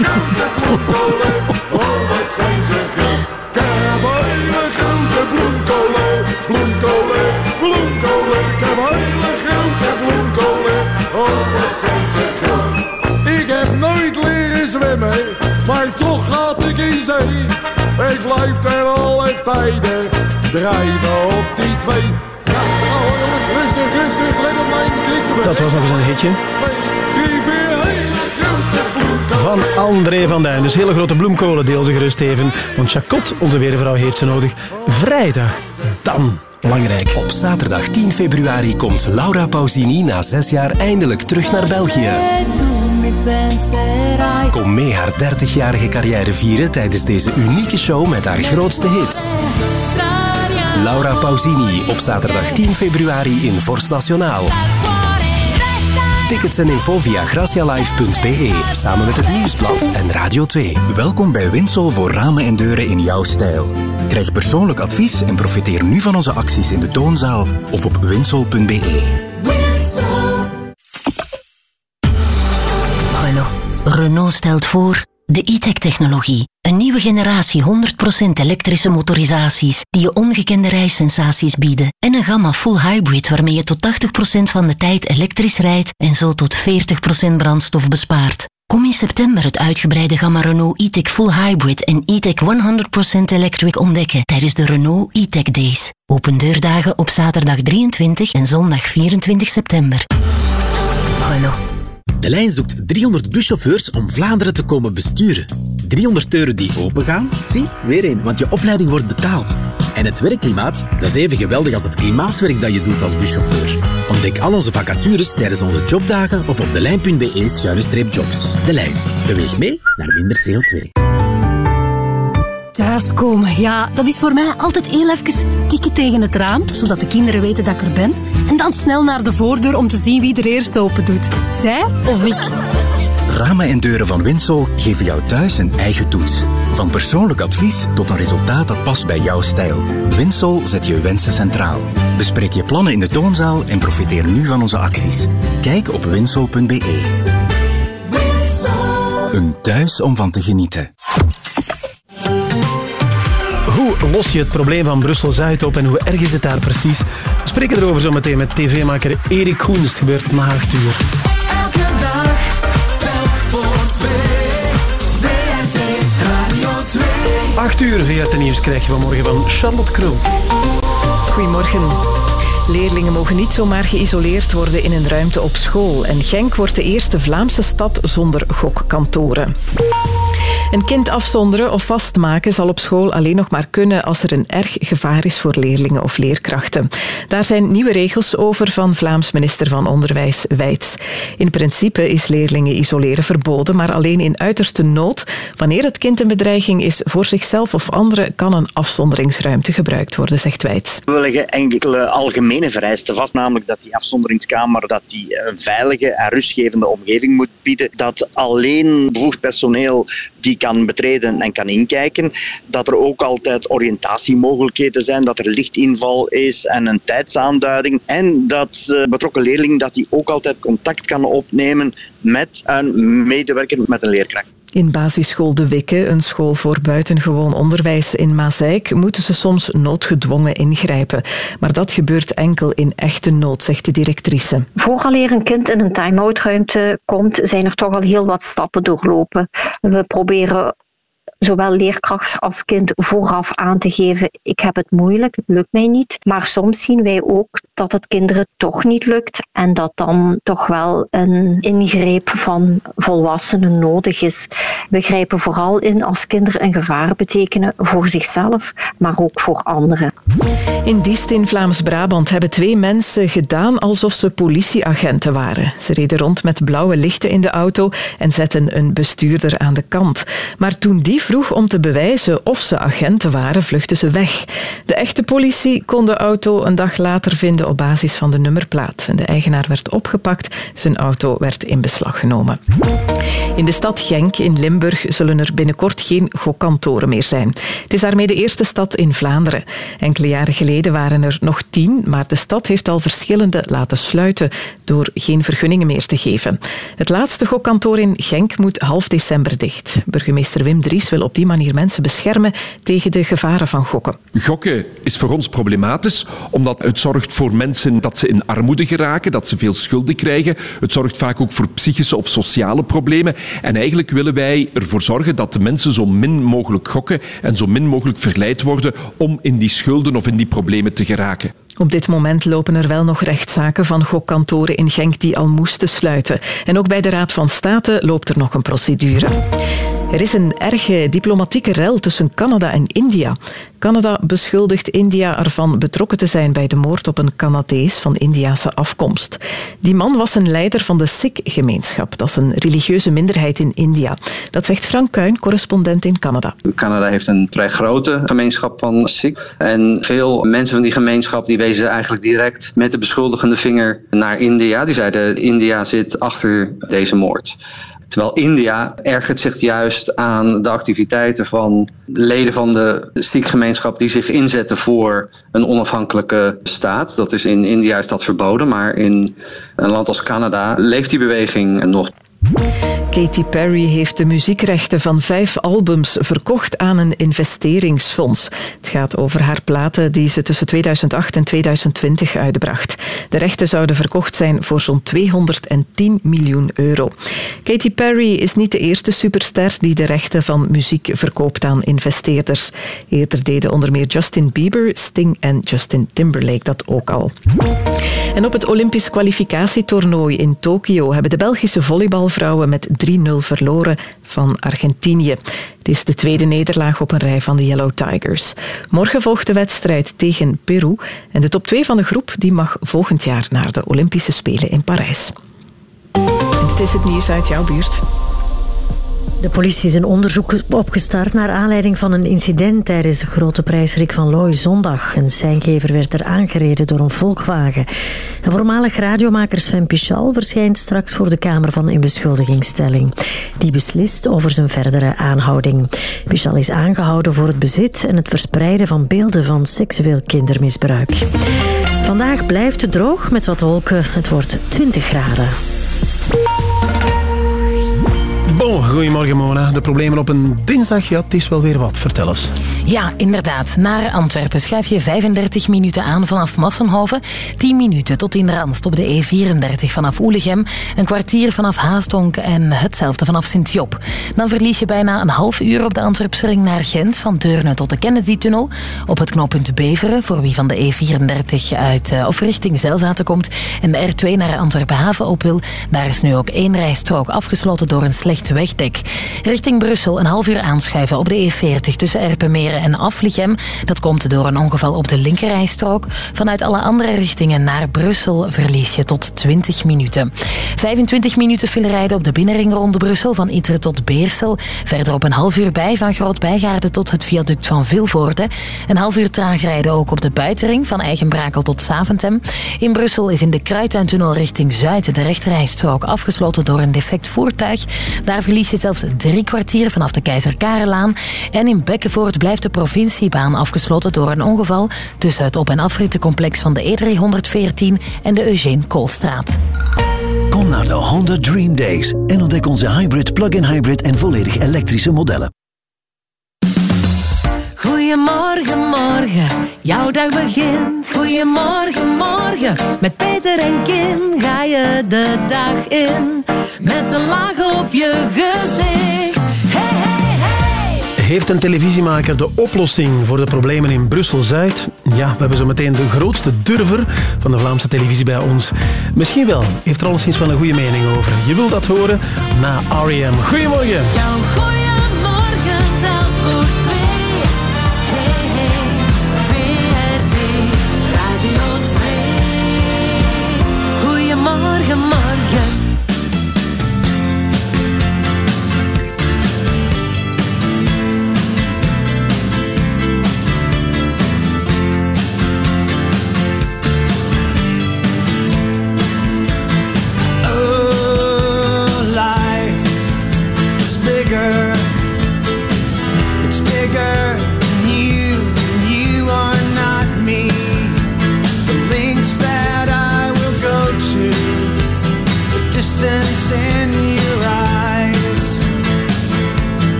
Grote bloemkolen. Oh, wat zijn ze heb hele grote bloemkolen, bloemkolen, bloemkolen. Hele grote bloemkolen. Oh, wat zijn ze groot. Ik heb nooit leren zwemmen, maar toch gaat ik in zee. Ik blijf er alle tijden drijven op die twee. Ja, nou jongens, rustig, rustig, let op mij, niks gebeurt. Dat was nog eens een hitje. Van André van Duin. Dus hele grote bloemkolen, deel ze gerust even. Want Jacot, onze weervrouw, heeft ze nodig. Vrijdag, dan belangrijk. Op zaterdag 10 februari komt Laura Pausini na zes jaar eindelijk terug naar België. Kom mee haar 30-jarige carrière vieren tijdens deze unieke show met haar grootste hits. Laura Pausini op zaterdag 10 februari in Vorst Nationaal. Tickets en info via gracialive.be samen met het Nieuwsblad en Radio 2. Welkom bij Winsol voor ramen en deuren in jouw stijl. Krijg persoonlijk advies en profiteer nu van onze acties in de toonzaal of op winsol.be. Renault. Renault stelt voor De e-tech-technologie. Een nieuwe generatie 100% elektrische motorisaties die je ongekende reissensaties bieden. En een gamma full hybrid waarmee je tot 80% van de tijd elektrisch rijdt en zo tot 40% brandstof bespaart. Kom in september het uitgebreide gamma Renault e-tech full hybrid en e-tech 100% electric ontdekken tijdens de Renault e-tech Days. Open deurdagen op zaterdag 23 en zondag 24 september. Renault. De lijn zoekt 300 buschauffeurs om Vlaanderen te komen besturen. 300 deuren die opengaan? Zie, weer een, want je opleiding wordt betaald. En het werkklimaat, dat is even geweldig als het klimaatwerk dat je doet als buschauffeur. Ontdek al onze vacatures tijdens onze jobdagen of op de lijn.be-jobs. De Lijn. Beweeg mee naar minder CO2. Thuiskomen, ja, dat is voor mij altijd heel even tikken tegen het raam, zodat de kinderen weten dat ik er ben. En dan snel naar de voordeur om te zien wie er eerst open doet. Zij of ik? Ramen en deuren van Winsol geven jou thuis een eigen toets. Van persoonlijk advies tot een resultaat dat past bij jouw stijl. Winsol zet je wensen centraal. Bespreek je plannen in de toonzaal en profiteer nu van onze acties. Kijk op winsol.be. Een thuis om van te genieten. Hoe los je het probleem van Brussel-Zuid op en hoe erg is het daar precies? We spreken erover zo meteen met tv-maker Erik Koens. Het gebeurt na acht uur. Elke dag, telk voor twee. VRT Radio 2. 8 uur via het nieuws krijg je vanmorgen van Charlotte Krul. Goedemorgen. Leerlingen mogen niet zomaar geïsoleerd worden in een ruimte op school. En Genk wordt de eerste Vlaamse stad zonder gokkantoren. Een kind afzonderen of vastmaken zal op school alleen nog maar kunnen als er een erg gevaar is voor leerlingen of leerkrachten. Daar zijn nieuwe regels over van Vlaams minister van Onderwijs Wijts. In principe is leerlingen isoleren verboden, maar alleen in uiterste nood. Wanneer het kind een bedreiging is voor zichzelf of anderen, kan een afzonderingsruimte gebruikt worden, zegt Wijts. We leggen enkele algemene vereisten vast, namelijk dat die afzonderingskamer dat die een veilige en rustgevende omgeving moet bieden, dat alleen bevoegd personeel die kan betreden en kan inkijken, dat er ook altijd oriëntatiemogelijkheden zijn, dat er lichtinval is en een tijdsaanduiding en dat de betrokken leerling dat die ook altijd contact kan opnemen met een medewerker, met een leerkracht. In basisschool De Wikke, een school voor buitengewoon onderwijs in Mazeik, moeten ze soms noodgedwongen ingrijpen. Maar dat gebeurt enkel in echte nood, zegt de directrice. Vooraleer een kind in een time-out ruimte komt, zijn er toch al heel wat stappen doorlopen. We proberen zowel leerkracht als kind vooraf aan te geven, ik heb het moeilijk, het lukt mij niet. Maar soms zien wij ook dat het kinderen toch niet lukt en dat dan toch wel een ingreep van volwassenen nodig is. We grijpen vooral in als kinderen een gevaar betekenen voor zichzelf, maar ook voor anderen. In Diest in Vlaams-Brabant hebben twee mensen gedaan alsof ze politieagenten waren. Ze reden rond met blauwe lichten in de auto en zetten een bestuurder aan de kant. Maar toen die om te bewijzen of ze agenten waren, vluchtten ze weg. De echte politie kon de auto een dag later vinden op basis van de nummerplaat. De eigenaar werd opgepakt, zijn auto werd in beslag genomen. In de stad Genk in Limburg zullen er binnenkort geen gokkantoren meer zijn. Het is daarmee de eerste stad in Vlaanderen. Enkele jaren geleden waren er nog tien, maar de stad heeft al verschillende laten sluiten door geen vergunningen meer te geven. Het laatste gokkantoor in Genk moet half december dicht. Burgemeester Wim Dries wil op die manier mensen beschermen tegen de gevaren van gokken. Gokken is voor ons problematisch, omdat het zorgt voor mensen dat ze in armoede geraken, dat ze veel schulden krijgen. Het zorgt vaak ook voor psychische of sociale problemen. En eigenlijk willen wij ervoor zorgen dat de mensen zo min mogelijk gokken en zo min mogelijk verleid worden om in die schulden of in die problemen te geraken. Op dit moment lopen er wel nog rechtszaken van gokkantoren in Genk die al moesten sluiten. En ook bij de Raad van State loopt er nog een procedure. Er is een erge diplomatieke rel tussen Canada en India. Canada beschuldigt India ervan betrokken te zijn bij de moord op een Canadees van Indiase afkomst. Die man was een leider van de Sikh-gemeenschap. Dat is een religieuze minderheid in India. Dat zegt Frank Kuijn, correspondent in Canada. Canada heeft een vrij grote gemeenschap van Sikh. En veel mensen van die gemeenschap die wezen eigenlijk direct met de beschuldigende vinger naar India. Die zeiden India zit achter deze moord. Terwijl India ergert zich juist aan de activiteiten van leden van de Sikh-gemeenschap die zich inzetten voor een onafhankelijke staat. Dat is in India is dat verboden, maar in een land als Canada leeft die beweging nog. Katy Perry heeft de muziekrechten van vijf albums verkocht aan een investeringsfonds. Het gaat over haar platen die ze tussen 2008 en 2020 uitbracht. De rechten zouden verkocht zijn voor zo'n 210 miljoen euro. Katy Perry is niet de eerste superster die de rechten van muziek verkoopt aan investeerders. Eerder deden onder meer Justin Bieber, Sting en Justin Timberlake dat ook al. En op het Olympisch kwalificatietoernooi in Tokio hebben de Belgische volleybalvrouwen met 3-0 verloren van Argentinië. Het is de tweede nederlaag op een rij van de Yellow Tigers. Morgen volgt de wedstrijd tegen Peru en de top 2 van de groep die mag volgend jaar naar de Olympische Spelen in Parijs. Dit is het nieuws uit jouw buurt. De politie is een onderzoek opgestart naar aanleiding van een incident tijdens de grote prijsrik van Looy zondag. Een seingever werd er aangereden door een Volkswagen. En voormalig radiomaker Sven Pichal verschijnt straks voor de Kamer van Inbeschuldigingsstelling. Die beslist over zijn verdere aanhouding. Pichal is aangehouden voor het bezit en het verspreiden van beelden van seksueel kindermisbruik. Vandaag blijft het droog met wat wolken. Het wordt 20 graden. Bon, goedemorgen Mona. De problemen op een dinsdag, ja, het is wel weer wat. Vertel eens. Ja, inderdaad. Naar Antwerpen schuif je 35 minuten aan vanaf Massenhoven, 10 minuten tot in Randst op de E34 vanaf Oelegem, een kwartier vanaf Haastonk en hetzelfde vanaf Sint-Job. Dan verlies je bijna een half uur op de Antwerpse ring naar Gent, van Deurne tot de Kennedy-tunnel. Op het knooppunt Beveren, voor wie van de E34 uit eh, of richting Zelzaten komt, en de R2 naar Antwerpen-Haven op wil, daar is nu ook één rijstrook afgesloten door een slecht Richting Brussel een half uur aanschuiven op de E40 tussen Erpenmeren en Aflichem. Dat komt door een ongeval op de linkerrijstrook. Vanuit alle andere richtingen naar Brussel verlies je tot 20 minuten. 25 minuten file rijden op de binnenring rond Brussel van Itre tot Beersel. Verder op een half uur bij van Groot-Bijgaarde tot het viaduct van Vilvoorde. Een half uur traag rijden ook op de buitenring van Eigenbrakel tot Saventem. In Brussel is in de Kruituintunnel richting Zuid de rechterrijstrook afgesloten door een defect voertuig. Daar verlies je zelfs drie kwartier vanaf de Keizer Karelaan. En in Bekkenvoort blijft de provinciebaan afgesloten door een ongeval tussen het op- en afrittencomplex van de E314 en de Eugene Koolstraat. Kom naar de Honda Dream Days en ontdek onze hybrid, plug-in hybrid en volledig elektrische modellen. Goedemorgen, morgen, jouw dag begint. Goedemorgen, morgen, met Peter en Kim ga je de dag in. Met een laag op je gezicht. Hey, hey, hey. Heeft een televisiemaker de oplossing voor de problemen in Brussel-Zuid? Ja, we hebben zo meteen de grootste durver van de Vlaamse televisie bij ons. Misschien wel, heeft er alleszins wel een goede mening over. Je wilt dat horen na R.E.M. Goedemorgen. Jouw goeiemorgen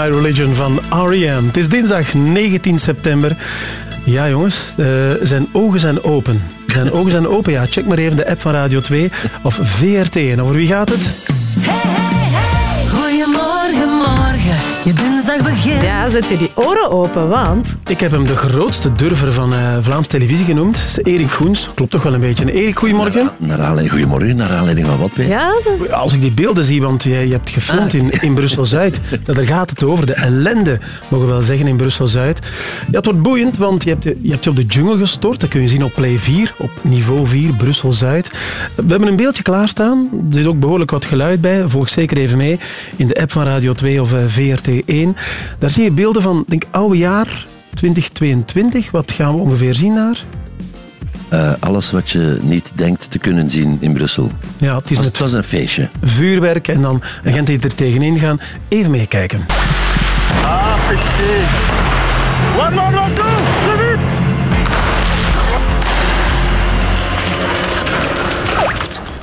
My Religion van R.E.M. Het is dinsdag 19 september. Ja, jongens, eh, zijn ogen zijn open. Zijn ogen zijn open, ja. Check maar even de app van Radio 2 of VRT. En over wie gaat het? Je dinsdag begint. Ja, zet jullie oren open, want... Ik heb hem de grootste durver van eh, Vlaams televisie genoemd. Dat is Erik Goens. Klopt toch wel een beetje. Erik, goedemorgen. Naar aanleiding, goedemorgen, naar aanleiding van wat weer? Ja, Als ik die beelden zie, want je, je hebt gefilmd in, in Brussel-Zuid, dat daar gaat het over. De ellende, mogen we wel zeggen, in Brussel-Zuid. Ja, het wordt boeiend, want je hebt, je je hebt je op de jungle gestort. Dat kun je zien op Play 4, op niveau 4, Brussel-Zuid. We hebben een beeldje klaarstaan. Er is ook behoorlijk wat geluid bij. Volg zeker even mee in de app van Radio 2 of eh, VRT1. Daar zie je beelden van, denk oude jaar 2022. Wat gaan we ongeveer zien daar? Eh, alles wat je niet denkt te kunnen zien in Brussel. Ja, het is Was- het was een feestje. vuurwerk en dan agenten die er tegenin gaan. Even meekijken. Ah, péché. Ouais, mon logo, plus vite.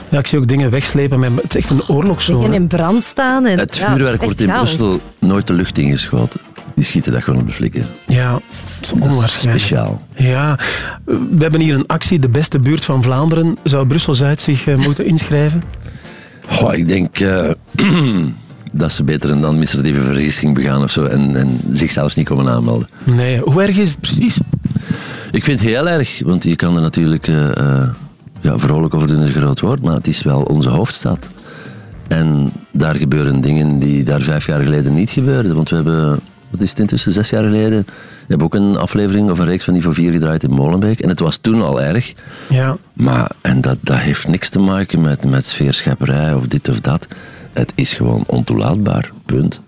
Ja, ik zie ook dingen wegslepen. Met, het is echt een oorlogszone. Dingen in brand staan. En, Het vuurwerk wordt in chaos. Brussel nooit de lucht ingeschoten. Die schieten dat gewoon op de flikken. Ja, dat is onwaarschijnlijk. Speciaal. Ja, we hebben hier een actie, de beste buurt van Vlaanderen. Zou Brussel-Zuid zich eh, moeten inschrijven? Goh, ik denk eh, dat ze beter een administratieve vergissing begaan of zo en, en zichzelf niet komen aanmelden. Nee, hoe erg is het precies? Ik vind het heel erg, want je kan er natuurlijk eh, ja, vrolijk over doen, is een groot woord, maar het is wel onze hoofdstad. En daar gebeuren dingen die daar vijf jaar geleden niet gebeurden. Want we hebben, wat is het intussen, zes jaar geleden, we hebben ook een aflevering of een reeks van Niveau 4 gedraaid in Molenbeek. En het was toen al erg. Ja. Maar, en dat, dat heeft niks te maken met, met sfeerschepperij of dit of dat. Het is gewoon ontoelaatbaar. Punt.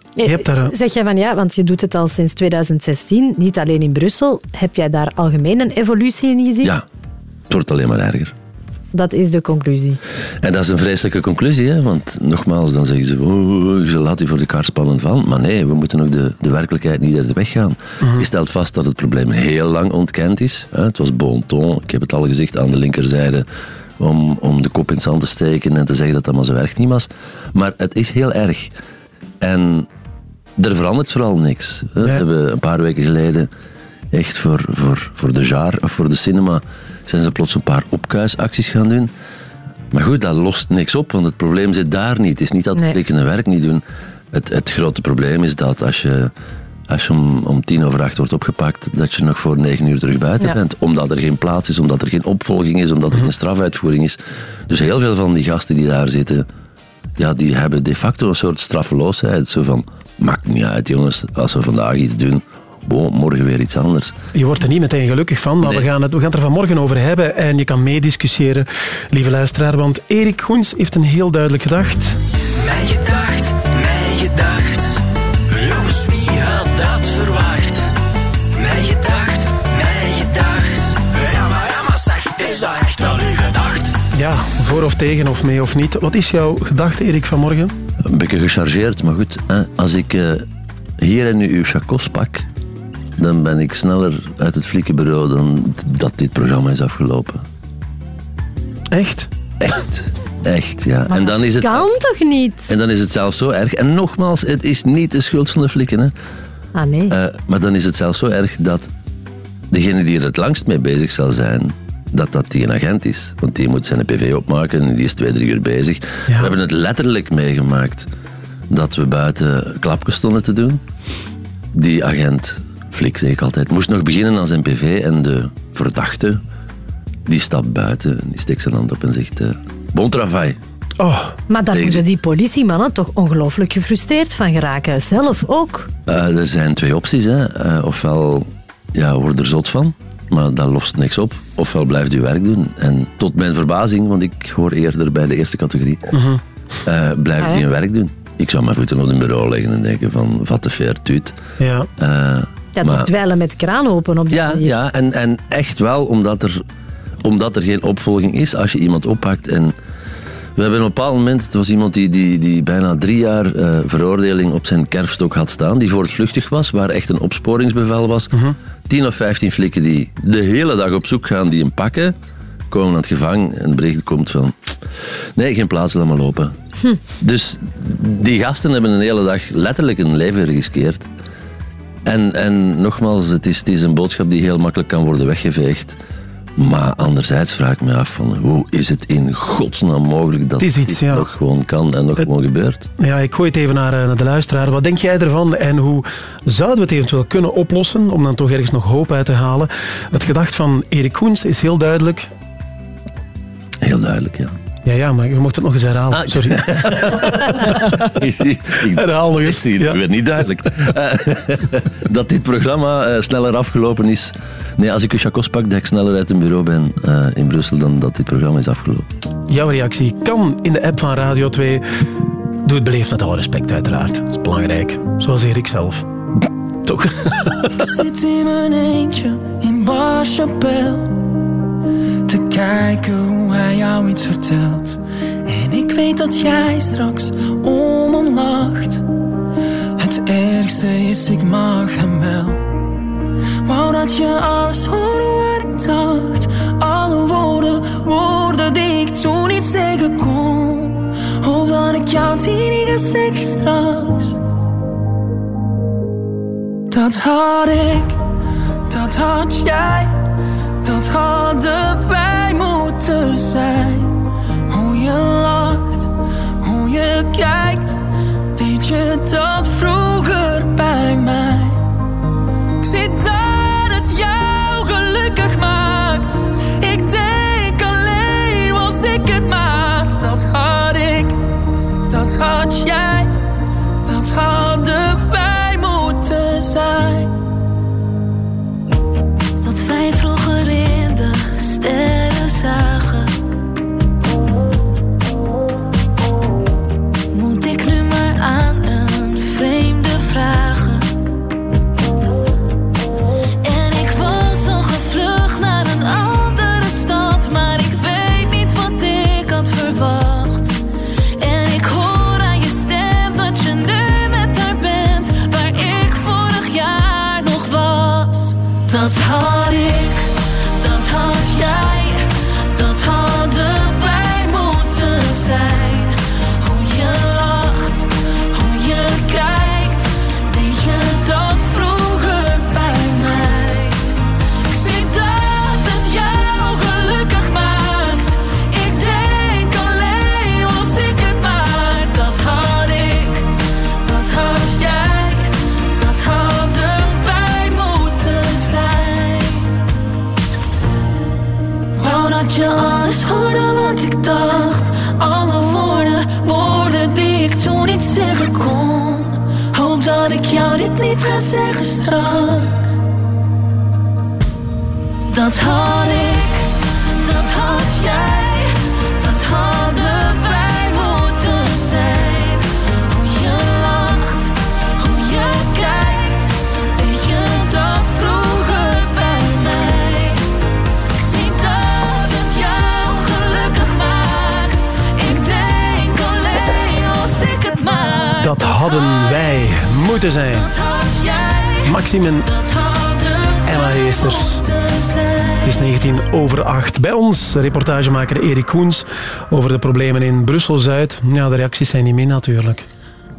Zeg jij van ja, want je doet het al sinds 2016, niet alleen in Brussel. Heb jij daar algemeen een evolutie in gezien? Ja, het wordt alleen maar erger. Dat is de conclusie. En dat is een vreselijke conclusie, hè? want nogmaals, dan zeggen ze, oh, je laat u voor de kar spannen van. Maar nee, we moeten ook de, de werkelijkheid niet uit de weg gaan. Je stelt vast dat het probleem heel lang ontkend is. Hè? Het was bon ton, ik heb het al gezegd, aan de linkerzijde om, om de kop in het zand te steken en te zeggen dat dat maar zo erg niet was. Maar het is heel erg. En er verandert vooral niks. We hebben een paar weken geleden echt voor, voor, voor de jaar of voor de cinema zijn ze plots een paar opkuisacties gaan doen. Maar goed, dat lost niks op, want het probleem zit daar niet. Het is niet dat de Nee. flikken hun werk niet doen. Het, het grote probleem is dat als je, als je om, om tien over acht wordt opgepakt, dat je nog voor negen uur terug buiten Ja. bent. Omdat er geen plaats is, omdat er geen opvolging is, omdat er geen strafuitvoering is. Dus heel veel van die gasten die daar zitten, ja, die hebben de facto een soort straffeloosheid. Zo van, maakt niet uit jongens, als we vandaag iets doen, bon, morgen weer iets anders. Je wordt er niet meteen gelukkig van, maar we, gaan het, we gaan het er vanmorgen over hebben en je kan meediscussiëren, lieve luisteraar, want Erik Goens heeft een heel duidelijk gedacht. Mijn gedacht, mijn gedacht. Ja, voor of tegen of mee of niet. Wat is jouw gedachte, Erik, vanmorgen? Een beetje gechargeerd, maar goed. Hè, als ik eh, hier en nu uw chacos pak, dan ben ik sneller uit het fliekenbureau dan dat dit programma is afgelopen. Echt? Echt. Echt, ja. Maar en dan dat is het, kan toch niet? en dan is het zelfs zo erg. En nogmaals, het is niet de schuld van de flikken. Hè. Ah nee. Eh, maar dan is het zelfs zo erg dat degene die er het langst mee bezig zal zijn, dat dat die een agent is. Want die moet zijn PV opmaken en die is twee, drie uur bezig. We hebben het letterlijk meegemaakt dat we buiten klapjes stonden te doen. Die agent, Flik zeg ik altijd, moest nog beginnen aan zijn PV en de verdachte, die stapt buiten, die steekt zijn hand op en zegt, eh bon travail. Oh. Maar daar moeten die politiemannen toch ongelooflijk gefrustreerd van geraken. Zelf ook. Eh, er zijn twee opties. Hè. Eh, ofwel ja, word er zot van, maar dat lost niks op. Ofwel blijft u werk doen. En tot mijn verbazing, want ik hoor eerder bij de eerste categorie, Mhm. eh, blijf Ah, ik ja. in werk doen. Ik zou mijn voeten op een bureau leggen en denken van, wat de fair tuut. Ja. Eh, Ja, dat maar- is dweilen met kraan open op die ja, manier. ja en, en echt wel omdat er, omdat er geen opvolging is als je iemand oppakt. En we hebben op een bepaald moment, het was iemand die, die, die bijna drie jaar eh, veroordeling op zijn kerfstok had staan, die voortvluchtig was, waar echt een opsporingsbevel was. Tien of vijftien flikken die de hele dag op zoek gaan, die hem pakken, komen aan het gevang en het bericht komt van, nee, geen plaats, laat maar lopen. Dus die gasten hebben een hele dag letterlijk een leven geriskeerd. En, en nogmaals, het is, het is een boodschap die heel makkelijk kan worden weggeveegd. Maar anderzijds vraag ik me af van hoe is het in godsnaam mogelijk dat Het iets, dit ja. nog gewoon kan en nog gewoon gebeurt. Ja, ik gooi het even naar, eh, naar de luisteraar. Wat denk jij ervan en hoe zouden we het eventueel kunnen oplossen om dan toch ergens nog hoop uit te halen? Het gedacht van Erik Koens is heel duidelijk. Heel duidelijk, ja. Ja, ja, maar je mocht het nog eens herhalen. Ah, Sorry. Herhaal nog eens. Ik werd niet duidelijk. Eh, dat dit programma eh, sneller afgelopen is. Nee, als ik een chacos pak, dat ik sneller uit een bureau ben eh, in Brussel dan dat dit programma is afgelopen. Jouw reactie kan in de app van Radio 2. Doe het beleefd met alle respect, uiteraard. Dat is belangrijk. Zoals Erik zelf. Toch? Ik zit in mijn eentje in Bar Chapelle Te kijken hoe hij jou iets vertelt. En ik weet dat jij straks om hem lacht. Het ergste is, ik mag hem wel. Wou dat je alles hoorde wat ik dacht. Alle woorden, woorden die ik toen niet zeggen kon. Hoop dat ik jou die niet straks. Dat had ik, dat had jij, dat hadden wij moeten zijn. Hoe je lacht, hoe je kijkt, deed je dat vroeger bij mij. Ik zie dat het jou gelukkig maakt. Ik denk alleen was ik het maar. Dat had ik, dat had jij, de Dat je alles hoorde wat ik dacht. Alle woorden, woorden die ik toen niet zeggen kon. Hoop dat ik jou dit niet ga zeggen straks. Dat had ik, dat had jij, hadden wij moeten zijn. Dat had jij, Maxim en dat hadden Emma Heesters. Het is 19 over 8. Bij ons reportagemaker Erik Koens over de problemen in Brussel-Zuid. Ja, de reacties zijn niet meer natuurlijk.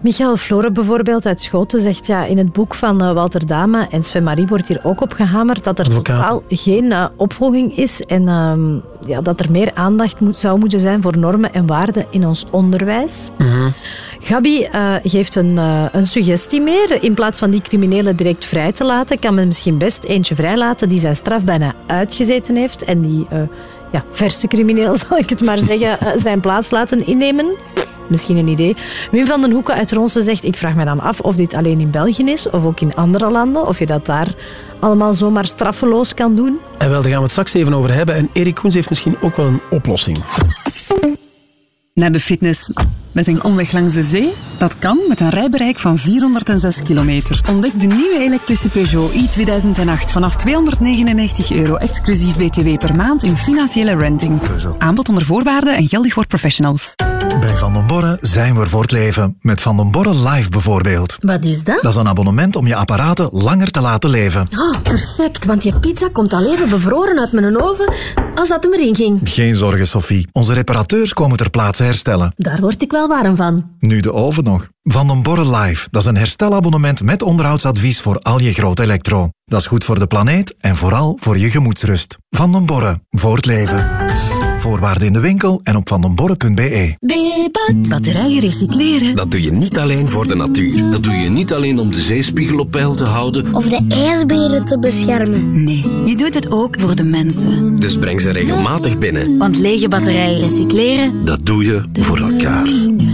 Michael Floren bijvoorbeeld uit Schoten zegt ja, in het boek van eh, Walter Dame en Sven Marie wordt hier ook op gehamerd dat er Advocaat. totaal geen eh, opvolging is en ehm, ja, dat er meer aandacht moet, zou moeten zijn voor normen en waarden in ons onderwijs. Gabi eh, geeft een, een suggestie meer. In plaats van die criminelen direct vrij te laten, kan men misschien best eentje vrijlaten die zijn straf bijna uitgezeten heeft en die ja, verse crimineel, zal ik het maar zeggen, zijn plaats laten innemen. Misschien een idee. Wim van den Hoeken uit Ronsen zegt, ik vraag me dan af of dit alleen in België is of ook in andere landen, of je dat daar allemaal zomaar straffeloos kan doen. En wel, daar gaan we het straks even over hebben. En Erik Koens heeft misschien ook wel een oplossing. Naar de fitness. Met een omweg langs de zee? Dat kan met een rijbereik van 406 kilometer. Ontdek de nieuwe elektrische Peugeot i2008 vanaf 299 euro exclusief BTW per maand in financiële renting. Aanbod onder voorwaarden en geldig voor professionals. Bij Van den Borre zijn we er voor het leven. Met Van den Borre Live bijvoorbeeld. Wat is dat? Dat is een abonnement om je apparaten langer te laten leven. Oh, perfect, want die pizza komt al even bevroren uit mijn oven als dat hem erin ging. Geen zorgen, Sophie. Onze reparateurs komen ter plaatse herstellen. Daar word ik wel warm van. Nu de oven nog. Van den Borre Live. Dat is een herstelabonnement met onderhoudsadvies voor al je groot elektro. Dat is goed voor de planeet en vooral voor je gemoedsrust. Van den Borre. Voor het leven. Voorwaarden in de winkel en op vandenborre.be. Batterijen recycleren. Dat doe je niet alleen voor de natuur. Dat doe je niet alleen om de zeespiegel op peil te houden. Of de ijsberen te beschermen. Nee, je doet het ook voor de mensen. Dus breng ze regelmatig binnen. Want lege batterijen recycleren, Dat doe je voor elkaar.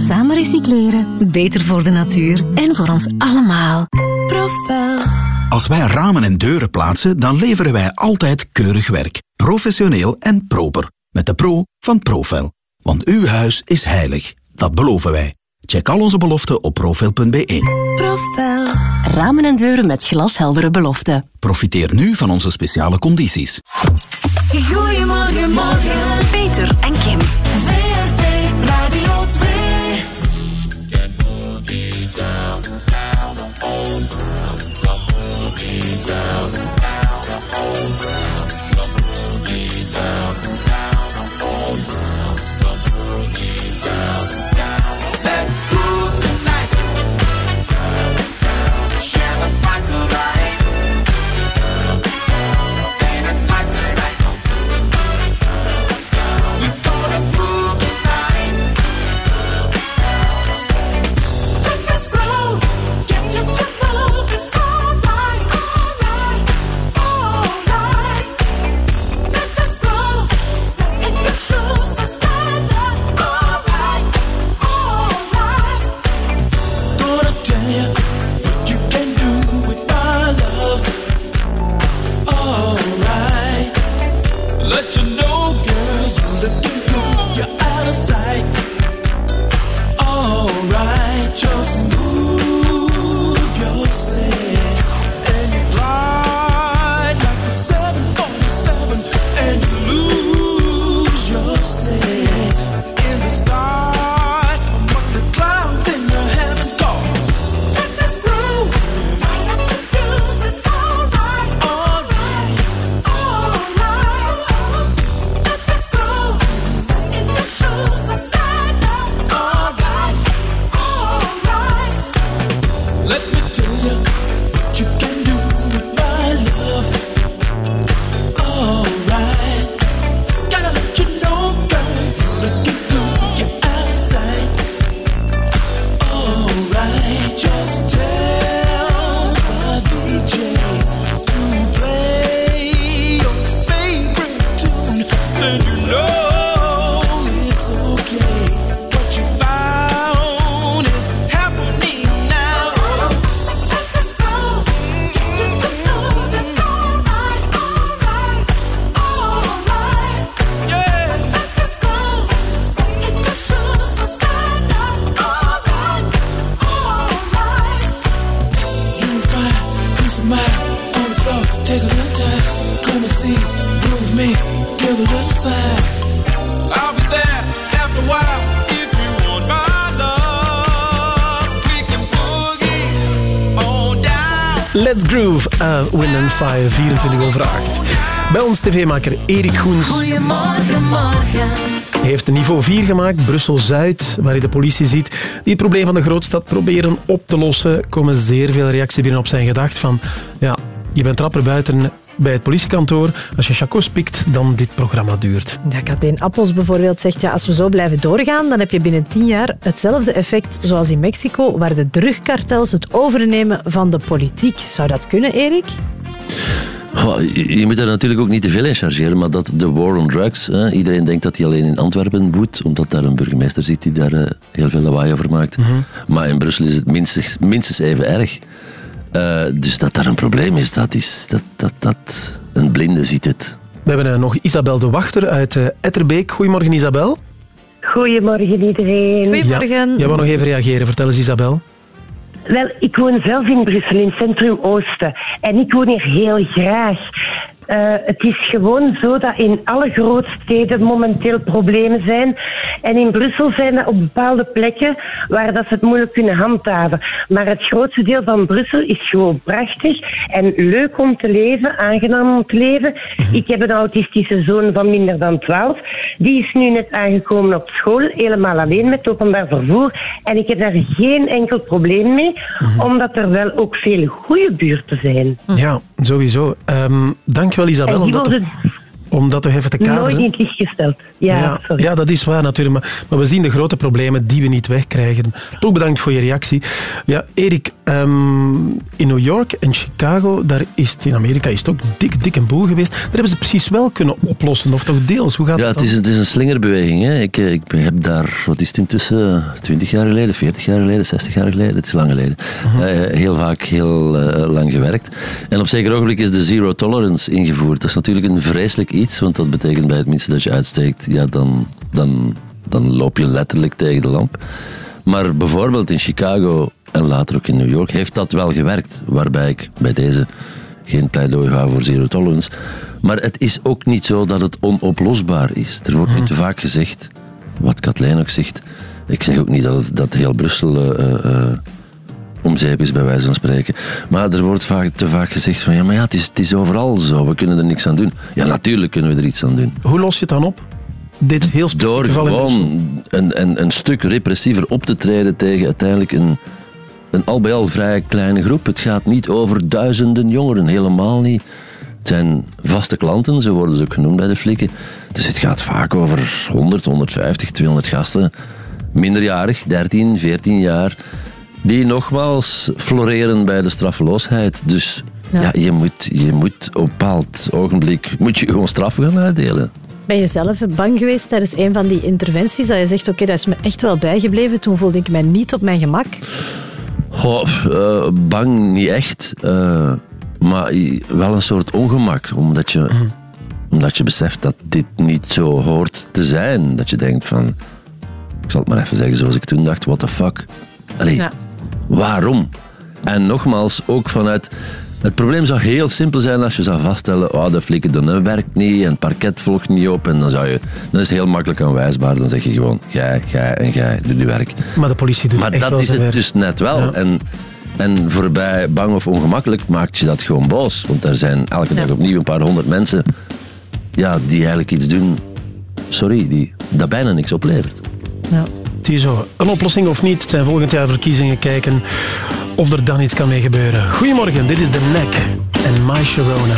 samen recycleren, beter voor de natuur en voor ons allemaal. Profel. Als wij ramen en deuren plaatsen, dan leveren wij altijd keurig werk. Professioneel en proper. Met de pro van Profel. Want uw huis is heilig. Dat beloven wij. Check al onze beloften op profel.be. Profel. Ramen en deuren met glasheldere beloften. Profiteer nu van onze speciale condities. Goedemorgen, morgen. Peter en Kim. Let's Groove, uh, Wind and Fire, 24 over 8. Bij ons tv-maker Erik Goens. Goedemorgen, morgen. Hij heeft een niveau 4 gemaakt, Brussel-Zuid, waar hij de politie ziet die het probleem van de grootstad proberen op te lossen. komen zeer veel reacties binnen op zijn gedacht van ja, je bent trapper buiten bij het politiekantoor. Als je chacos pikt, dan dit programma duurt. Ja, Kathleen Appels bijvoorbeeld zegt, ja, als we zo blijven doorgaan, dan heb je binnen tien jaar hetzelfde effect zoals in Mexico, waar de drugkartels het overnemen van de politiek. Zou dat kunnen, Erik? Goh, je, moet daar natuurlijk ook niet te veel in chargeren, maar dat de war on drugs, hè, iedereen denkt dat hij alleen in Antwerpen boet, omdat daar een burgemeester zit die daar eh, heel veel lawaai over maakt. Maar in Brussel is het minstens, minstens even erg. Eh, dus dat daar een probleem is, dat is dat, dat, dat een blinde ziet het. We hebben eh, nog Isabel de Wachter uit eh, Etterbeek. Goedemorgen, Isabel. Goedemorgen iedereen. Ja, jij wou nog even reageren. Vertel eens, Isabel. Wel, ik woon zelf in Brussel, in het centrum Oosten. En ik woon hier heel graag. Eh, het is gewoon zo dat in alle grootsteden momenteel problemen zijn. En in Brussel zijn er op bepaalde plekken waar dat ze het moeilijk kunnen handhaven. Maar het grootste deel van Brussel is gewoon prachtig en leuk om te leven, aangenaam om te leven. Ik heb een autistische zoon van minder dan 12. Die is nu net aangekomen op school, helemaal alleen met openbaar vervoer. En ik heb daar geen enkel probleem mee, omdat er wel ook veel goede buurten zijn. Ja, sowieso. Ehm dankjewel, Isabel, om dat, toch even te kaderen. nooit in het licht gesteld. Ja, Ja, sorry. ja, dat is waar natuurlijk. Maar, maar we zien de grote problemen die we niet wegkrijgen. Toch bedankt voor je reactie. Ja, Erik, ehm, in New York en Chicago, daar is het, in Amerika is het ook dik, dik een boel geweest. Daar hebben ze precies wel kunnen oplossen, of toch deels. Hoe gaat Ja, dat het is, het is een slingerbeweging. Hè. Ik, eh, ik heb daar, wat is het intussen, 20 jaar geleden, 40 jaar geleden, 60 jaar geleden, het is lang geleden, eh, heel vaak heel eh, lang gewerkt. En op zeker ogenblik is de zero tolerance ingevoerd. Dat is natuurlijk een vreselijk iets, want dat betekent bij het minste dat je uitsteekt, ja, dan, dan, dan loop je letterlijk tegen de lamp. Maar bijvoorbeeld in Chicago en later ook in New York heeft dat wel gewerkt, waarbij ik bij deze geen pleidooi hou voor zero tolerance. Maar het is ook niet zo dat het onoplosbaar is. Er wordt nu te vaak gezegd, wat Kathleen ook zegt, ik zeg ook niet dat, het- dat heel Brussel eh, eh, eh, om zeep is, bij wijze van spreken. Maar er wordt vaak, te vaak gezegd van, ja, maar ja, het is, het is overal zo, we kunnen er niks aan doen. Ja, natuurlijk kunnen we er iets aan doen. Hoe los je het dan op? Dit heel Door gewoon een, een, een stuk repressiever op te treden tegen uiteindelijk een, een al bij al vrij kleine groep. Het gaat niet over duizenden jongeren, helemaal niet. Het zijn vaste klanten, zo worden ze ook genoemd bij de flikken. Dus het gaat vaak over 100, 150, 200 gasten. Minderjarig, 13, 14 jaar. Die nogmaals floreren bij de straffeloosheid. Dus Ja. ja. je, moet, je moet op een bepaald ogenblik moet je gewoon straffen gaan uitdelen. Ben je zelf bang geweest tijdens een van die interventies dat je zegt, oké, dat is me echt wel bijgebleven. Toen voelde ik mij niet op mijn gemak. Goh, eh, bang niet echt, eh, maar wel een soort ongemak, omdat je, omdat je beseft dat dit niet zo hoort te zijn. Dat je denkt van, ik zal het maar even zeggen zoals ik toen dacht, what the fuck. Allee, Ja. Waarom? En nogmaals, ook vanuit... Het probleem zou heel simpel zijn als je zou vaststellen, oh, de flikken werkt niet en het parket volgt niet op. En dan, zou je, dan is het heel makkelijk aanwijsbaar. Dan zeg je gewoon, jij, jij en jij, doe je werk. Maar de politie doet Maar echt dat wel is het werk. dus net wel. Ja. En, en voorbij bang of ongemakkelijk maakt je dat gewoon boos. Want er zijn elke dag opnieuw een paar honderd mensen ja, die eigenlijk iets doen, sorry, die, dat bijna niks oplevert. Ja. Ziezo, een oplossing of niet, het zijn volgend jaar verkiezingen kijken of er dan iets kan mee gebeuren. Goedemorgen, dit is de NEC en My Sharona.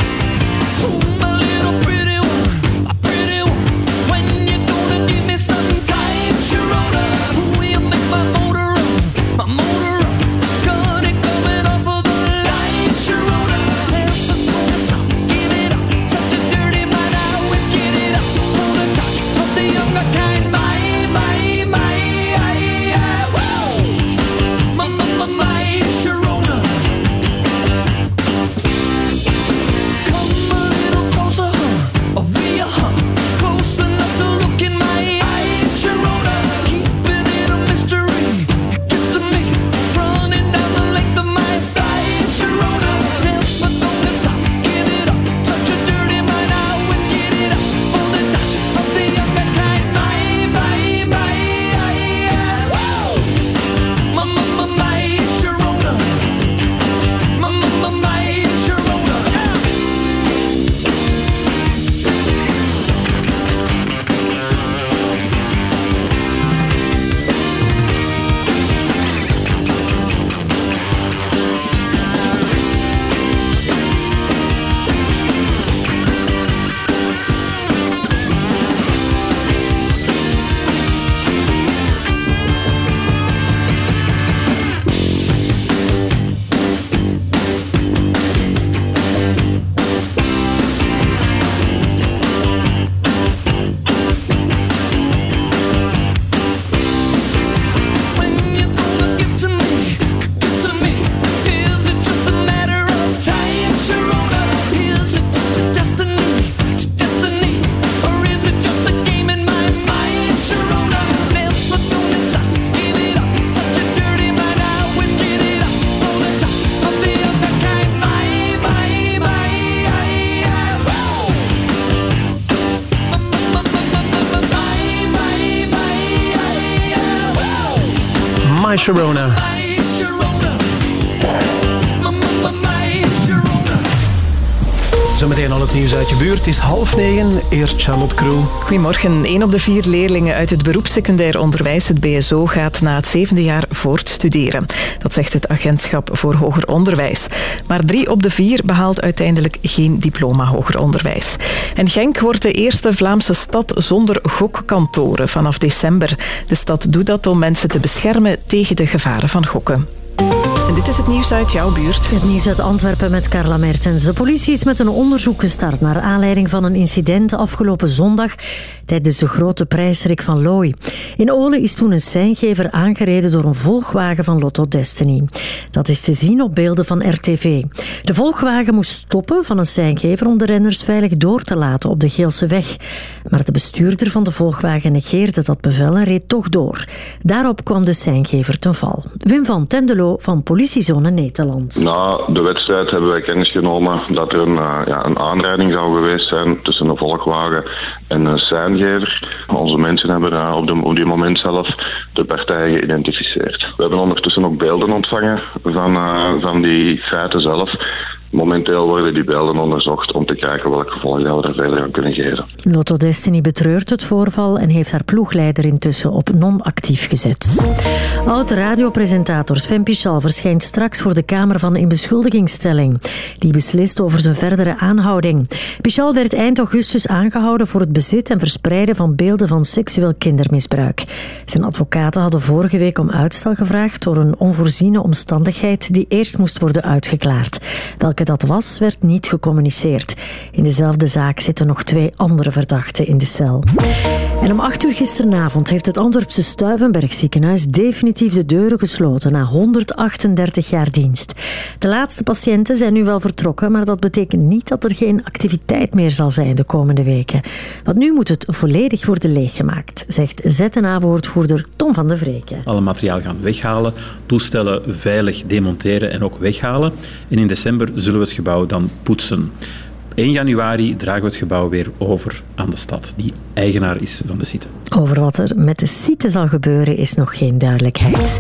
Sharona. Half negen. Eerst Charlotte Kroel. Goedemorgen. Een op de vier leerlingen uit het beroepssecundair onderwijs, het BSO, gaat na het zevende jaar voortstuderen. Dat zegt het Agentschap voor Hoger Onderwijs. Maar drie op de vier behaalt uiteindelijk geen diploma hoger onderwijs. En Genk wordt de eerste Vlaamse stad zonder gokkantoren vanaf december. De stad doet dat om mensen te beschermen tegen de gevaren van gokken. Dit is het nieuws uit jouw buurt. Het nieuws uit Antwerpen met Carla Mertens. De politie is met een onderzoek gestart naar aanleiding van een incident afgelopen zondag tijdens de grote prijsrik van Looi. In Olen is toen een seingever aangereden door een volgwagen van Lotto Destiny. Dat is te zien op beelden van RTV. De volgwagen moest stoppen van een seingever om de renners veilig door te laten op de Geelse weg. Maar de bestuurder van de volgwagen negeerde dat bevel en reed toch door. Daarop kwam de seingever ten val. Wim van Tendelo van Nederland. Na de wedstrijd hebben wij kennis genomen dat er een, uh, ja, een aanrijding zou geweest zijn tussen een volgwagen en een seingever. Onze mensen hebben uh, op, de, die moment zelf de partijen geïdentificeerd. We hebben ondertussen ook beelden ontvangen van, uh, van die feiten zelf. Momenteel worden die beelden onderzocht om te kijken welke gevolgen we er verder aan kunnen geven. Lotto Destiny betreurt het voorval en heeft haar ploegleider intussen op non-actief gezet. Oud-radiopresentator Sven Pichal verschijnt straks voor de Kamer van Inbeschuldigingsstelling. Die beslist over zijn verdere aanhouding. Pichal werd eind augustus aangehouden voor het bezit en verspreiden van beelden van seksueel kindermisbruik. Zijn advocaten hadden vorige week om uitstel gevraagd door een onvoorziene omstandigheid die eerst moest worden uitgeklaard. Welke dat was, werd niet gecommuniceerd. In dezelfde zaak zitten nog twee andere verdachten in de cel. En om acht uur gisteravond heeft het Antwerpse Stuivenberg ziekenhuis definitief de deuren gesloten na 138 jaar dienst. De laatste patiënten zijn nu wel vertrokken, maar dat betekent niet dat er geen activiteit meer zal zijn de komende weken. Want nu moet het volledig worden leeggemaakt, zegt ZNA-woordvoerder Tom van de Vreken. Alle materiaal gaan weghalen, toestellen veilig demonteren en ook weghalen. En in december zullen we het gebouw dan poetsen. 1 januari dragen we het gebouw weer over aan de stad, die eigenaar is van de site. Over wat er met de site zal gebeuren is nog geen duidelijkheid.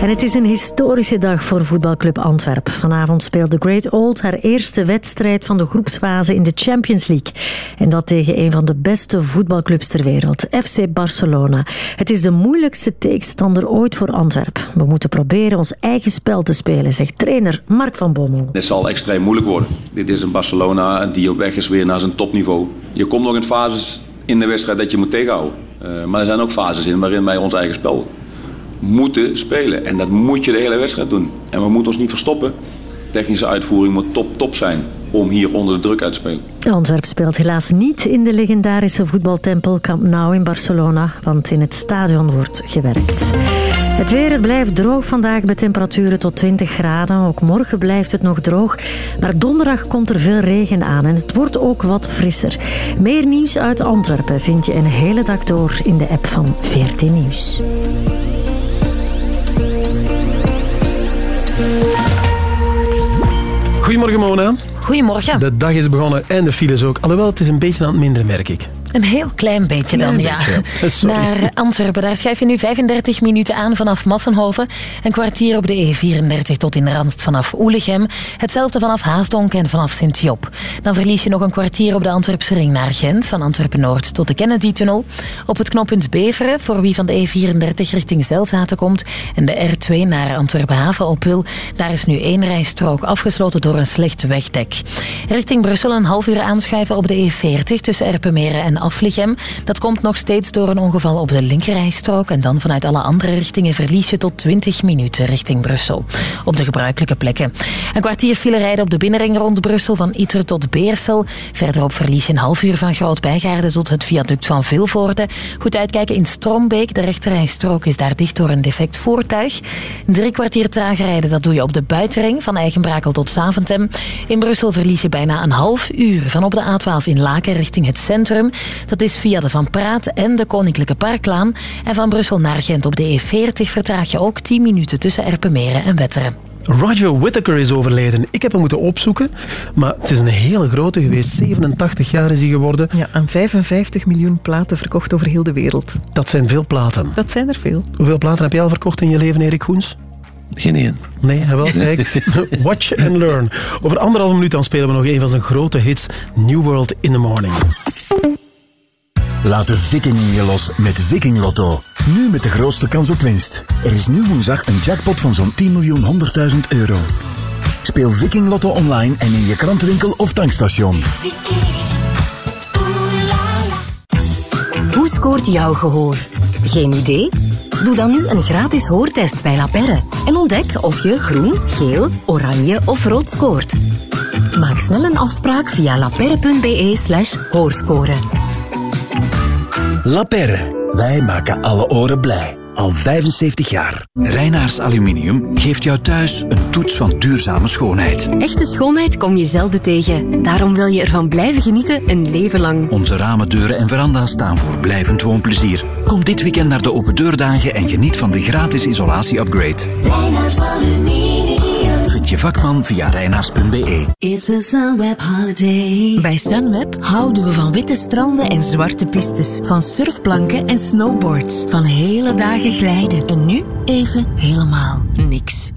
En het is een historische dag voor voetbalclub Antwerp. Vanavond speelt de Great Old haar eerste wedstrijd van de groepsfase in de Champions League. En dat tegen een van de beste voetbalclubs ter wereld, FC Barcelona. Het is de moeilijkste tegenstander ooit voor Antwerp. We moeten proberen ons eigen spel te spelen, zegt trainer Mark van Bommel. Het zal extreem moeilijk worden. Dit is een Barcelona die op weg is weer naar zijn topniveau. Je komt nog in fases in de wedstrijd dat je moet tegenhouden. Uh, maar er zijn ook fases in waarin wij ons eigen spel moeten spelen. En dat moet je de hele wedstrijd doen. En we moeten ons niet verstoppen. Technische uitvoering moet top, top zijn om hier onder de druk uit te spelen. Antwerp speelt helaas niet in de legendarische voetbaltempel Camp Nou in Barcelona, want in het stadion wordt gewerkt. Het weer, het blijft droog vandaag bij temperaturen tot 20 graden. Ook morgen blijft het nog droog. Maar donderdag komt er veel regen aan en het wordt ook wat frisser. Meer nieuws uit Antwerpen vind je een hele dag door in de app van VRT Nieuws. Goedemorgen Mona. Goedemorgen. De dag is begonnen en de files ook. Alhoewel, het is een beetje aan het minderen, merk ik. Een heel klein beetje dan, Klein ja. beetje. Naar Antwerpen. Daar schuif je nu 35 minuten aan vanaf Massenhoven. Een kwartier op de E34 tot in Randst vanaf Oelegem. Hetzelfde vanaf Haasdonk en vanaf Sint-Job. Dan verlies je nog een kwartier op de Antwerpse ring naar Gent. Van Antwerpen-Noord tot de Kennedy-tunnel. Op het knooppunt Beveren, voor wie van de E34 richting Zelzaten komt. En de R2 naar Antwerpen-Haven op Hul. Daar is nu één rijstrook afgesloten door een slecht wegdek. Richting Brussel een half uur aanschuiven op de E40 tussen Erpenmeren en Aflichem. Dat komt nog steeds door een ongeval op de linkerrijstrook. En dan vanuit alle andere richtingen verlies je tot 20 minuten richting Brussel. Op de gebruikelijke plekken. Een kwartier file rijden op de binnenring rond Brussel van Iter tot Beersel. Verderop verlies een half uur van Groot-Bijgaarde tot het viaduct van Vilvoorde. Goed uitkijken in Strombeek. De rechterrijstrook is daar dicht door een defect voertuig. Drie kwartier trager rijden, dat doe je op de buitenring van Eigenbrakel tot Zaventem. In Brussel verlies je bijna een half uur van op de A12 in Laken richting het centrum. Dat is via de Van Praat en de Koninklijke Parklaan. En van Brussel naar Gent op de E40 vertraag je ook 10 minuten tussen Erpenmeren en Wetteren. Roger Whittaker is overleden. Ik heb hem moeten opzoeken, maar het is een hele grote geweest. 87 jaar is hij geworden. Ja, en 55 miljoen platen verkocht over heel de wereld. Dat zijn veel platen. Dat zijn er veel. Hoeveel platen heb je al verkocht in je leven, Erik Goens? Geen één. Nee, hij wel. Kijk, watch and learn. Over anderhalve minuut dan spelen we nog een van zijn grote hits, New World in the Morning. Laat de viking in je los met Viking Lotto. Nu met de grootste kans op winst. Er is nu woensdag een jackpot van zo'n 10 miljoen 100.000 euro. Speel Viking Lotto online en in je krantenwinkel of tankstation. Hoe scoort jouw gehoor? Geen idee? Doe dan nu een gratis hoortest bij La Perre en ontdek of je groen, geel, oranje of rood scoort. Maak snel een afspraak via laperre.be slash hoorscoren. La Perre. Wij maken alle oren blij. Al 75 jaar. Reinaars Aluminium geeft jou thuis een toets van duurzame schoonheid. Echte schoonheid kom je zelden tegen. Daarom wil je ervan blijven genieten een leven lang. Onze ramen, deuren en veranda's staan voor blijvend woonplezier. Kom dit weekend naar de open deurdagen en geniet van de gratis isolatie-upgrade. Reinaars Aluminium. Je vakman via reinaars.be. It's a Sunweb holiday. Bij Sunweb houden we van witte stranden en zwarte pistes. Van surfplanken en snowboards. Van hele dagen glijden. En nu even helemaal niks.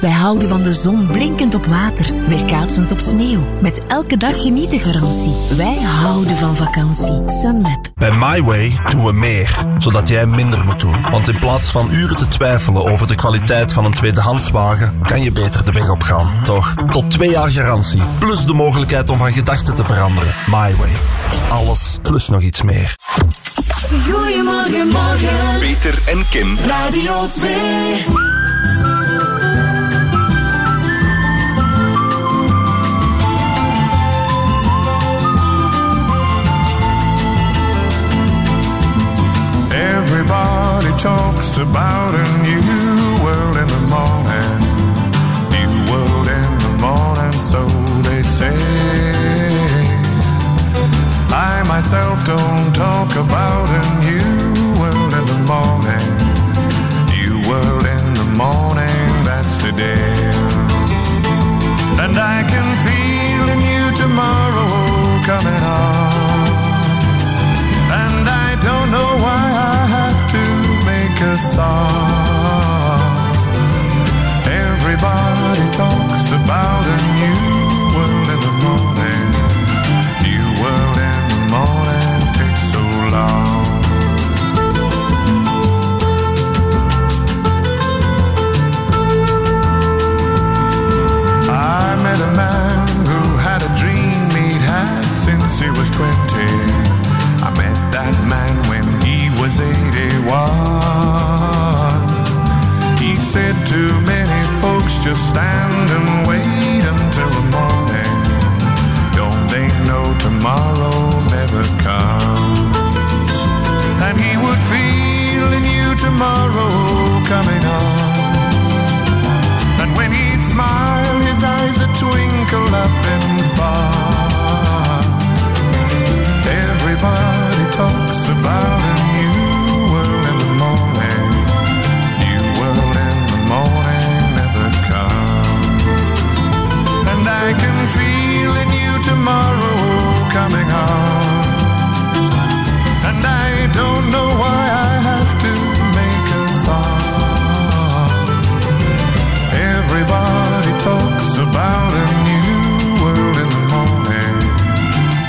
Wij houden van de zon blinkend op water, weerkaatsend op sneeuw. Met elke dag genieten garantie. Wij houden van vakantie. Sunmap. Bij MyWay doen we meer, zodat jij minder moet doen. Want in plaats van uren te twijfelen over de kwaliteit van een tweedehandswagen, kan je beter de weg opgaan. Toch? Tot twee jaar garantie, plus de mogelijkheid om van gedachten te veranderen. MyWay. Alles plus nog iets meer. Goedemorgen, morgen. Peter en Kim. Radio 2. Everybody talks about a new world in the morning. New world in the morning, so they say. I myself don't talk about a new world in the morning. New world in the morning, that's today. And I can feel a new tomorrow coming on. Everybody talks about a new world in the morning. New world in the morning takes so long. I met a man who had a dream he'd had since he was 20. I met that man when he was 81. Said to many folks, just stand and wait until the morning. Don't they know tomorrow never comes? And he would feel a new tomorrow coming on. And when he'd smile, his eyes would twinkle up and far. Tomorrow coming. And I don't know why I have to make a song. Everybody talks about a new world in the morning.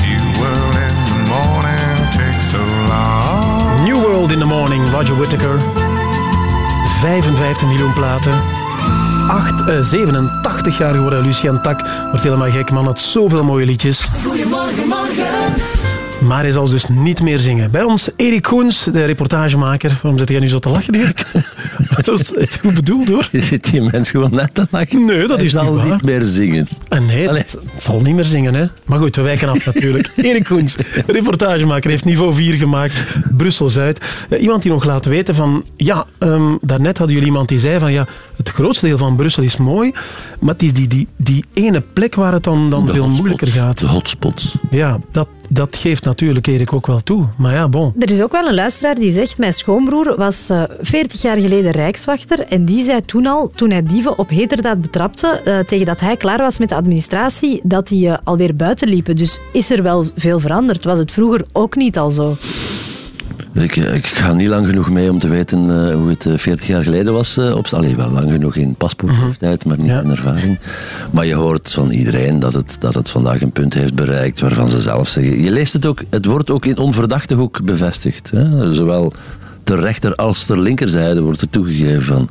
New world in the morning takes so long. New World in the Morning, Roger Whittaker. 55 miljoen platen. 8, eh, 87 jaar geworden, Lucien Tak. Wordt helemaal gek, man. Had zoveel mooie liedjes. Goedemorgen, morgen. Maar hij zal dus niet meer zingen. Bij ons Erik Goens, de reportagemaker. Waarom zit jij nu zo te lachen, Erik? Dat was het goed bedoeld, hoor. Je zit die mens gewoon net te lachen. Nee, dat Hij is zal niet waar. niet meer zingen. Ah, nee, het, het zal niet meer zingen, hè. Maar goed, we wijken af natuurlijk. Erik Goens, reportagemaker, heeft niveau 4 gemaakt. Brussel-Zuid. Eh, iemand die nog laat weten van... Ja, ehm, daarnet hadden jullie iemand die zei van... Ja, het het grootste deel van Brussel is mooi, maar het is die, die, die ene plek waar het dan, dan De veel hotspots. moeilijker gaat. De hotspots. Ja, dat, dat geeft natuurlijk Erik ook wel toe. Maar ja, bon. Er is ook wel een luisteraar die zegt, mijn schoonbroer was eh 40 jaar geleden rijkswachter en die zei toen al, toen hij dieven op heterdaad betrapte, eh, tegen dat hij klaar was met de administratie, dat die eh, alweer buiten liepen. Dus is er wel veel veranderd? Was het vroeger ook niet al zo? Ik, ik ga niet lang genoeg mee om te weten eh, hoe het eh, 40 jaar geleden was. eh, op, allee, wel lang genoeg in paspoortleeftijd, maar niet in ervaring. Maar je hoort van iedereen dat het, dat het vandaag een punt heeft bereikt waarvan ze zelf zeggen. Je leest het ook, het wordt ook in onverdachte hoek bevestigd. Hè? Zowel ter rechter als ter linkerzijde wordt er toegegeven van.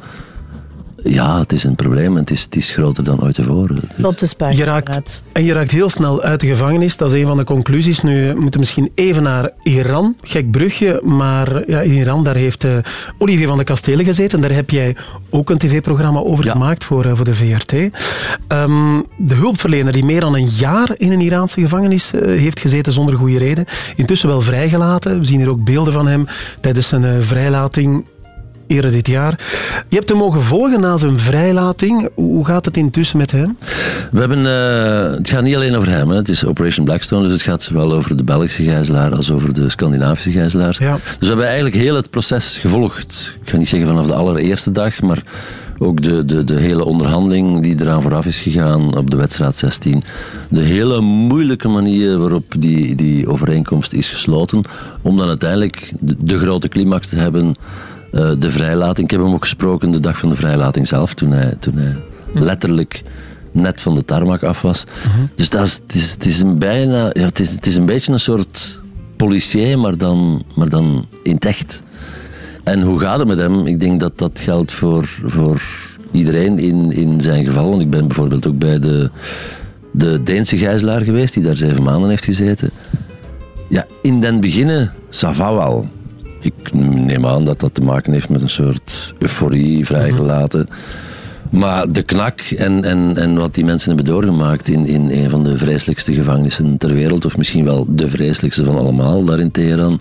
Ja, het is een probleem en het is, het is groter dan ooit tevoren. Tot de spuit. Je raakt, en je raakt heel snel uit de gevangenis. Dat is een van de conclusies. Nu we moeten misschien even naar Iran. Gek brugje, maar ja, in Iran daar heeft eh, Olivier van de Kastelen gezeten. Daar heb jij ook een tv-programma over gemaakt voor, eh, voor de VRT. Ehm, de hulpverlener die meer dan een jaar in een Iraanse gevangenis eh, heeft gezeten zonder goede reden. Intussen wel vrijgelaten. We zien hier ook beelden van hem tijdens zijn vrijlating eerder dit jaar. Je hebt hem mogen volgen na zijn vrijlating. Hoe gaat het intussen met hem? We hebben, eh, het gaat niet alleen over hem, hè. het is Operation Blackstone, dus het gaat zowel over de Belgische gijzelaar als over de Scandinavische gijzelaars. Dus we hebben eigenlijk heel het proces gevolgd. Ik ga niet zeggen vanaf de allereerste dag, maar ook de, de, de hele onderhandeling die eraan vooraf is gegaan op de wedstrijd 16. De hele moeilijke manier waarop die, die overeenkomst is gesloten, om dan uiteindelijk de, de grote climax te hebben, eh, de vrijlating. Ik heb hem ook gesproken de dag van de vrijlating zelf, toen hij, toen hij letterlijk net van de tarmac af was. Dus dat is, het, is, het, is een bijna, ja, het, is, het is een beetje een soort policier, maar dan, maar dan in het echt. En hoe gaat het met hem? Ik denk dat dat geldt voor, voor iedereen in, in zijn geval. Want ik ben bijvoorbeeld ook bij de, de Deense gijzelaar geweest, die daar zeven maanden heeft gezeten. Ja, in den beginnen, ça va wel. Ik neem aan dat dat te maken heeft met een soort euforie, vrijgelaten. Maar de knak en, en, en wat die mensen hebben doorgemaakt in, in een van de vreselijkste gevangenissen ter wereld, of misschien wel de vreselijkste van allemaal daar in Teheran,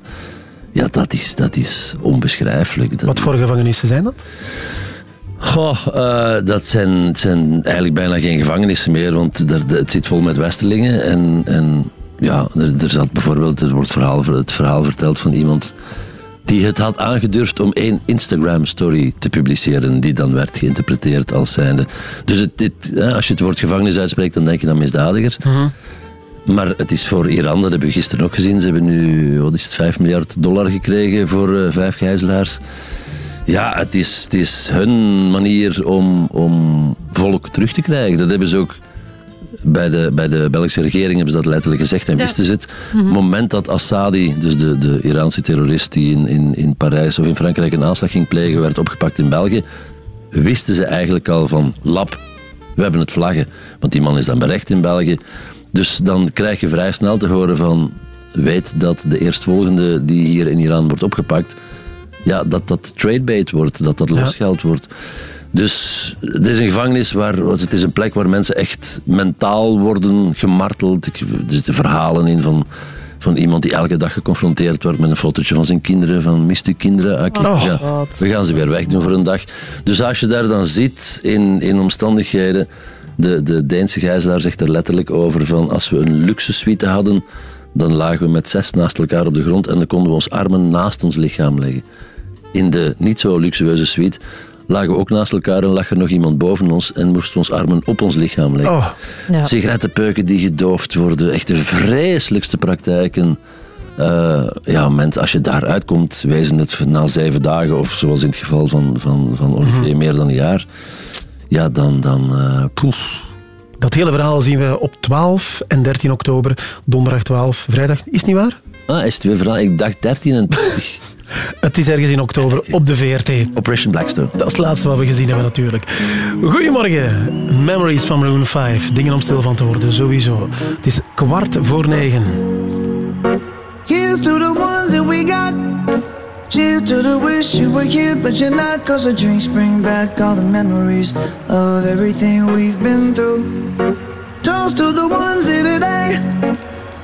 ja, dat is, dat is onbeschrijfelijk. Wat voor gevangenissen zijn dat? Goh, eh, dat zijn, zijn eigenlijk bijna geen gevangenissen meer, want er, het zit vol met westerlingen. En, en ja, er, er zat bijvoorbeeld, er wordt verhaal, het verhaal verteld van iemand die het had aangedurfd om één Instagram-story te publiceren, die dan werd geïnterpreteerd als zijnde. Dus het, dit, als je het woord gevangenis uitspreekt, dan denk je aan misdadigers. Maar het is voor Iran, dat hebben we gisteren ook gezien. Ze hebben nu, wat is het, 5 miljard dollar gekregen voor eh, vijf gijzelaars. Ja, het is, het is hun manier om, om volk terug te krijgen. Dat hebben ze ook bij de, bij de Belgische regering hebben ze dat letterlijk gezegd en Ja. wisten ze het. Mhm. Het moment dat Assadi, dus de, de Iraanse terrorist die in, in, in Parijs of in Frankrijk een aanslag ging plegen, werd opgepakt in België, wisten ze eigenlijk al van lap, we hebben het vlaggen. Want die man is dan berecht in België. Dus dan krijg je vrij snel te horen van weet dat de eerstvolgende die hier in Iran wordt opgepakt, ja, dat dat tradebait wordt, dat dat losgeld wordt. Dus het is een gevangenis waar, het is een plek waar mensen echt mentaal worden gemarteld. Ik- Er zitten verhalen in van, van iemand die elke dag geconfronteerd wordt met een fotootje van zijn kinderen, van mist uw kinderen? Ah, Oh, ja, we gaan ze weer wegdoen voor een dag. Dus als je daar dan zit in, in omstandigheden, de, de Deense gijzelaar zegt er letterlijk over van als we een luxe suite hadden, dan lagen we met zes naast elkaar op de grond en dan konden we ons armen naast ons lichaam leggen. In de niet zo luxueuze suite lagen we ook naast elkaar en lag er nog iemand boven ons en moesten ons armen op ons lichaam leggen. Oh. Ja. Sigarettenpeuken die gedoofd worden, echt de vreselijkste praktijken. Eh, ja, moment, als je daar uitkomt, wezen het na zeven dagen, of zoals in het geval van, van, van Olivier, meer dan een jaar. Ja, dan, dan eh, poef. Dat hele verhaal zien we op 12 en 13 oktober, donderdag 12, vrijdag. Is het niet waar? Ah, is het weer verhaal? Ik dacht 13 en 20. Het is ergens in oktober op de VRT. Operation Blackstone. Dat is het laatste wat we gezien hebben natuurlijk. Goedemorgen. Memories van Maroon 5. Dingen om stil van te worden, sowieso. Het is kwart voor negen. Here's to the ones that we got. Cheers to the wish you were here, but you're not. Cause the drinks bring back all the memories of everything we've been through. Toast to the ones in today.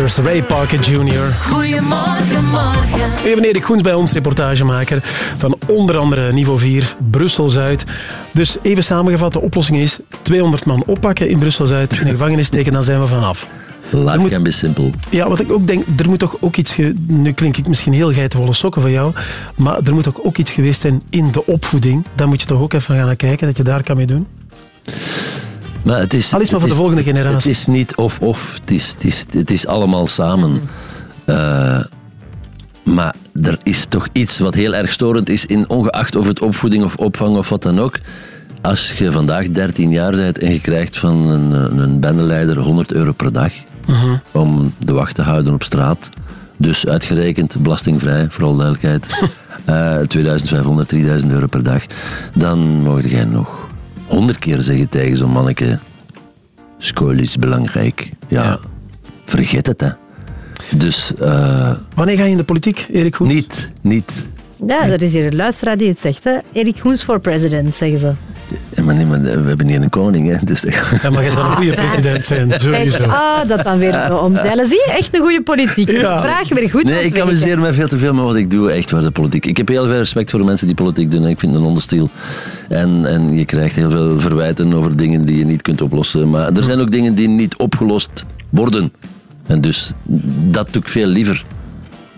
Ghostbusters, Ray Parker Jr. Goedemorgen, morgen. Even Erik Goens bij ons, reportagemaker van onder andere niveau 4, Brussel-Zuid. Dus even samengevat, de oplossing is 200 man oppakken in Brussel-Zuid, in de gevangenis steken, dan zijn we vanaf. Life can be simple. Ja, wat ik ook denk, er moet toch ook iets... ge- Nu klink ik misschien heel geitenwolle sokken van jou, maar er moet toch ook iets geweest zijn in de opvoeding. Daar moet je toch ook even gaan naar kijken, dat je daar kan mee doen. Maar het is, Al is maar voor de volgende generatie. Het is niet of-of, het is, het, is, het is allemaal samen. Eh, maar er is toch iets wat heel erg storend is, in, ongeacht of het opvoeding of opvang of wat dan ook. Als je vandaag 13 jaar bent en je krijgt van een, een bendeleider 100 euro per dag Mhm. om de wacht te houden op straat, dus uitgerekend belastingvrij, voor alle duidelijkheid, eh 2500, 3000 euro per dag, dan mocht jij nog 100 keer zeggen tegen zo'n manneke, school is belangrijk. Ja, vergeet het hè. Dus... eh, Wanneer ga je in de politiek, Erik Hoens? Niet, niet. Ja, er is hier een luisteraar die het zegt. Hè. Erik Hoens voor president, zeggen ze. Ja, maar nee, maar we hebben hier een koning, hè. Dus dat- Ja, maar jij zou een goede president zijn, sowieso. Ah, dat dan weer zo omzeilen. Zie je, echt een goede politiek. Ja. Vraag weer goed Nee, ik amuseer me veel te veel met wat ik doe, echt waar de politiek. Ik heb heel veel respect voor de mensen die politiek doen. Ik vind het een onderstil. En, en je krijgt heel veel verwijten over dingen die je niet kunt oplossen. Maar er zijn ook dingen die niet opgelost worden. En dus dat doe ik veel liever.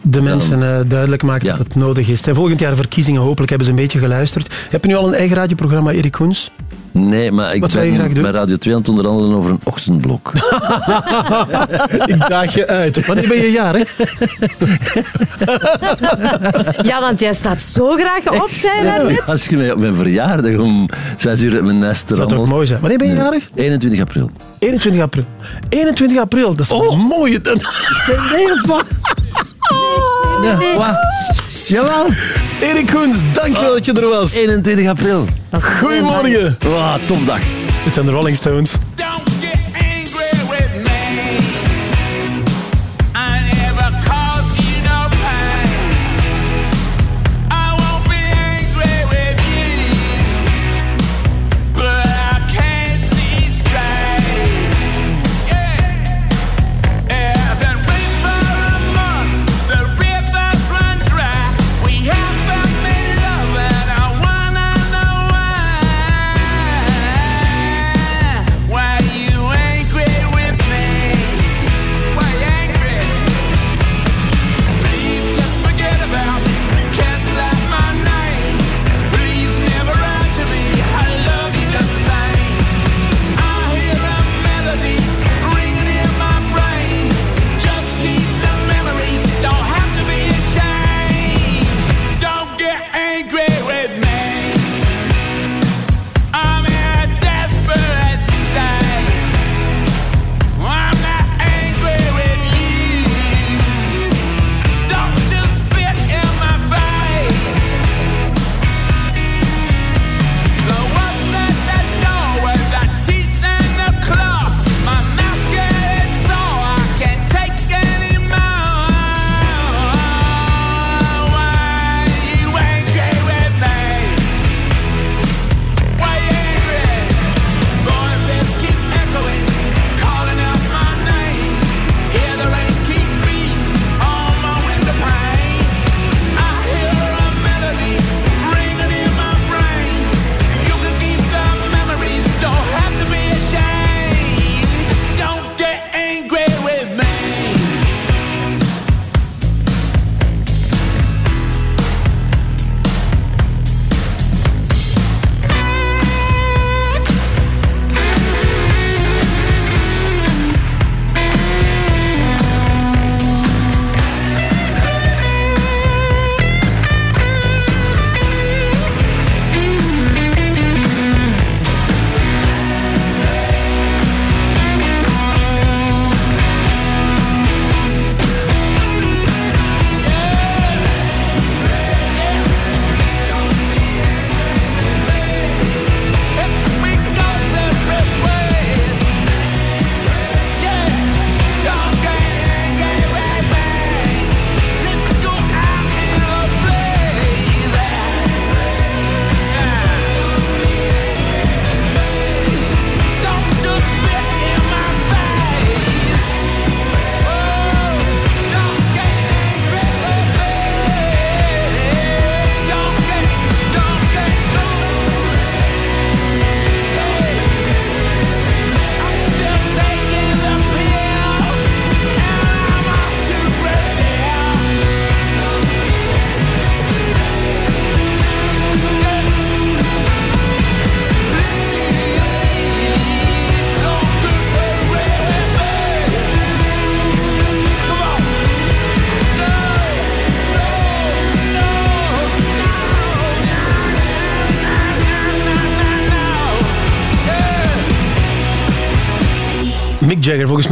De mensen eh, duidelijk maken dat het nodig is. En volgend jaar verkiezingen, hopelijk hebben ze een beetje geluisterd. Heb je nu al een eigen radioprogramma, Erik Hoens? Nee, maar ik Wat zou je ben graag doen? bij Radio 2 aan het onderhandelen over een ochtendblok. ik daag je uit. Wanneer ben je jarig? Ja, want jij staat zo graag op, zei net. Als je mij op mijn verjaardag om 6 uur uit mijn nest Dat zou toch mooi zijn. Wanneer ben je jarig? 21 april. 21 april. 21 april, dat is Oh. een mooie... Nee, of wat? Nee. Jawel. Erik Hoens, dankjewel dat je er was. 21 april. Goedemorgen. Wow, topdag. Dit zijn de Rolling Stones.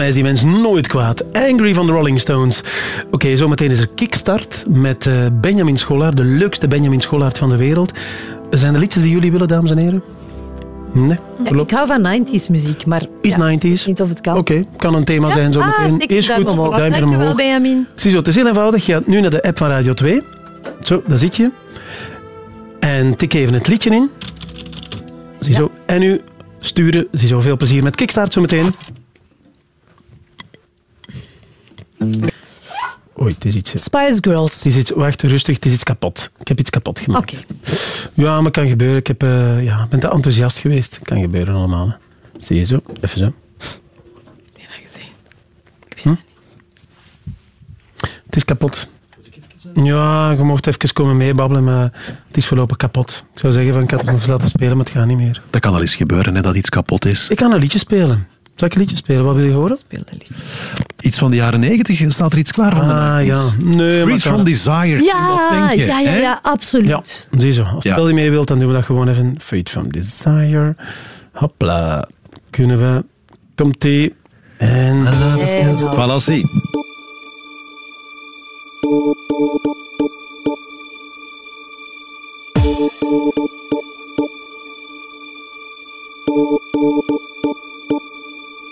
Mij is die mens nooit kwaad. Angry van de Rolling Stones. Oké, zometeen is er Kickstart met eh, Benjamin Schollaert, de leukste Benjamin Schollaert van de wereld. Zijn er liedjes die jullie willen, dames en heren? Nee? Ja, ik hou van 90s muziek, maar Is ja, 90s? niet of het kan. Oké, kan een thema Ja? zijn zo Ah, meteen. zeker, Eerst duimpje goed, omhoog. duimpje Dankjewel. Benjamin. Ziezo, het is heel eenvoudig. Je gaat nu naar de app van Radio 2. Zo, daar zit je. En tik even het liedje in. Ziezo. En nu sturen. Ziezo, veel plezier met Kickstart zo het is iets... Spice Girls. Het is iets, wacht, rustig, het is iets kapot. Ik heb iets kapot gemaakt. Oké. Ja, maar kan gebeuren. Ik heb, eh, ja, ben te enthousiast geweest. Kan gebeuren allemaal. Hè. Zie je zo, even zo. Hm? Het is kapot. Ja, je mocht even komen meebabbelen, maar het is voorlopig kapot. Ik zou zeggen, van, ik had het nog eens laten spelen, maar het gaat niet meer. Dat kan al eens gebeuren, hè, dat iets kapot is. Ik kan een liedje spelen. Zal ik een liedje spelen? Wat wil je horen? Iets van de jaren negentig, staat er iets klaar van? de Ah, 90s? ja. Nee, from Desire. Ja, denk je? ja, ja, hè? ja, absoluut. Ziezo, als Ja. je wel mee wilt, dan doen we dat gewoon even. Freed from Desire. Hopla. Kunnen we. Komt-ie. En... Voilà, zie.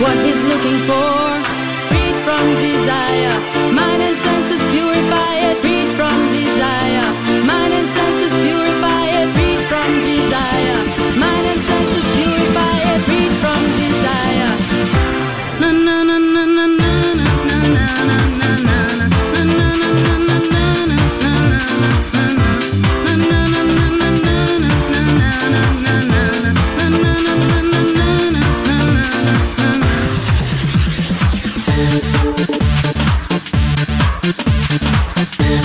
What he's looking for, freed from desire, mind and senses purify it, freed from desire, My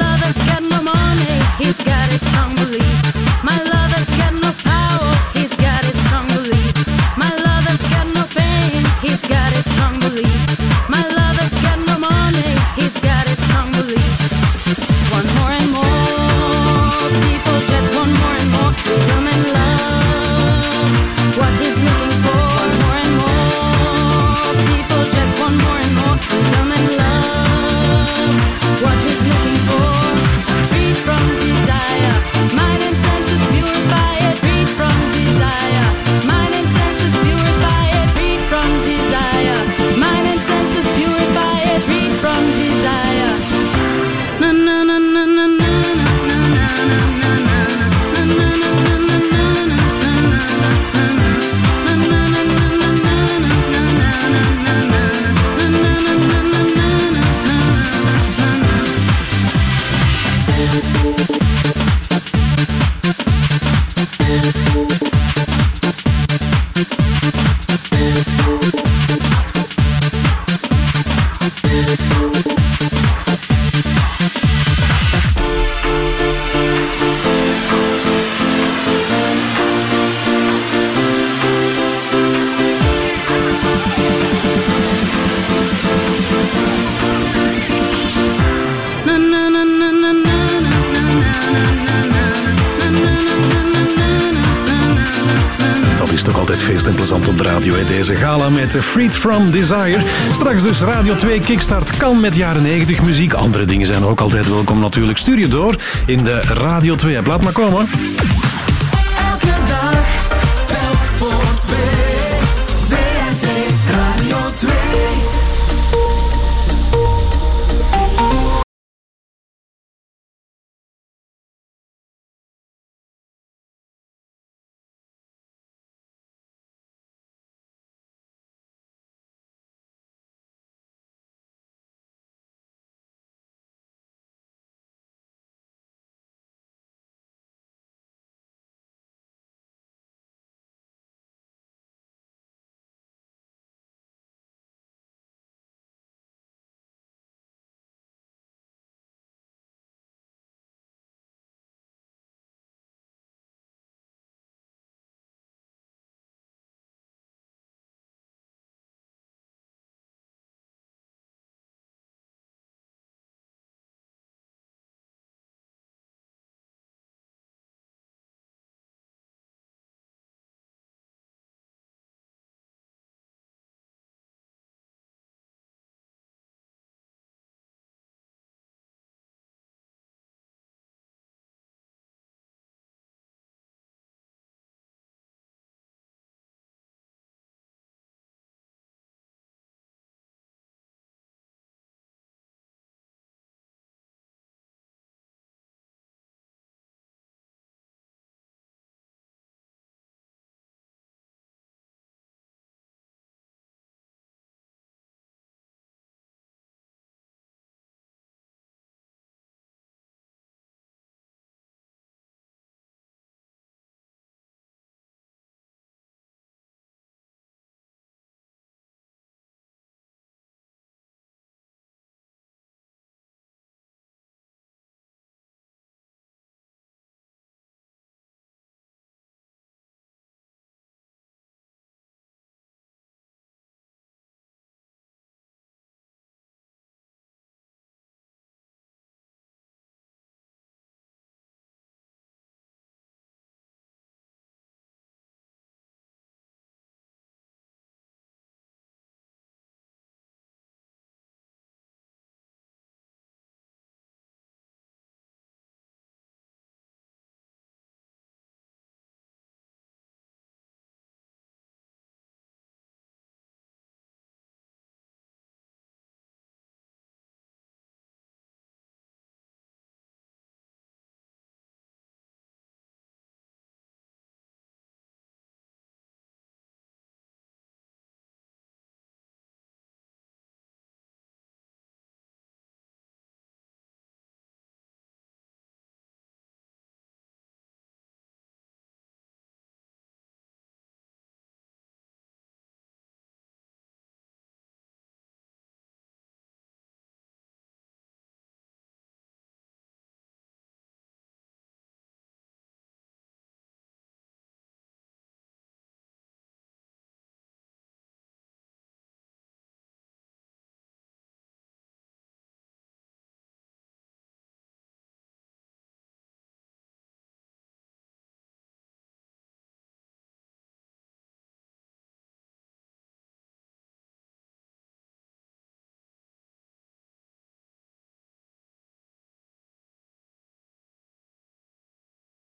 lover's got no money, he's got his strong beliefs. My lover's met Freed From Desire. Straks dus Radio 2 Kickstart kan met jaren 90 muziek. Andere dingen zijn ook altijd welkom natuurlijk. Stuur je door in de Radio 2 app. Laat maar komen.